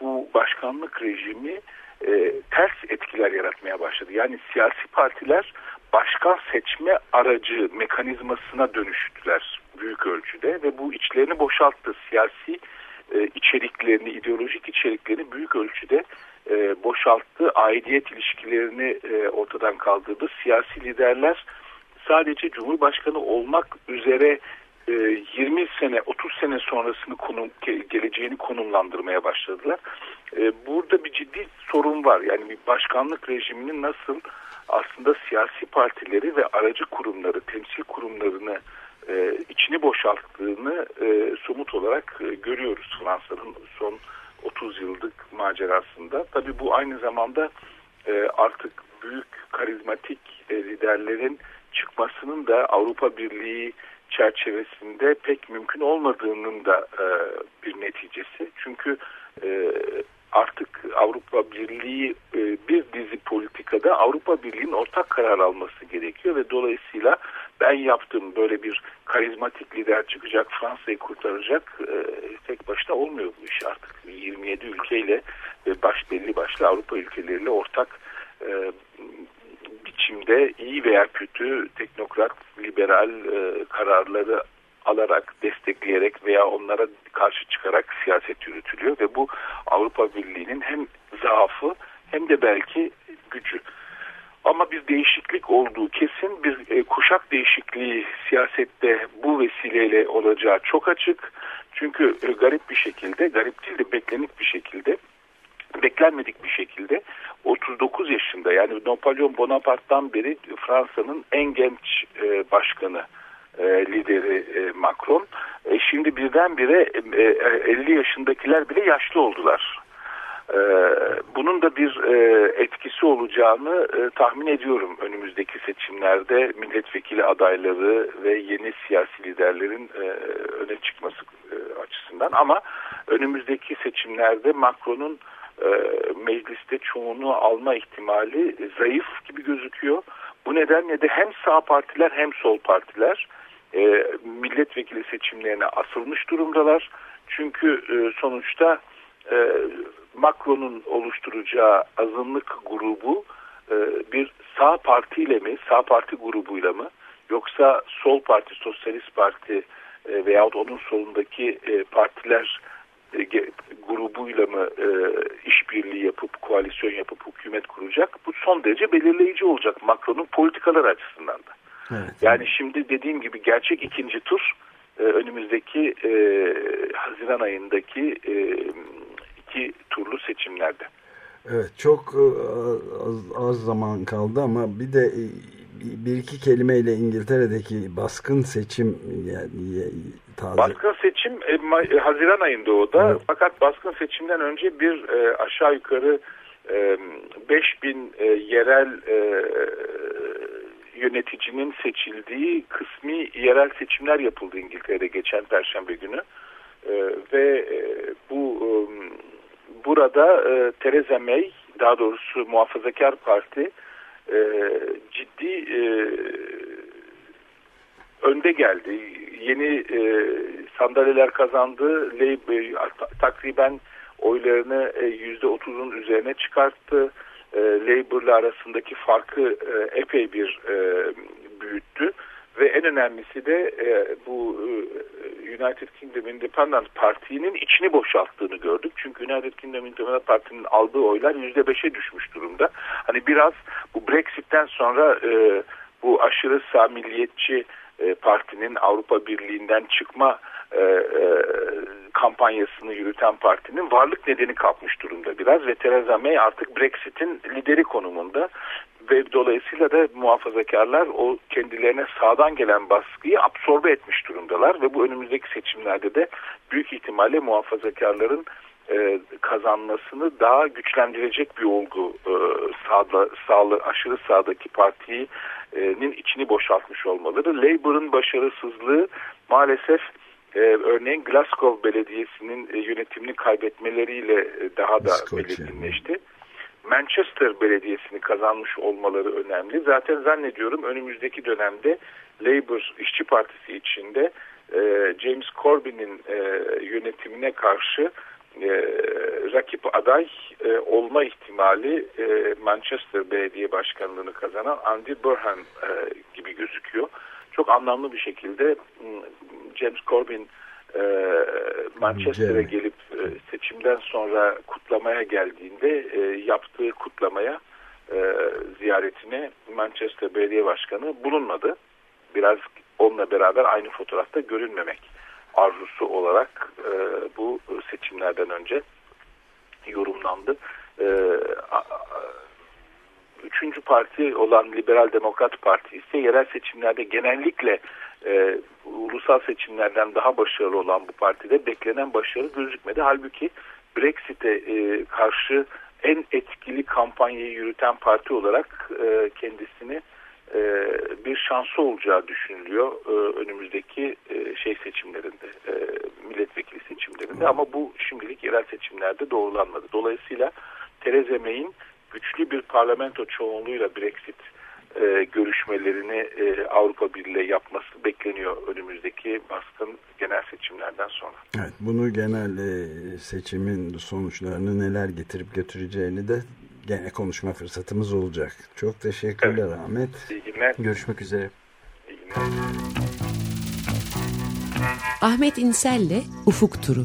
bu başkanlık rejimi e, ters etkiler yaratmaya başladı. Yani siyasi partiler başkan seçme aracı mekanizmasına dönüştüler büyük ölçüde ve bu içlerini boşalttı. Siyasi e, içeriklerini, ideolojik içeriklerini büyük ölçüde e, boşalttı. Aidiyet ilişkilerini e, ortadan kaldırdı. Siyasi liderler sadece Cumhurbaşkanı olmak üzere 20 sene, 30 sene sonrasını konum, ge- geleceğini konumlandırmaya başladılar. E, burada bir ciddi sorun var. Yani bir başkanlık rejiminin nasıl aslında siyasi partileri ve aracı kurumları, temsil kurumlarını e, içini boşalttığını e, somut olarak e, görüyoruz Fransa'nın son 30 yıllık macerasında. Tabii bu aynı zamanda e, artık büyük karizmatik e, liderlerin çıkmasının da Avrupa Birliği çerçevesinde pek mümkün olmadığının da e, bir neticesi. Çünkü e, artık Avrupa Birliği e, bir dizi politikada Avrupa Birliği'nin ortak karar alması gerekiyor ve dolayısıyla ben yaptım böyle bir karizmatik lider çıkacak Fransa'yı kurtaracak e, tek başına olmuyor bu iş artık 27 ülkeyle ve baş belli başlı Avrupa ülkeleriyle ortak e, biçimde iyi veya kötü teknokrat liberal e, kararları alarak, destekleyerek veya onlara karşı çıkarak siyaset yürütülüyor ve bu Avrupa Birliği'nin hem zaafı hem de belki gücü. Ama bir değişiklik olduğu kesin bir e, kuşak değişikliği siyasette bu vesileyle olacağı çok açık. Çünkü e, garip bir şekilde, garip değil de beklenik bir şekilde, beklenmedik bir şekilde 39 yaşında yani Napolyon Bonaparte'dan beri Fransa'nın en genç e, başkanı e, lideri e, Macron. E, şimdi birdenbire e, e, 50 yaşındakiler bile yaşlı oldular. E, bunun da bir e, etkisi olacağını e, tahmin ediyorum önümüzdeki seçimlerde milletvekili adayları ve yeni siyasi liderlerin e, öne çıkması e, açısından ama önümüzdeki seçimlerde Macron'un e, mecliste çoğunluğu alma ihtimali zayıf gibi gözüküyor. Bu nedenle de hem sağ partiler hem sol partiler e, milletvekili seçimlerine asılmış durumdalar. Çünkü e, sonuçta Macron'un oluşturacağı azınlık grubu bir sağ partiyle mi, sağ parti grubuyla mı yoksa sol parti, sosyalist parti e, veyahut onun solundaki e, partiler grubuyla mı e, işbirliği yapıp koalisyon yapıp hükümet kuracak? Bu son derece belirleyici olacak Macron'un politikalar açısından da. Evet. Yani şimdi dediğim gibi gerçek ikinci tur e, önümüzdeki e, Haziran ayındaki e, iki turlu seçimlerde. Evet çok e, az, az zaman kaldı ama bir de e, bir iki kelimeyle İngiltere'deki baskın seçim yani taze Baskın seçim e, e, Haziran ayında o da. Fakat baskın seçimden önce bir e, aşağı yukarı e, 5000 e, yerel e, yöneticinin seçildiği kısmi yerel seçimler yapıldı İngiltere'de geçen Perşembe günü. E, ve e, bu e, burada e, Theresa May daha doğrusu Muhafazakar Parti e, ciddi e, önde geldi. Yeni e, sandalyeler kazandı. Labour takriben oylarını e, yüzde otuzun üzerine çıkarttı. E, Labour'la arasındaki farkı e, epey bir e, büyüttü. Ve en önemlisi de e, bu e, United Kingdom Independent Parti'nin içini boşalttığını gördük. Çünkü United Kingdom Independent Parti'nin aldığı oylar yüzde beşe düşmüş durumda. Hani biraz bu Brexit'ten sonra e, bu aşırı sağ milliyetçi e, partinin Avrupa Birliği'nden çıkma e, e, kampanyasını yürüten partinin varlık nedeni kapmış durumda biraz ve Theresa May artık Brexit'in lideri konumunda ve dolayısıyla da muhafazakarlar o kendilerine sağdan gelen baskıyı absorbe etmiş durumdalar ve bu önümüzdeki seçimlerde de büyük ihtimalle muhafazakarların e, kazanmasını daha güçlendirecek bir olgu e, sağda, sağlı, aşırı sağdaki partinin içini boşaltmış olmaları. Labour'ın başarısızlığı maalesef e, örneğin Glasgow Belediyesi'nin e, yönetimini kaybetmeleriyle e, daha da belirginleşti. Manchester Belediyesi'ni kazanmış olmaları önemli. Zaten zannediyorum önümüzdeki dönemde Labour İşçi Partisi içinde e, James Corbyn'in e, yönetimine karşı e, rakip aday e, olma ihtimali e, Manchester Belediye Başkanlığı'nı kazanan Andy Burnham e, gibi gözüküyor. Çok anlamlı bir şekilde James Corbyn e, Manchester'e Cem. gelip e, seçimden sonra kutlamaya geldiğinde e, yaptığı kutlamaya e, ziyaretine Manchester Belediye Başkanı bulunmadı. Biraz onunla beraber aynı fotoğrafta görünmemek arzusu olarak e, bu seçimlerden önce yorumlandı. E, a- üçüncü parti olan Liberal Demokrat Parti ise yerel seçimlerde genellikle e, ulusal seçimlerden daha başarılı olan bu partide beklenen başarı gözükmedi. Halbuki Brexit'e e, karşı en etkili kampanyayı yürüten parti olarak e, kendisini e, bir şansı olacağı düşünülüyor e, önümüzdeki e, şey seçimlerinde, e, milletvekili seçimlerinde. Ama bu şimdilik yerel seçimlerde doğrulanmadı. Dolayısıyla Theresa May'in güçlü bir parlamento çoğunluğuyla Brexit e, görüşmelerini e, Avrupa Birliği yapması bekleniyor önümüzdeki baskın genel seçimlerden sonra. Evet, bunu genel e, seçimin sonuçlarını neler getirip götüreceğini de gene konuşma fırsatımız olacak. Çok teşekkürler Ahmet. İyi günler. Görüşmek üzere. iyi günler. Ahmet İnsel'le Ufuk Turu.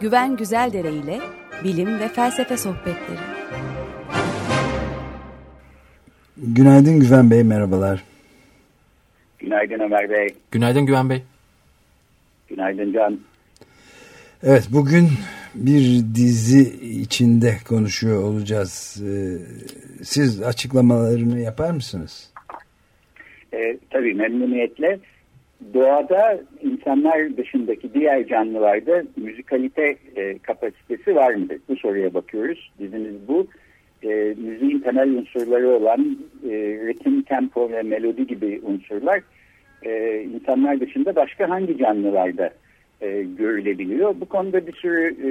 Güven Güzeldere ile bilim ve felsefe sohbetleri. Günaydın Güven Bey, merhabalar. Günaydın Ömer Bey. Günaydın Güven Bey. Günaydın Can. Evet, bugün bir dizi içinde konuşuyor olacağız. Ee, Siz açıklamalarını yapar mısınız? Ee, tabii memnuniyetle. Doğada insanlar dışındaki diğer canlılarda müzikalite e, kapasitesi var mıdır? Bu soruya bakıyoruz. Dizimiz bu. E, müziğin temel unsurları olan e, ritim, tempo ve melodi gibi unsurlar e, insanlar dışında başka hangi canlılarda e, görülebiliyor? Bu konuda bir sürü e,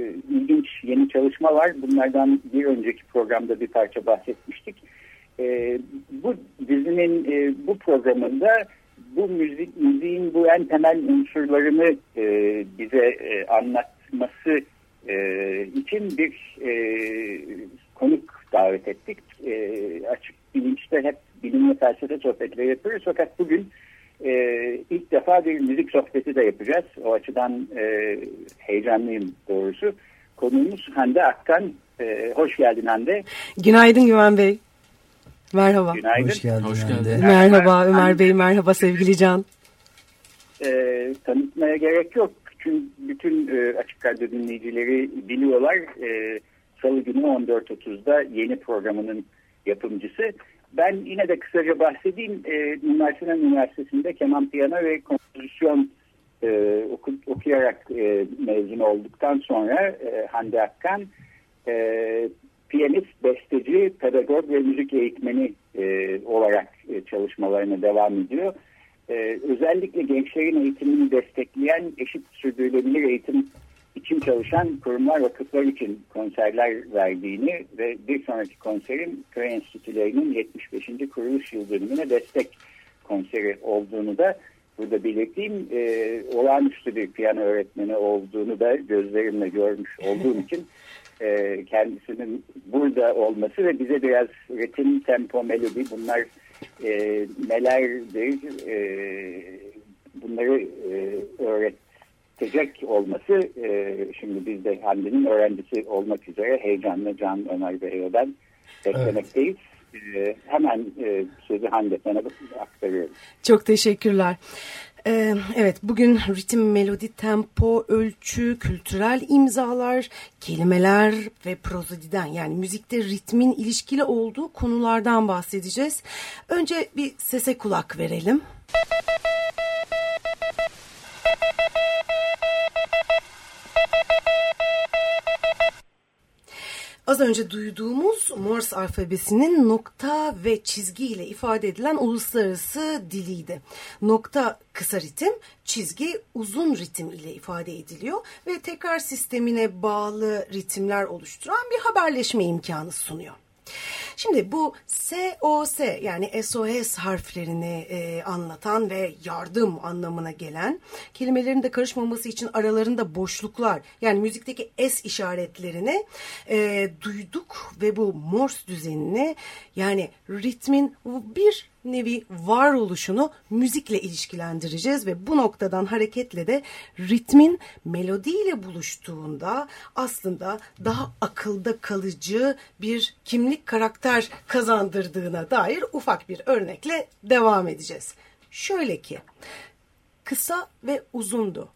e, ilginç yeni çalışma var. Bunlardan bir önceki programda bir parça bahsetmiştik. E, bu dizinin e, bu programında bu müzik müziğin bu en temel unsurlarını e, bize e, anlatması e, için bir e, konuk davet ettik. E, açık bilinçte hep bilim felsefe sohbetleri yapıyoruz fakat bugün e, ilk defa bir müzik sohbeti de yapacağız. O açıdan e, heyecanlıyım doğrusu. Konuğumuz Hande Akkan. E, hoş geldin Hande. Günaydın Güven Bey. Merhaba. Günaydın. Hoş geldin. Hoş geldin. Merhaba Ömer Bey, merhaba sevgili Can. e, tanıtmaya gerek yok. Çünkü bütün e, Açık Radyo dinleyicileri biliyorlar. E, Salı günü 14.30'da yeni programının yapımcısı. Ben yine de kısaca bahsedeyim. E, Mimar Sinan Üniversitesi'nde keman piyano ve kompozisyon e, oku, okuyarak e, mezun olduktan sonra e, Hande Akkan e, piyanist, besteci, pedagog ve müzik eğitmeni e, olarak e, çalışmalarına devam ediyor. Ee, özellikle gençlerin eğitimini destekleyen eşit sürdürülebilir eğitim için çalışan kurumlar vakıflar için konserler verdiğini ve bir sonraki konserin köy enstitülerinin 75. kuruluş yıl dönümüne destek konseri olduğunu da burada belirteyim. Ee, olağanüstü bir piyano öğretmeni olduğunu da gözlerimle görmüş olduğum [LAUGHS] için e, kendisinin burada olması ve bize biraz ritim, tempo, melodi bunlar e, nelerdir e, bunları e, öğretecek olması e, şimdi biz de Hande'nin öğrencisi olmak üzere heyecanla Can Ömer Bey'e ben beklemekteyiz. E, hemen e, sözü Hande sana aktarıyorum. Çok teşekkürler. Ee, evet bugün ritim, melodi, tempo, ölçü, kültürel imzalar, kelimeler ve prozodiden yani müzikte ritmin ilişkili olduğu konulardan bahsedeceğiz. Önce bir sese kulak verelim. Az önce duyduğumuz Morse alfabesinin nokta ve çizgi ile ifade edilen uluslararası diliydi. Nokta kısa ritim, çizgi uzun ritim ile ifade ediliyor ve tekrar sistemine bağlı ritimler oluşturan bir haberleşme imkanı sunuyor. Şimdi bu SOS yani SOS harflerini e, anlatan ve yardım anlamına gelen kelimelerin de karışmaması için aralarında boşluklar yani müzikteki S işaretlerini e, duyduk ve bu Morse düzenini yani ritmin bir nevi varoluşunu müzikle ilişkilendireceğiz ve bu noktadan hareketle de ritmin melodiyle buluştuğunda aslında daha akılda kalıcı bir kimlik karakter kazandırdığına dair ufak bir örnekle devam edeceğiz. Şöyle ki kısa ve uzundu.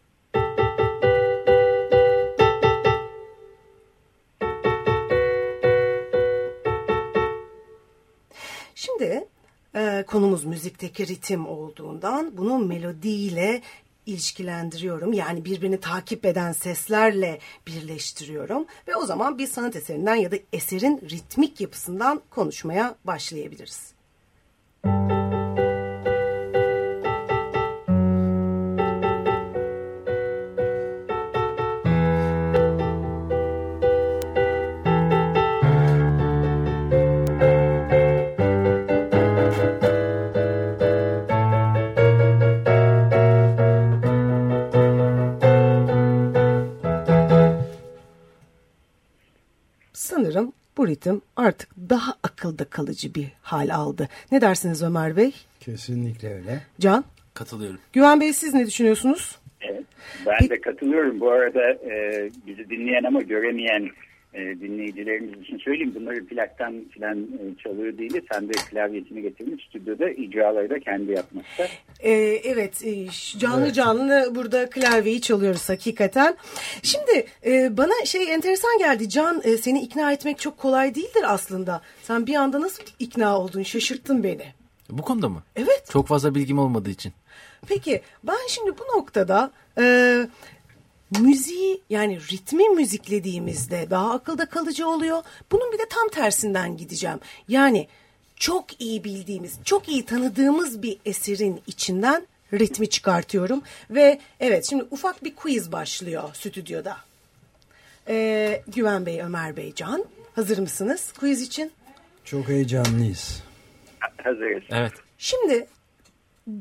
Şimdi e, konumuz müzikteki ritim olduğundan bunu melodiyle ilişkilendiriyorum. Yani birbirini takip eden seslerle birleştiriyorum. Ve o zaman bir sanat eserinden ya da eserin ritmik yapısından konuşmaya başlayabiliriz. Sanırım ritim artık daha akılda kalıcı bir hal aldı. Ne dersiniz Ömer Bey? Kesinlikle öyle. Can? Katılıyorum. Güven Bey siz ne düşünüyorsunuz? Evet, ben de katılıyorum. Bu arada e, bizi dinleyen ama göremeyen e, dinleyicilerimiz için söyleyeyim. Bunları plaktan filan e, çalıyor değil. Sen de klavyesini getirmiş stüdyoda icraları da kendi yapmakta. Ee, evet e, canlı canlı burada klavyeyi çalıyoruz hakikaten. Şimdi e, bana şey enteresan geldi Can e, seni ikna etmek çok kolay değildir aslında. Sen bir anda nasıl ikna oldun şaşırttın beni. Bu konuda mı? Evet. Çok fazla bilgim olmadığı için. Peki ben şimdi bu noktada e, müziği yani ritmi müziklediğimizde daha akılda kalıcı oluyor. Bunun bir de tam tersinden gideceğim. Yani çok iyi bildiğimiz, çok iyi tanıdığımız bir eserin içinden ritmi çıkartıyorum. Ve evet şimdi ufak bir quiz başlıyor stüdyoda. E, Güven Bey, Ömer Bey, Can hazır mısınız quiz için? Çok heyecanlıyız. Hazırız. Evet. Şimdi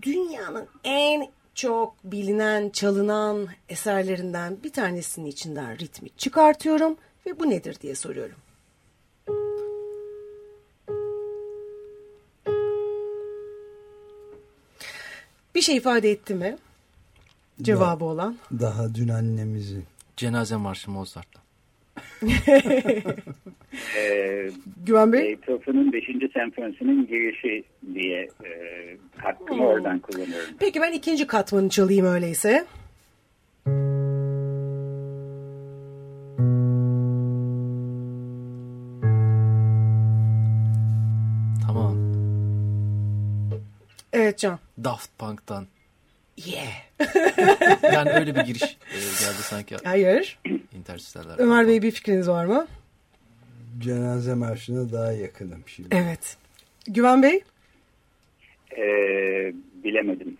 dünyanın en çok bilinen, çalınan eserlerinden bir tanesinin içinden ritmi çıkartıyorum ve bu nedir diye soruyorum. Bir şey ifade etti mi? Cevabı olan. Daha dün annemizi. Cenaze marşı Mozart'tan. [LAUGHS] E, Güven Bey? Beethoven'ın 5. senfonisinin girişi diye e, hakkımı Hmm. oradan kullanıyorum. Peki ben ikinci katmanı çalayım öyleyse. Tamam. Evet Can. Daft Punk'tan. Yeah. [LAUGHS] Yani öyle bir giriş e, geldi sanki. Hayır. Interstellar. Ömer Bey bir fikriniz var mı? Cenaze marşına daha yakınım şimdi. Evet. Güven Bey? E, bilemedim.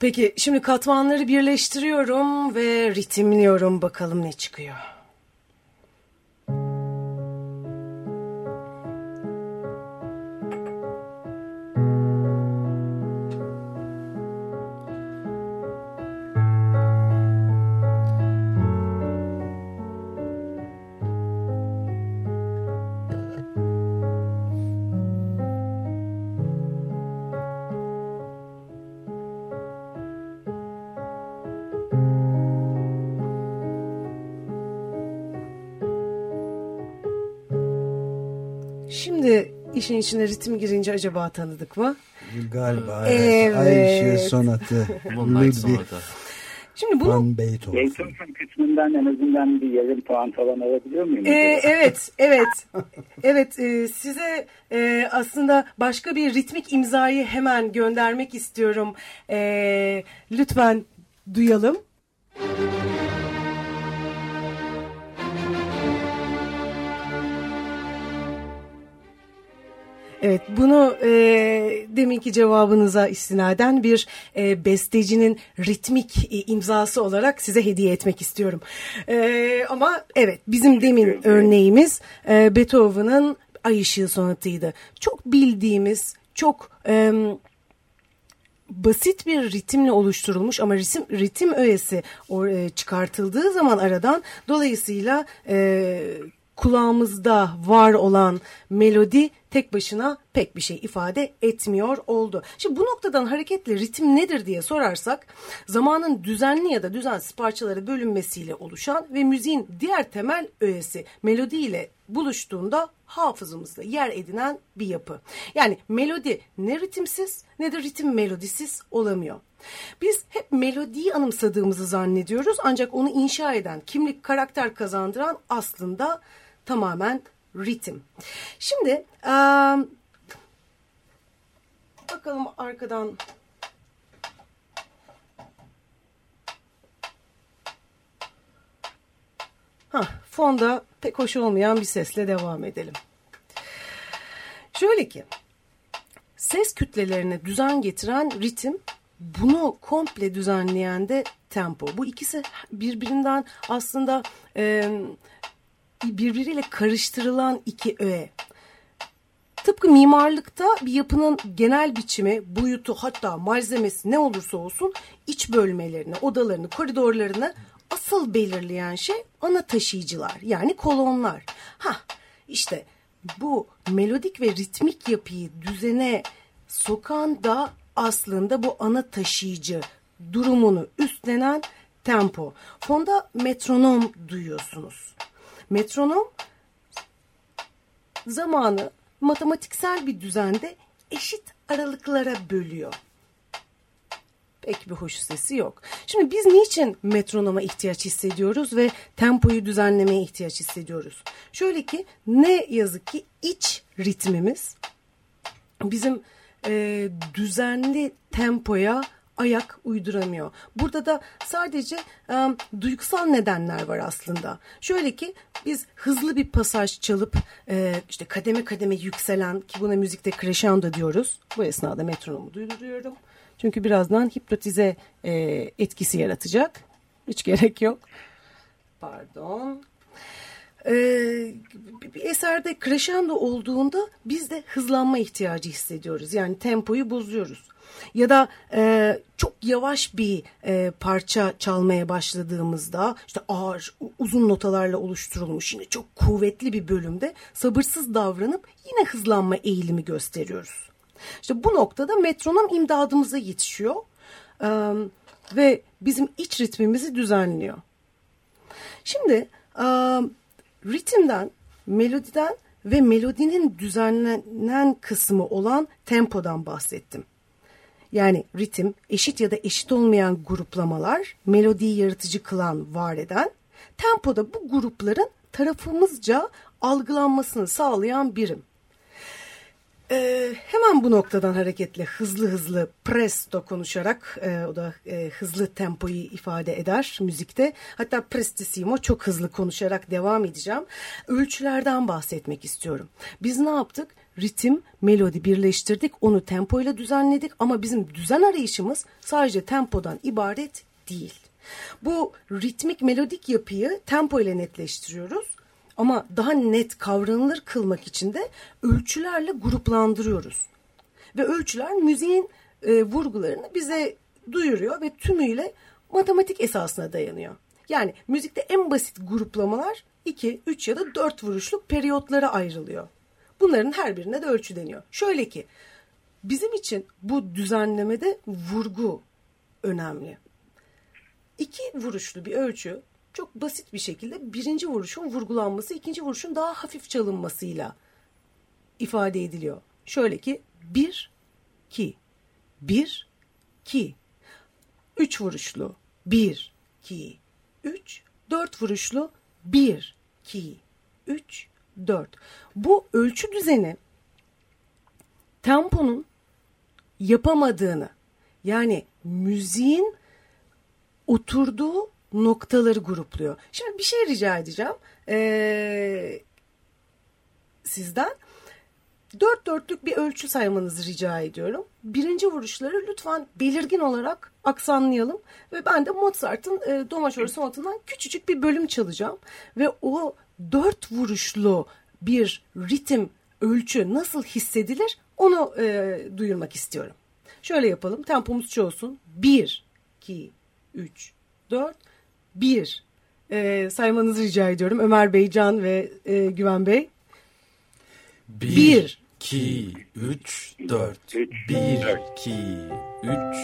Peki şimdi katmanları birleştiriyorum ve ritimliyorum bakalım ne çıkıyor. İçine ritim girince acaba tanıdık mı? Galiba evet. Ay Evet. ışığı sonatı. [LAUGHS] Moonlight Ludwig Sonata. Şimdi bunu van Beethoven. Beethoven kısmından en azından bir yarım puan falan alabiliyor muyum? Ee, evet, [LAUGHS] evet, evet. e, size e, aslında başka bir ritmik imzayı hemen göndermek istiyorum. E, lütfen duyalım. Evet bunu e, deminki cevabınıza istinaden bir e, bestecinin ritmik e, imzası olarak size hediye etmek istiyorum. E, ama evet bizim demin örneğimiz e, Beethoven'ın Ay Işığı sonatıydı. Çok bildiğimiz, çok... E, basit bir ritimle oluşturulmuş ama ritim, ritim öğesi e, çıkartıldığı zaman aradan dolayısıyla e, kulağımızda var olan melodi tek başına pek bir şey ifade etmiyor oldu. Şimdi bu noktadan hareketle ritim nedir diye sorarsak zamanın düzenli ya da düzensiz parçalara bölünmesiyle oluşan ve müziğin diğer temel öğesi melodi ile buluştuğunda hafızamızda yer edinen bir yapı. Yani melodi ne ritimsiz ne de ritim melodisiz olamıyor. Biz hep melodiyi anımsadığımızı zannediyoruz ancak onu inşa eden, kimlik, karakter kazandıran aslında tamamen ritim. Şimdi eee, bakalım arkadan Hah, fonda pek hoş olmayan bir sesle devam edelim. Şöyle ki ses kütlelerine düzen getiren ritim, bunu komple düzenleyen de tempo. Bu ikisi birbirinden aslında e, birbiriyle karıştırılan iki öğe. Tıpkı mimarlıkta bir yapının genel biçimi, boyutu hatta malzemesi ne olursa olsun iç bölmelerini, odalarını, koridorlarını asıl belirleyen şey ana taşıyıcılar yani kolonlar. Ha işte bu melodik ve ritmik yapıyı düzene sokan da aslında bu ana taşıyıcı durumunu üstlenen tempo. Fonda metronom duyuyorsunuz. Metronom zamanı matematiksel bir düzende eşit aralıklara bölüyor. Pek bir hoş sesi yok. Şimdi biz niçin metronoma ihtiyaç hissediyoruz ve tempoyu düzenlemeye ihtiyaç hissediyoruz? Şöyle ki ne yazık ki iç ritmimiz bizim e, düzenli tempoya ayak uyduramıyor. Burada da sadece e, duygusal nedenler var aslında. Şöyle ki biz hızlı bir pasaj çalıp e, işte kademe kademe yükselen ki buna müzikte crescendo diyoruz. Bu esnada metronomu duyduruyorum. Çünkü birazdan hipnotize e, etkisi yaratacak. Hiç gerek yok. Pardon. Ee, bir eserde crescendo olduğunda biz de hızlanma ihtiyacı hissediyoruz. Yani tempoyu bozuyoruz. Ya da e, çok yavaş bir e, parça çalmaya başladığımızda işte ağır uzun notalarla oluşturulmuş yine çok kuvvetli bir bölümde sabırsız davranıp yine hızlanma eğilimi gösteriyoruz. İşte bu noktada metronom imdadımıza yetişiyor e, ve bizim iç ritmimizi düzenliyor. Şimdi e, ritimden, melodiden ve melodinin düzenlenen kısmı olan tempodan bahsettim. Yani ritim, eşit ya da eşit olmayan gruplamalar, melodiyi yaratıcı kılan, var eden, tempoda bu grupların tarafımızca algılanmasını sağlayan birim. Ee, hemen bu noktadan hareketle hızlı hızlı presto konuşarak e, o da e, hızlı tempoyu ifade eder müzikte. Hatta prestissimo çok hızlı konuşarak devam edeceğim. Ölçülerden bahsetmek istiyorum. Biz ne yaptık? Ritim, melodi birleştirdik, onu tempoyla düzenledik ama bizim düzen arayışımız sadece tempodan ibaret değil. Bu ritmik melodik yapıyı tempo ile netleştiriyoruz. Ama daha net kavranılır kılmak için de ölçülerle gruplandırıyoruz. Ve ölçüler müziğin e, vurgularını bize duyuruyor ve tümüyle matematik esasına dayanıyor. Yani müzikte en basit gruplamalar 2, 3 ya da 4 vuruşluk periyotlara ayrılıyor. Bunların her birine de ölçü deniyor. Şöyle ki bizim için bu düzenlemede vurgu önemli. İki vuruşlu bir ölçü çok basit bir şekilde birinci vuruşun vurgulanması, ikinci vuruşun daha hafif çalınmasıyla ifade ediliyor. Şöyle ki bir, ki, bir, ki, üç vuruşlu, bir, ki, üç, dört vuruşlu, bir, ki, üç, dört. Bu ölçü düzeni temponun yapamadığını yani müziğin oturduğu noktaları grupluyor. Şimdi bir şey rica edeceğim ee, sizden. Dört dörtlük bir ölçü saymanızı rica ediyorum. Birinci vuruşları lütfen belirgin olarak aksanlayalım. Ve ben de Mozart'ın e, Do majör sonatı'ndan küçücük bir bölüm çalacağım. Ve o dört vuruşlu bir ritim ölçü nasıl hissedilir onu e, duyurmak istiyorum. Şöyle yapalım tempomuz çoğulsun. Bir, iki, üç, dört, bir. E, saymanızı rica ediyorum Ömer Bey, Can ve e, Güven Bey. Bir, Bir. iki, üç, dört. Bir, iki, üç,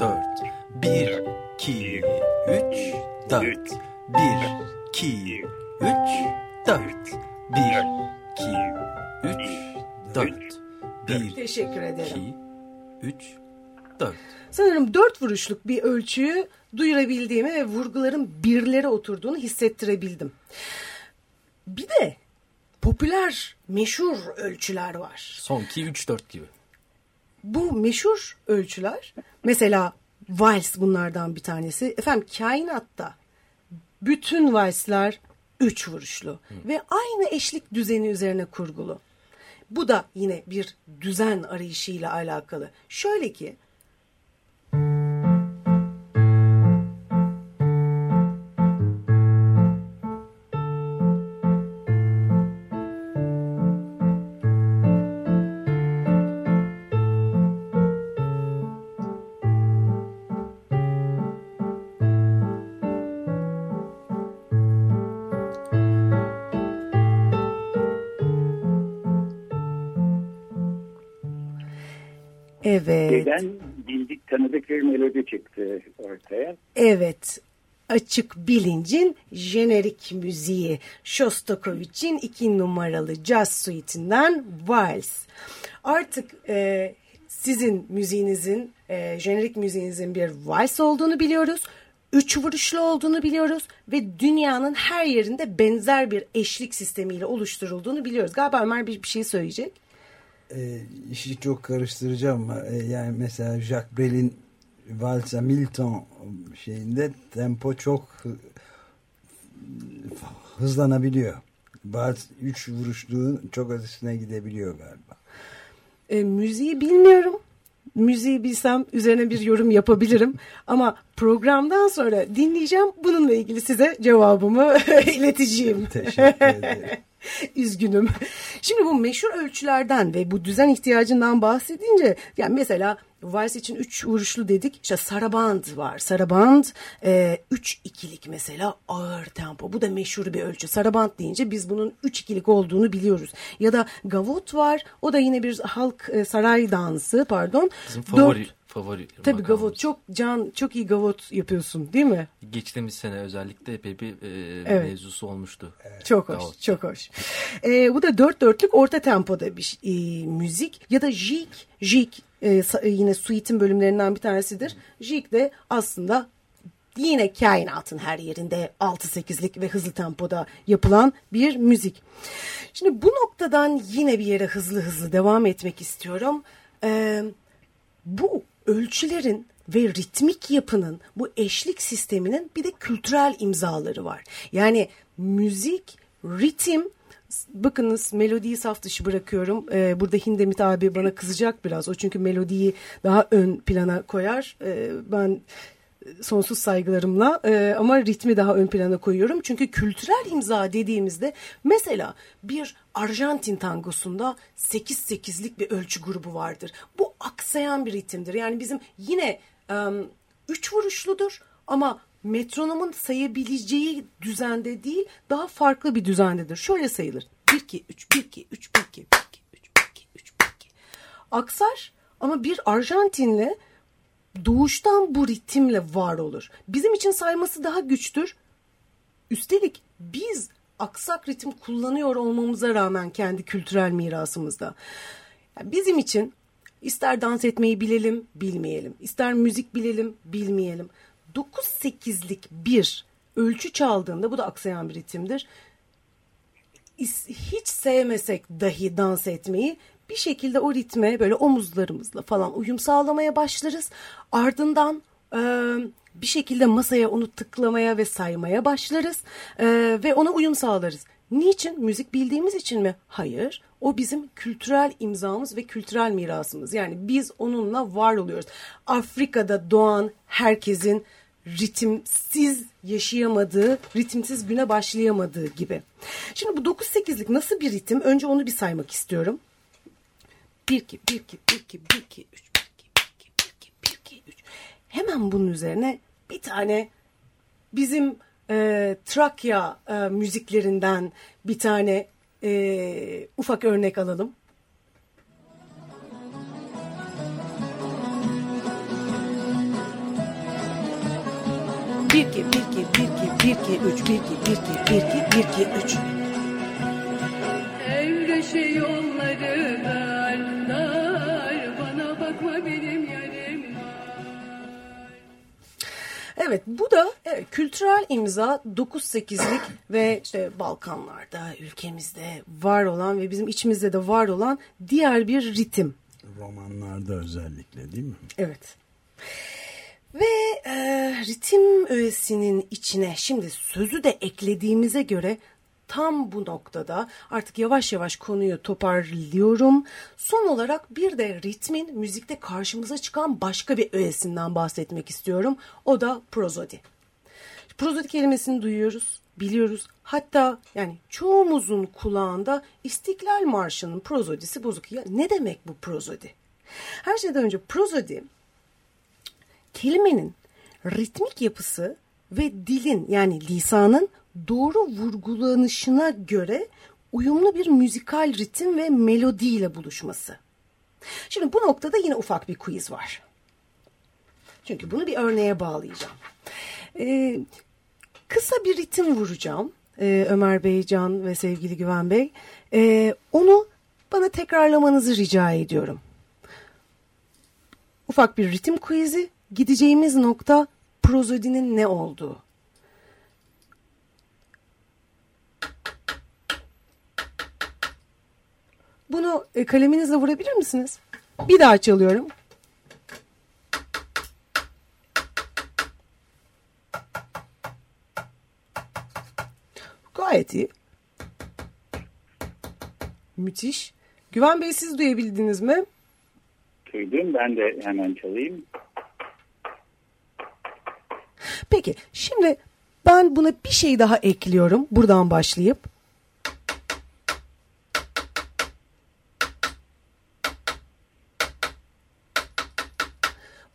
dört. Bir, iki, üç, dört. Bir, iki, üç, dört. Bir, iki, üç, dört. Bir, Teşekkür ederim. iki, üç, dört. Sanırım dört vuruşluk bir ölçüyü duyurabildiğimi ve vurguların birlere oturduğunu hissettirebildim. Bir de popüler, meşhur ölçüler var. Son üç, dört gibi. Bu meşhur ölçüler mesela vals bunlardan bir tanesi. Efendim kainatta bütün valsler üç vuruşlu ve aynı eşlik düzeni üzerine kurgulu. Bu da yine bir düzen arayışıyla alakalı. Şöyle ki bir melodi çıktı ortaya. Evet. Açık bilincin jenerik müziği Shostakovich'in iki numaralı jazz suite'inden Vals. Artık e, sizin müziğinizin, e, jenerik müziğinizin bir vals olduğunu biliyoruz. Üç vuruşlu olduğunu biliyoruz ve dünyanın her yerinde benzer bir eşlik sistemiyle oluşturulduğunu biliyoruz. Galiba Ömer bir, bir şey söyleyecek. e, işi çok karıştıracağım ama e, yani mesela Jacques Brel'in Valsa Milton şeyinde tempo çok hı- hızlanabiliyor. Vals 3 vuruşluğun çok ötesine gidebiliyor galiba. E, müziği bilmiyorum. Müziği bilsem üzerine bir yorum yapabilirim. [LAUGHS] Ama programdan sonra dinleyeceğim. Bununla ilgili size cevabımı [LAUGHS] ileteceğim. Teşekkür ederim. [LAUGHS] Üzgünüm. Şimdi bu meşhur ölçülerden ve bu düzen ihtiyacından bahsedince yani mesela vals için üç vuruşlu dedik. İşte saraband var. Saraband e, üç ikilik mesela ağır tempo. Bu da meşhur bir ölçü. Saraband deyince biz bunun üç ikilik olduğunu biliyoruz. Ya da gavot var. O da yine bir halk e, saray dansı pardon. Bizim Dört- favori, favori Tabii makamımız. gavot çok can çok iyi gavot yapıyorsun değil mi? Geçtiğimiz sene özellikle epey bir e, Evet. mevzusu olmuştu. Çok hoş, Gavot. çok hoş. Ee, bu da dört dörtlük orta tempoda bir e, müzik ya da jig, jig e, e, yine suite'in bölümlerinden bir tanesidir. Jig de aslında yine kainatın her yerinde 6-8'lik ve hızlı tempoda yapılan bir müzik. Şimdi bu noktadan yine bir yere hızlı hızlı devam etmek istiyorum. Ee, bu ölçülerin ve ritmik yapının bu eşlik sisteminin bir de kültürel imzaları var. Yani müzik, ritim bakınız melodiyi saf dışı bırakıyorum. Ee, burada Hindemit abi bana kızacak biraz. O çünkü melodiyi daha ön plana koyar. Ee, ben sonsuz saygılarımla e, ama ritmi daha ön plana koyuyorum. Çünkü kültürel imza dediğimizde mesela bir Arjantin tangosunda 8-8'lik bir ölçü grubu vardır. Bu aksayan bir ritimdir. Yani bizim yine 3 vuruşludur ama metronomun sayabileceği düzende değil daha farklı bir düzendedir. Şöyle sayılır. 1 2 3 1 2 3 1 2 1 2 3 1 2 3 1 2. Aksar ama bir Arjantinli doğuştan bu ritimle var olur. Bizim için sayması daha güçtür. Üstelik biz aksak ritim kullanıyor olmamıza rağmen kendi kültürel mirasımızda. Bizim için ister dans etmeyi bilelim, bilmeyelim. ister müzik bilelim, bilmeyelim. 9-8'lik bir ölçü çaldığında bu da aksayan bir ritimdir. hiç sevmesek dahi dans etmeyi bir şekilde o ritme böyle omuzlarımızla falan uyum sağlamaya başlarız. Ardından e, bir şekilde masaya onu tıklamaya ve saymaya başlarız E, ve ona uyum sağlarız. Niçin? Müzik bildiğimiz için mi? Hayır. O bizim kültürel imzamız ve kültürel mirasımız. Yani biz onunla var oluyoruz. Afrika'da doğan herkesin ritimsiz yaşayamadığı, ritimsiz güne başlayamadığı gibi. Şimdi bu 9-8'lik nasıl bir ritim? Önce onu bir saymak istiyorum. 1 2 1 2 1 2 1 2 3 1 2 1 2 1 2 1 2 3. Hemen bunun üzerine bir tane bizim e, Trakya e, müziklerinden bir tane e, ufak örnek alalım. Bir iki, bir iki, bir iki, bir iki, üç, bir iki, bir iki, bir iki, bir iki, üç. Evreşe Evet bu da evet, kültürel imza 9-8'lik ve işte Balkanlarda ülkemizde var olan ve bizim içimizde de var olan diğer bir ritim. Romanlarda özellikle değil mi? Evet. Ve e, ritim öğesinin içine şimdi sözü de eklediğimize göre tam bu noktada artık yavaş yavaş konuyu toparlıyorum. Son olarak bir de ritmin müzikte karşımıza çıkan başka bir öğesinden bahsetmek istiyorum. O da prozodi. Prozodi kelimesini duyuyoruz, biliyoruz. Hatta yani çoğumuzun kulağında İstiklal Marşı'nın prozodisi bozuk. Ya ne demek bu prozodi? Her şeyden önce prozodi kelimenin ritmik yapısı ve dilin yani lisanın doğru vurgulanışına göre uyumlu bir müzikal ritim ve melodiyle buluşması. Şimdi bu noktada yine ufak bir quiz var. Çünkü bunu bir örneğe bağlayacağım. Ee, kısa bir ritim vuracağım. Ee, Ömer Bey, Can ve sevgili Güven Bey. Ee, onu bana tekrarlamanızı rica ediyorum. Ufak bir ritim quiz'i. Gideceğimiz nokta prozodinin ne olduğu. Bunu e, kaleminizle vurabilir misiniz? Bir daha çalıyorum. Gayet iyi. Müthiş. Güven Bey siz duyabildiniz mi? Duydum. Ben de hemen çalayım. Peki şimdi ben buna bir şey daha ekliyorum. Buradan başlayıp.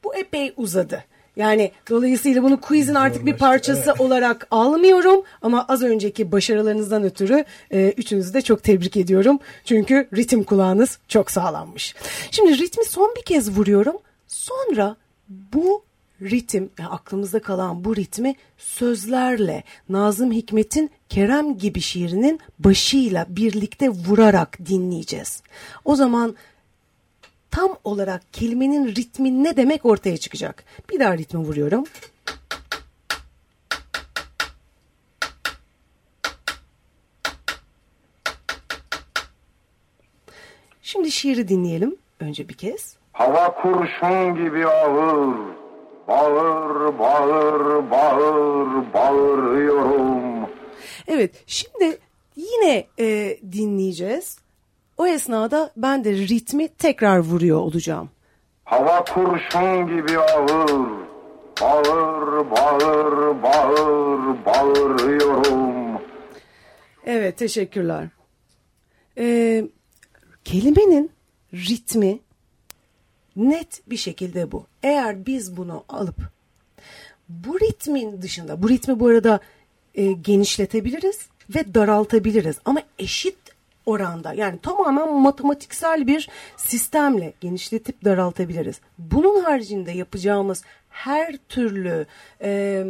Bu epey uzadı. Yani dolayısıyla bunu quizin artık bir parçası olarak almıyorum ama az önceki başarılarınızdan ötürü e, üçünüzü de çok tebrik ediyorum. Çünkü ritim kulağınız çok sağlammış. Şimdi ritmi son bir kez vuruyorum. Sonra bu ritim, yani aklımızda kalan bu ritmi sözlerle Nazım Hikmet'in Kerem gibi şiirinin başıyla birlikte vurarak dinleyeceğiz. O zaman tam olarak kelimenin ritmi ne demek ortaya çıkacak. Bir daha ritmi vuruyorum. Şimdi şiiri dinleyelim önce bir kez. Hava kurşun gibi ağır, bağır, bağır, bağır, bağırıyorum. Evet şimdi yine e, dinleyeceğiz. O esnada ben de ritmi tekrar vuruyor olacağım. Hava kurşun gibi ağır, bağır, bağır, bağır, bağırıyorum. Evet teşekkürler. Ee, kelimenin ritmi net bir şekilde bu. Eğer biz bunu alıp bu ritmin dışında, bu ritmi bu arada e, genişletebiliriz ve daraltabiliriz ama eşit oranda yani tamamen matematiksel bir sistemle genişletip daraltabiliriz. Bunun haricinde yapacağımız her türlü e,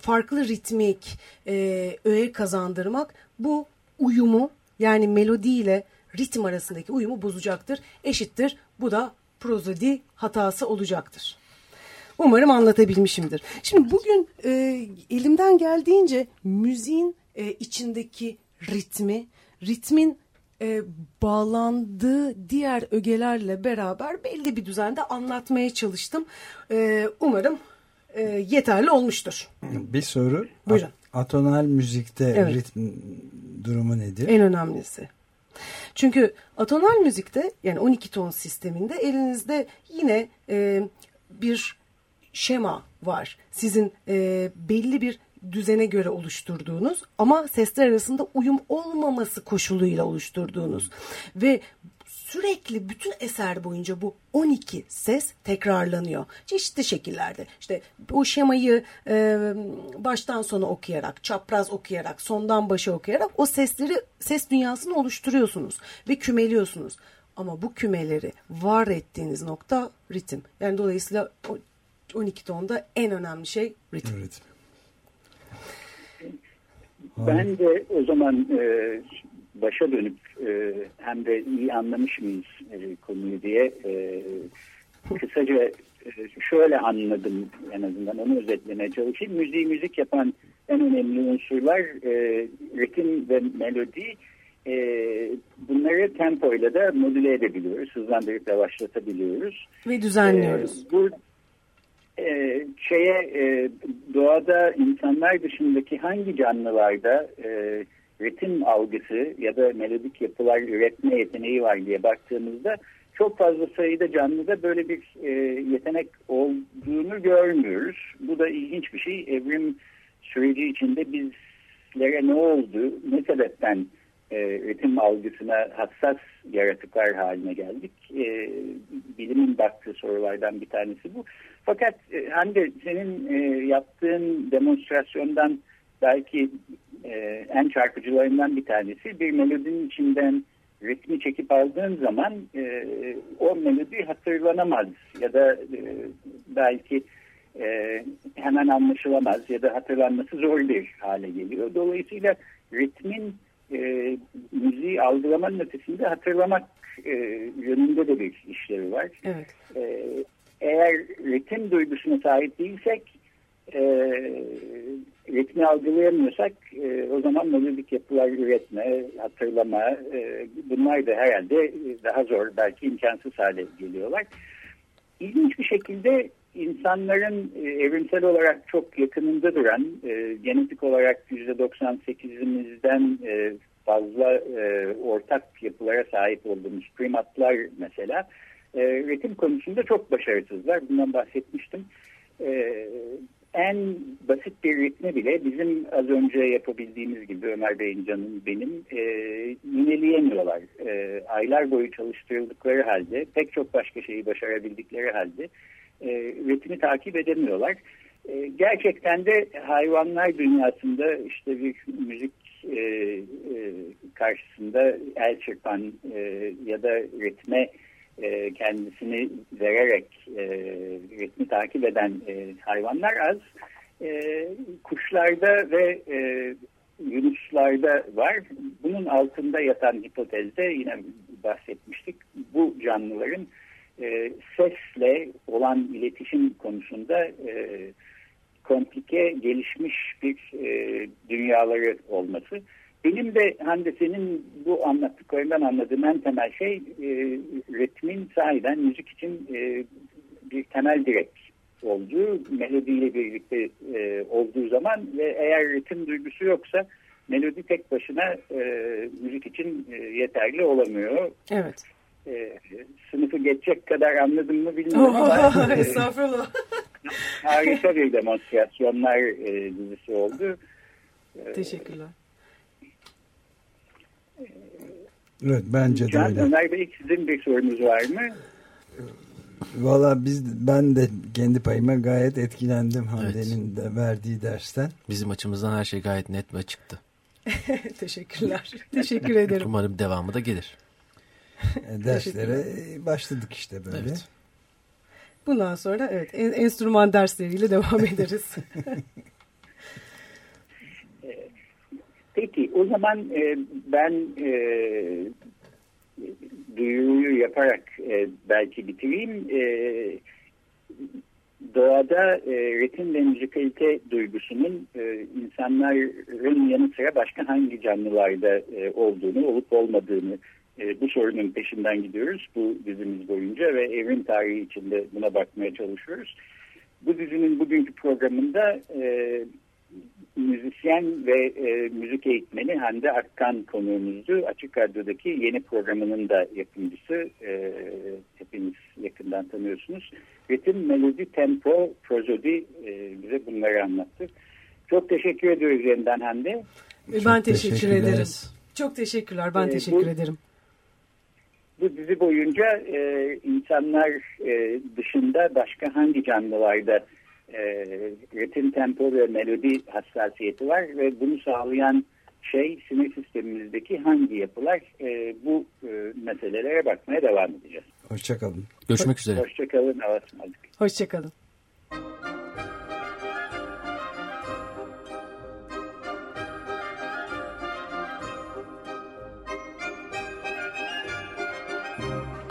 farklı ritmik e, öğe kazandırmak bu uyumu yani melodi ile ritim arasındaki uyumu bozacaktır. Eşittir. Bu da prozodi hatası olacaktır. Umarım anlatabilmişimdir. Şimdi bugün e, elimden geldiğince müziğin e, içindeki ritmi, ritmin e, bağlandığı diğer ögelerle beraber belli bir düzende anlatmaya çalıştım. E, umarım e, yeterli olmuştur. Bir soru. Buyurun. Atonal müzikte Evet. ritm durumu nedir? En önemlisi. Çünkü atonal müzikte yani 12 ton sisteminde elinizde yine e, bir şema var. Sizin e, belli bir düzene göre oluşturduğunuz ama sesler arasında uyum olmaması koşuluyla oluşturduğunuz ve sürekli bütün eser boyunca bu 12 ses tekrarlanıyor. Çeşitli şekillerde. İşte o şemayı e, baştan sona okuyarak, çapraz okuyarak, sondan başa okuyarak o sesleri, ses dünyasını oluşturuyorsunuz ve kümeliyorsunuz. Ama bu kümeleri var ettiğiniz nokta ritim. Yani dolayısıyla o 12 tonda en önemli şey ritim. Ben de o zaman e, başa dönüp e, hem de iyi anlamış mıyız e, konuyu diye e, kısaca e, şöyle anladım en azından onu özetlemeye çalışayım. Müziği müzik yapan en önemli unsurlar e, ritim ve melodi. E, bunları tempoyla da modüle edebiliyoruz. Hızlandırıp yavaşlatabiliyoruz. Ve düzenliyoruz. E, bu e, şeye doğada insanlar dışındaki hangi canlılarda e, ritim algısı ya da melodik yapılar üretme yeteneği var diye baktığımızda çok fazla sayıda canlıda böyle bir e, yetenek olduğunu görmüyoruz. Bu da ilginç bir şey. Evrim süreci içinde bizlere ne oldu, ne sebepten e, ritim algısına hassas yaratıklar haline geldik. E, bilimin baktığı sorulardan bir tanesi bu. Fakat e, Hande senin e, yaptığın demonstrasyondan belki e, en çarpıcılarından bir tanesi bir melodinin içinden ritmi çekip aldığın zaman e, o melodi hatırlanamaz ya da e, belki e, hemen anlaşılamaz ya da hatırlanması zor bir hale geliyor. Dolayısıyla ritmin e, müziği algılamanın ötesinde hatırlamak e, yönünde de bir işlevi var. Evet. E, eğer ritim duygusuna sahip değilsek e, ritmi algılayamıyorsak e, o zaman melodik yapılar üretme, hatırlama e, bunlar da herhalde daha zor belki imkansız hale geliyorlar. İlginç bir şekilde insanların e, evrimsel olarak çok yakınında duran e, genetik olarak %98'imizden e, fazla ortak yapılara sahip olduğumuz primatlar mesela ritim konusunda çok başarısızlar. Bundan bahsetmiştim. En basit bir ritmi bile bizim az önce yapabildiğimiz gibi Ömer Bey'in canım benim e, yineleyemiyorlar. E, aylar boyu çalıştırıldıkları halde pek çok başka şeyi başarabildikleri halde e, ritmi takip edemiyorlar. E, gerçekten de hayvanlar dünyasında işte bir müzik e, e, karşısında el çırpan e, ya da ritme e, kendisini vererek e, ritmi takip eden e, hayvanlar az. E, kuşlarda ve e, yunuslarda var. Bunun altında yatan hipotezde yine bahsetmiştik. Bu canlıların e, sesle olan iletişim konusunda e, komplike gelişmiş bir e, dünyaları olması. Benim de Hande senin bu anlattıklarından anladığım en temel şey e, ritmin sahiden müzik için e, bir temel direk olduğu, melodiyle birlikte e, olduğu zaman ve eğer ritim duygusu yoksa melodi tek başına e, müzik için e, yeterli olamıyor. Evet. E, sınıfı geçecek kadar anladım mı bilmiyorum ama [LAUGHS] e, Estağfurullah. harika bir demonstrasyonlar e, dizisi oldu. E, Teşekkürler. Evet bence de öyle. Ömer Bey sizin bir sorunuz var mı? Valla biz ben de kendi payıma gayet etkilendim Hande'nin de verdiği dersten. Bizim açımızdan her şey gayet net ve çıktı. [LAUGHS] Teşekkürler. Teşekkür ederim. Umarım devamı da gelir. E, Derslere başladık işte böyle. Evet. Bundan sonra evet en- enstrüman dersleriyle devam [LAUGHS] ederiz. [LAUGHS] Peki o zaman e, ben e, duyuruyu yaparak e, belki bitireyim. E, doğada e, ritim ve müzikalite duygusunun e, insanların yanı sıra başka hangi canlılarda e, olduğunu, olup olmadığını e, bu sorunun peşinden gidiyoruz bu dizimiz boyunca ve evrim tarihi içinde buna bakmaya çalışıyoruz. Bu dizinin bugünkü programında e, müzisyen ve e, müzik eğitmeni Hande Akkan konuğumuzdu. Açık Radyo'daki yeni programının da yapımcısı. E, hepiniz yakından tanıyorsunuz. Ritim, melodi, tempo, prozodi e, bize bunları anlattı. Çok teşekkür ediyoruz yeniden Hande. ben teşekkür teşekkürler. ederim. Çok teşekkürler. Ben Ee, teşekkür bu- ederim. Bu dizi boyunca e, insanlar e, dışında başka hangi canlılarda e, ritim, tempo ve melodi hassasiyeti var ve bunu sağlayan şey sinir sistemimizdeki hangi yapılar E, bu e, meselelere bakmaya devam edeceğiz. Hoşçakalın. Görüşmek üzere. Hoşçakalın. Ismarladık. Hoşçakalın.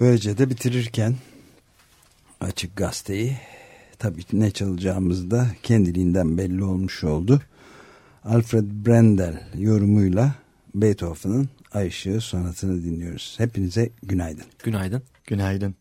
Böylece de bitirirken açık gazeteyi tabii ne çalacağımız da kendiliğinden belli olmuş oldu. Alfred Brendel yorumuyla Beethoven'ın Ay Işığı sonatını dinliyoruz. Hepinize günaydın. Günaydın. Günaydın.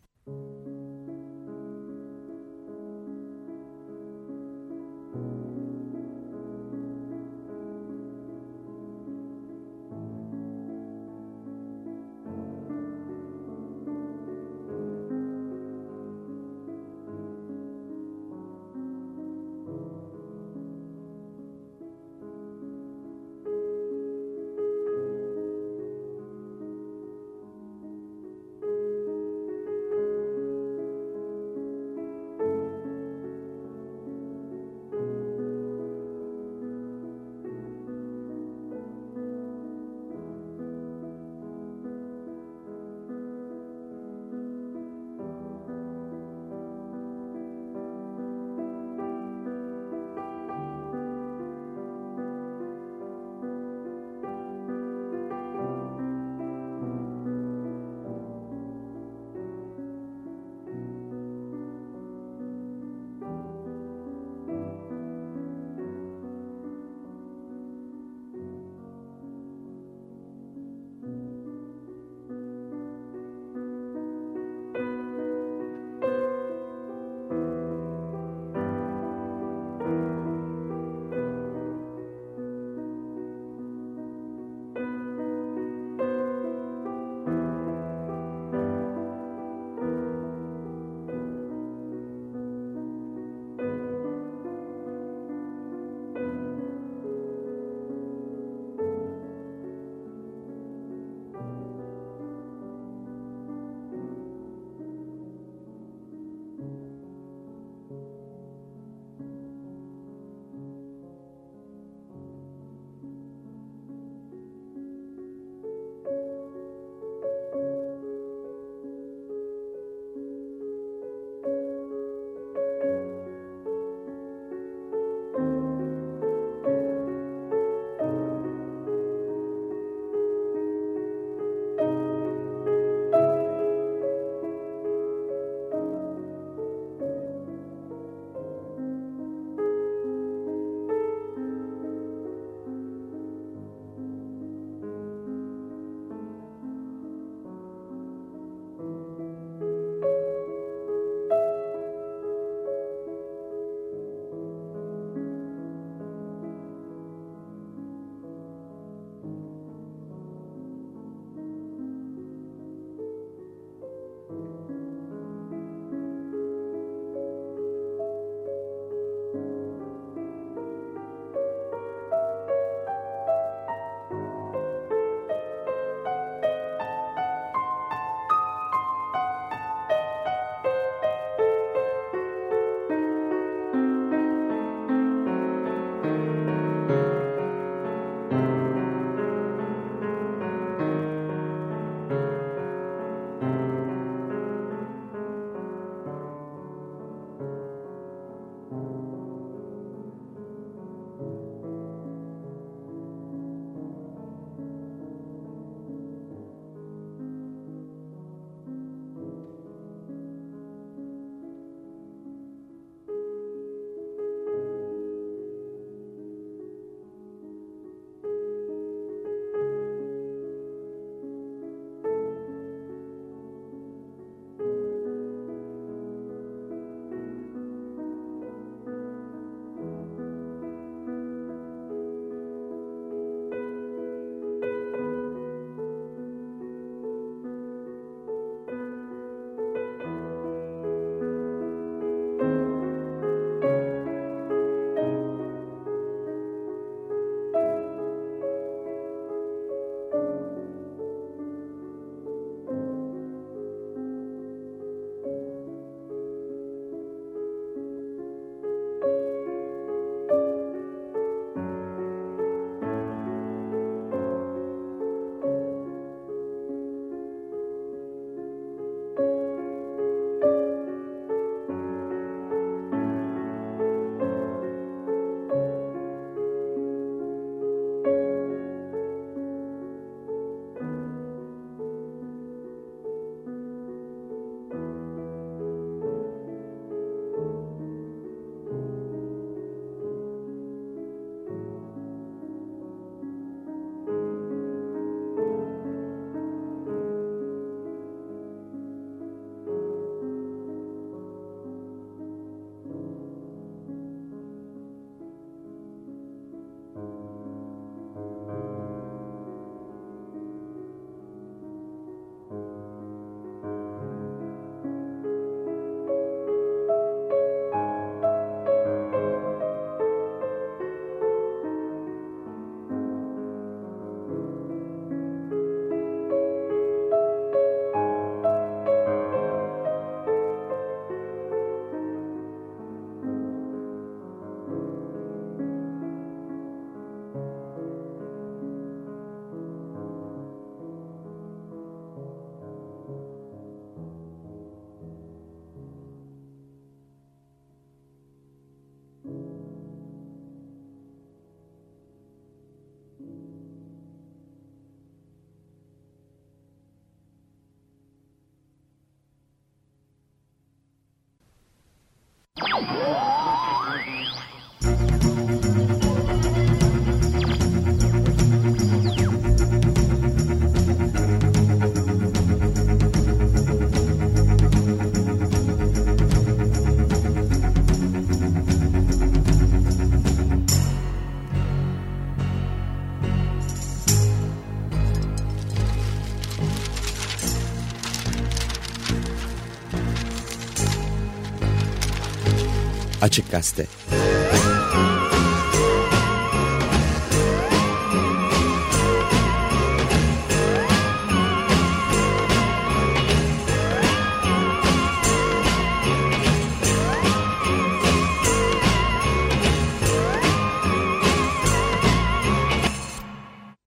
Açık Gazete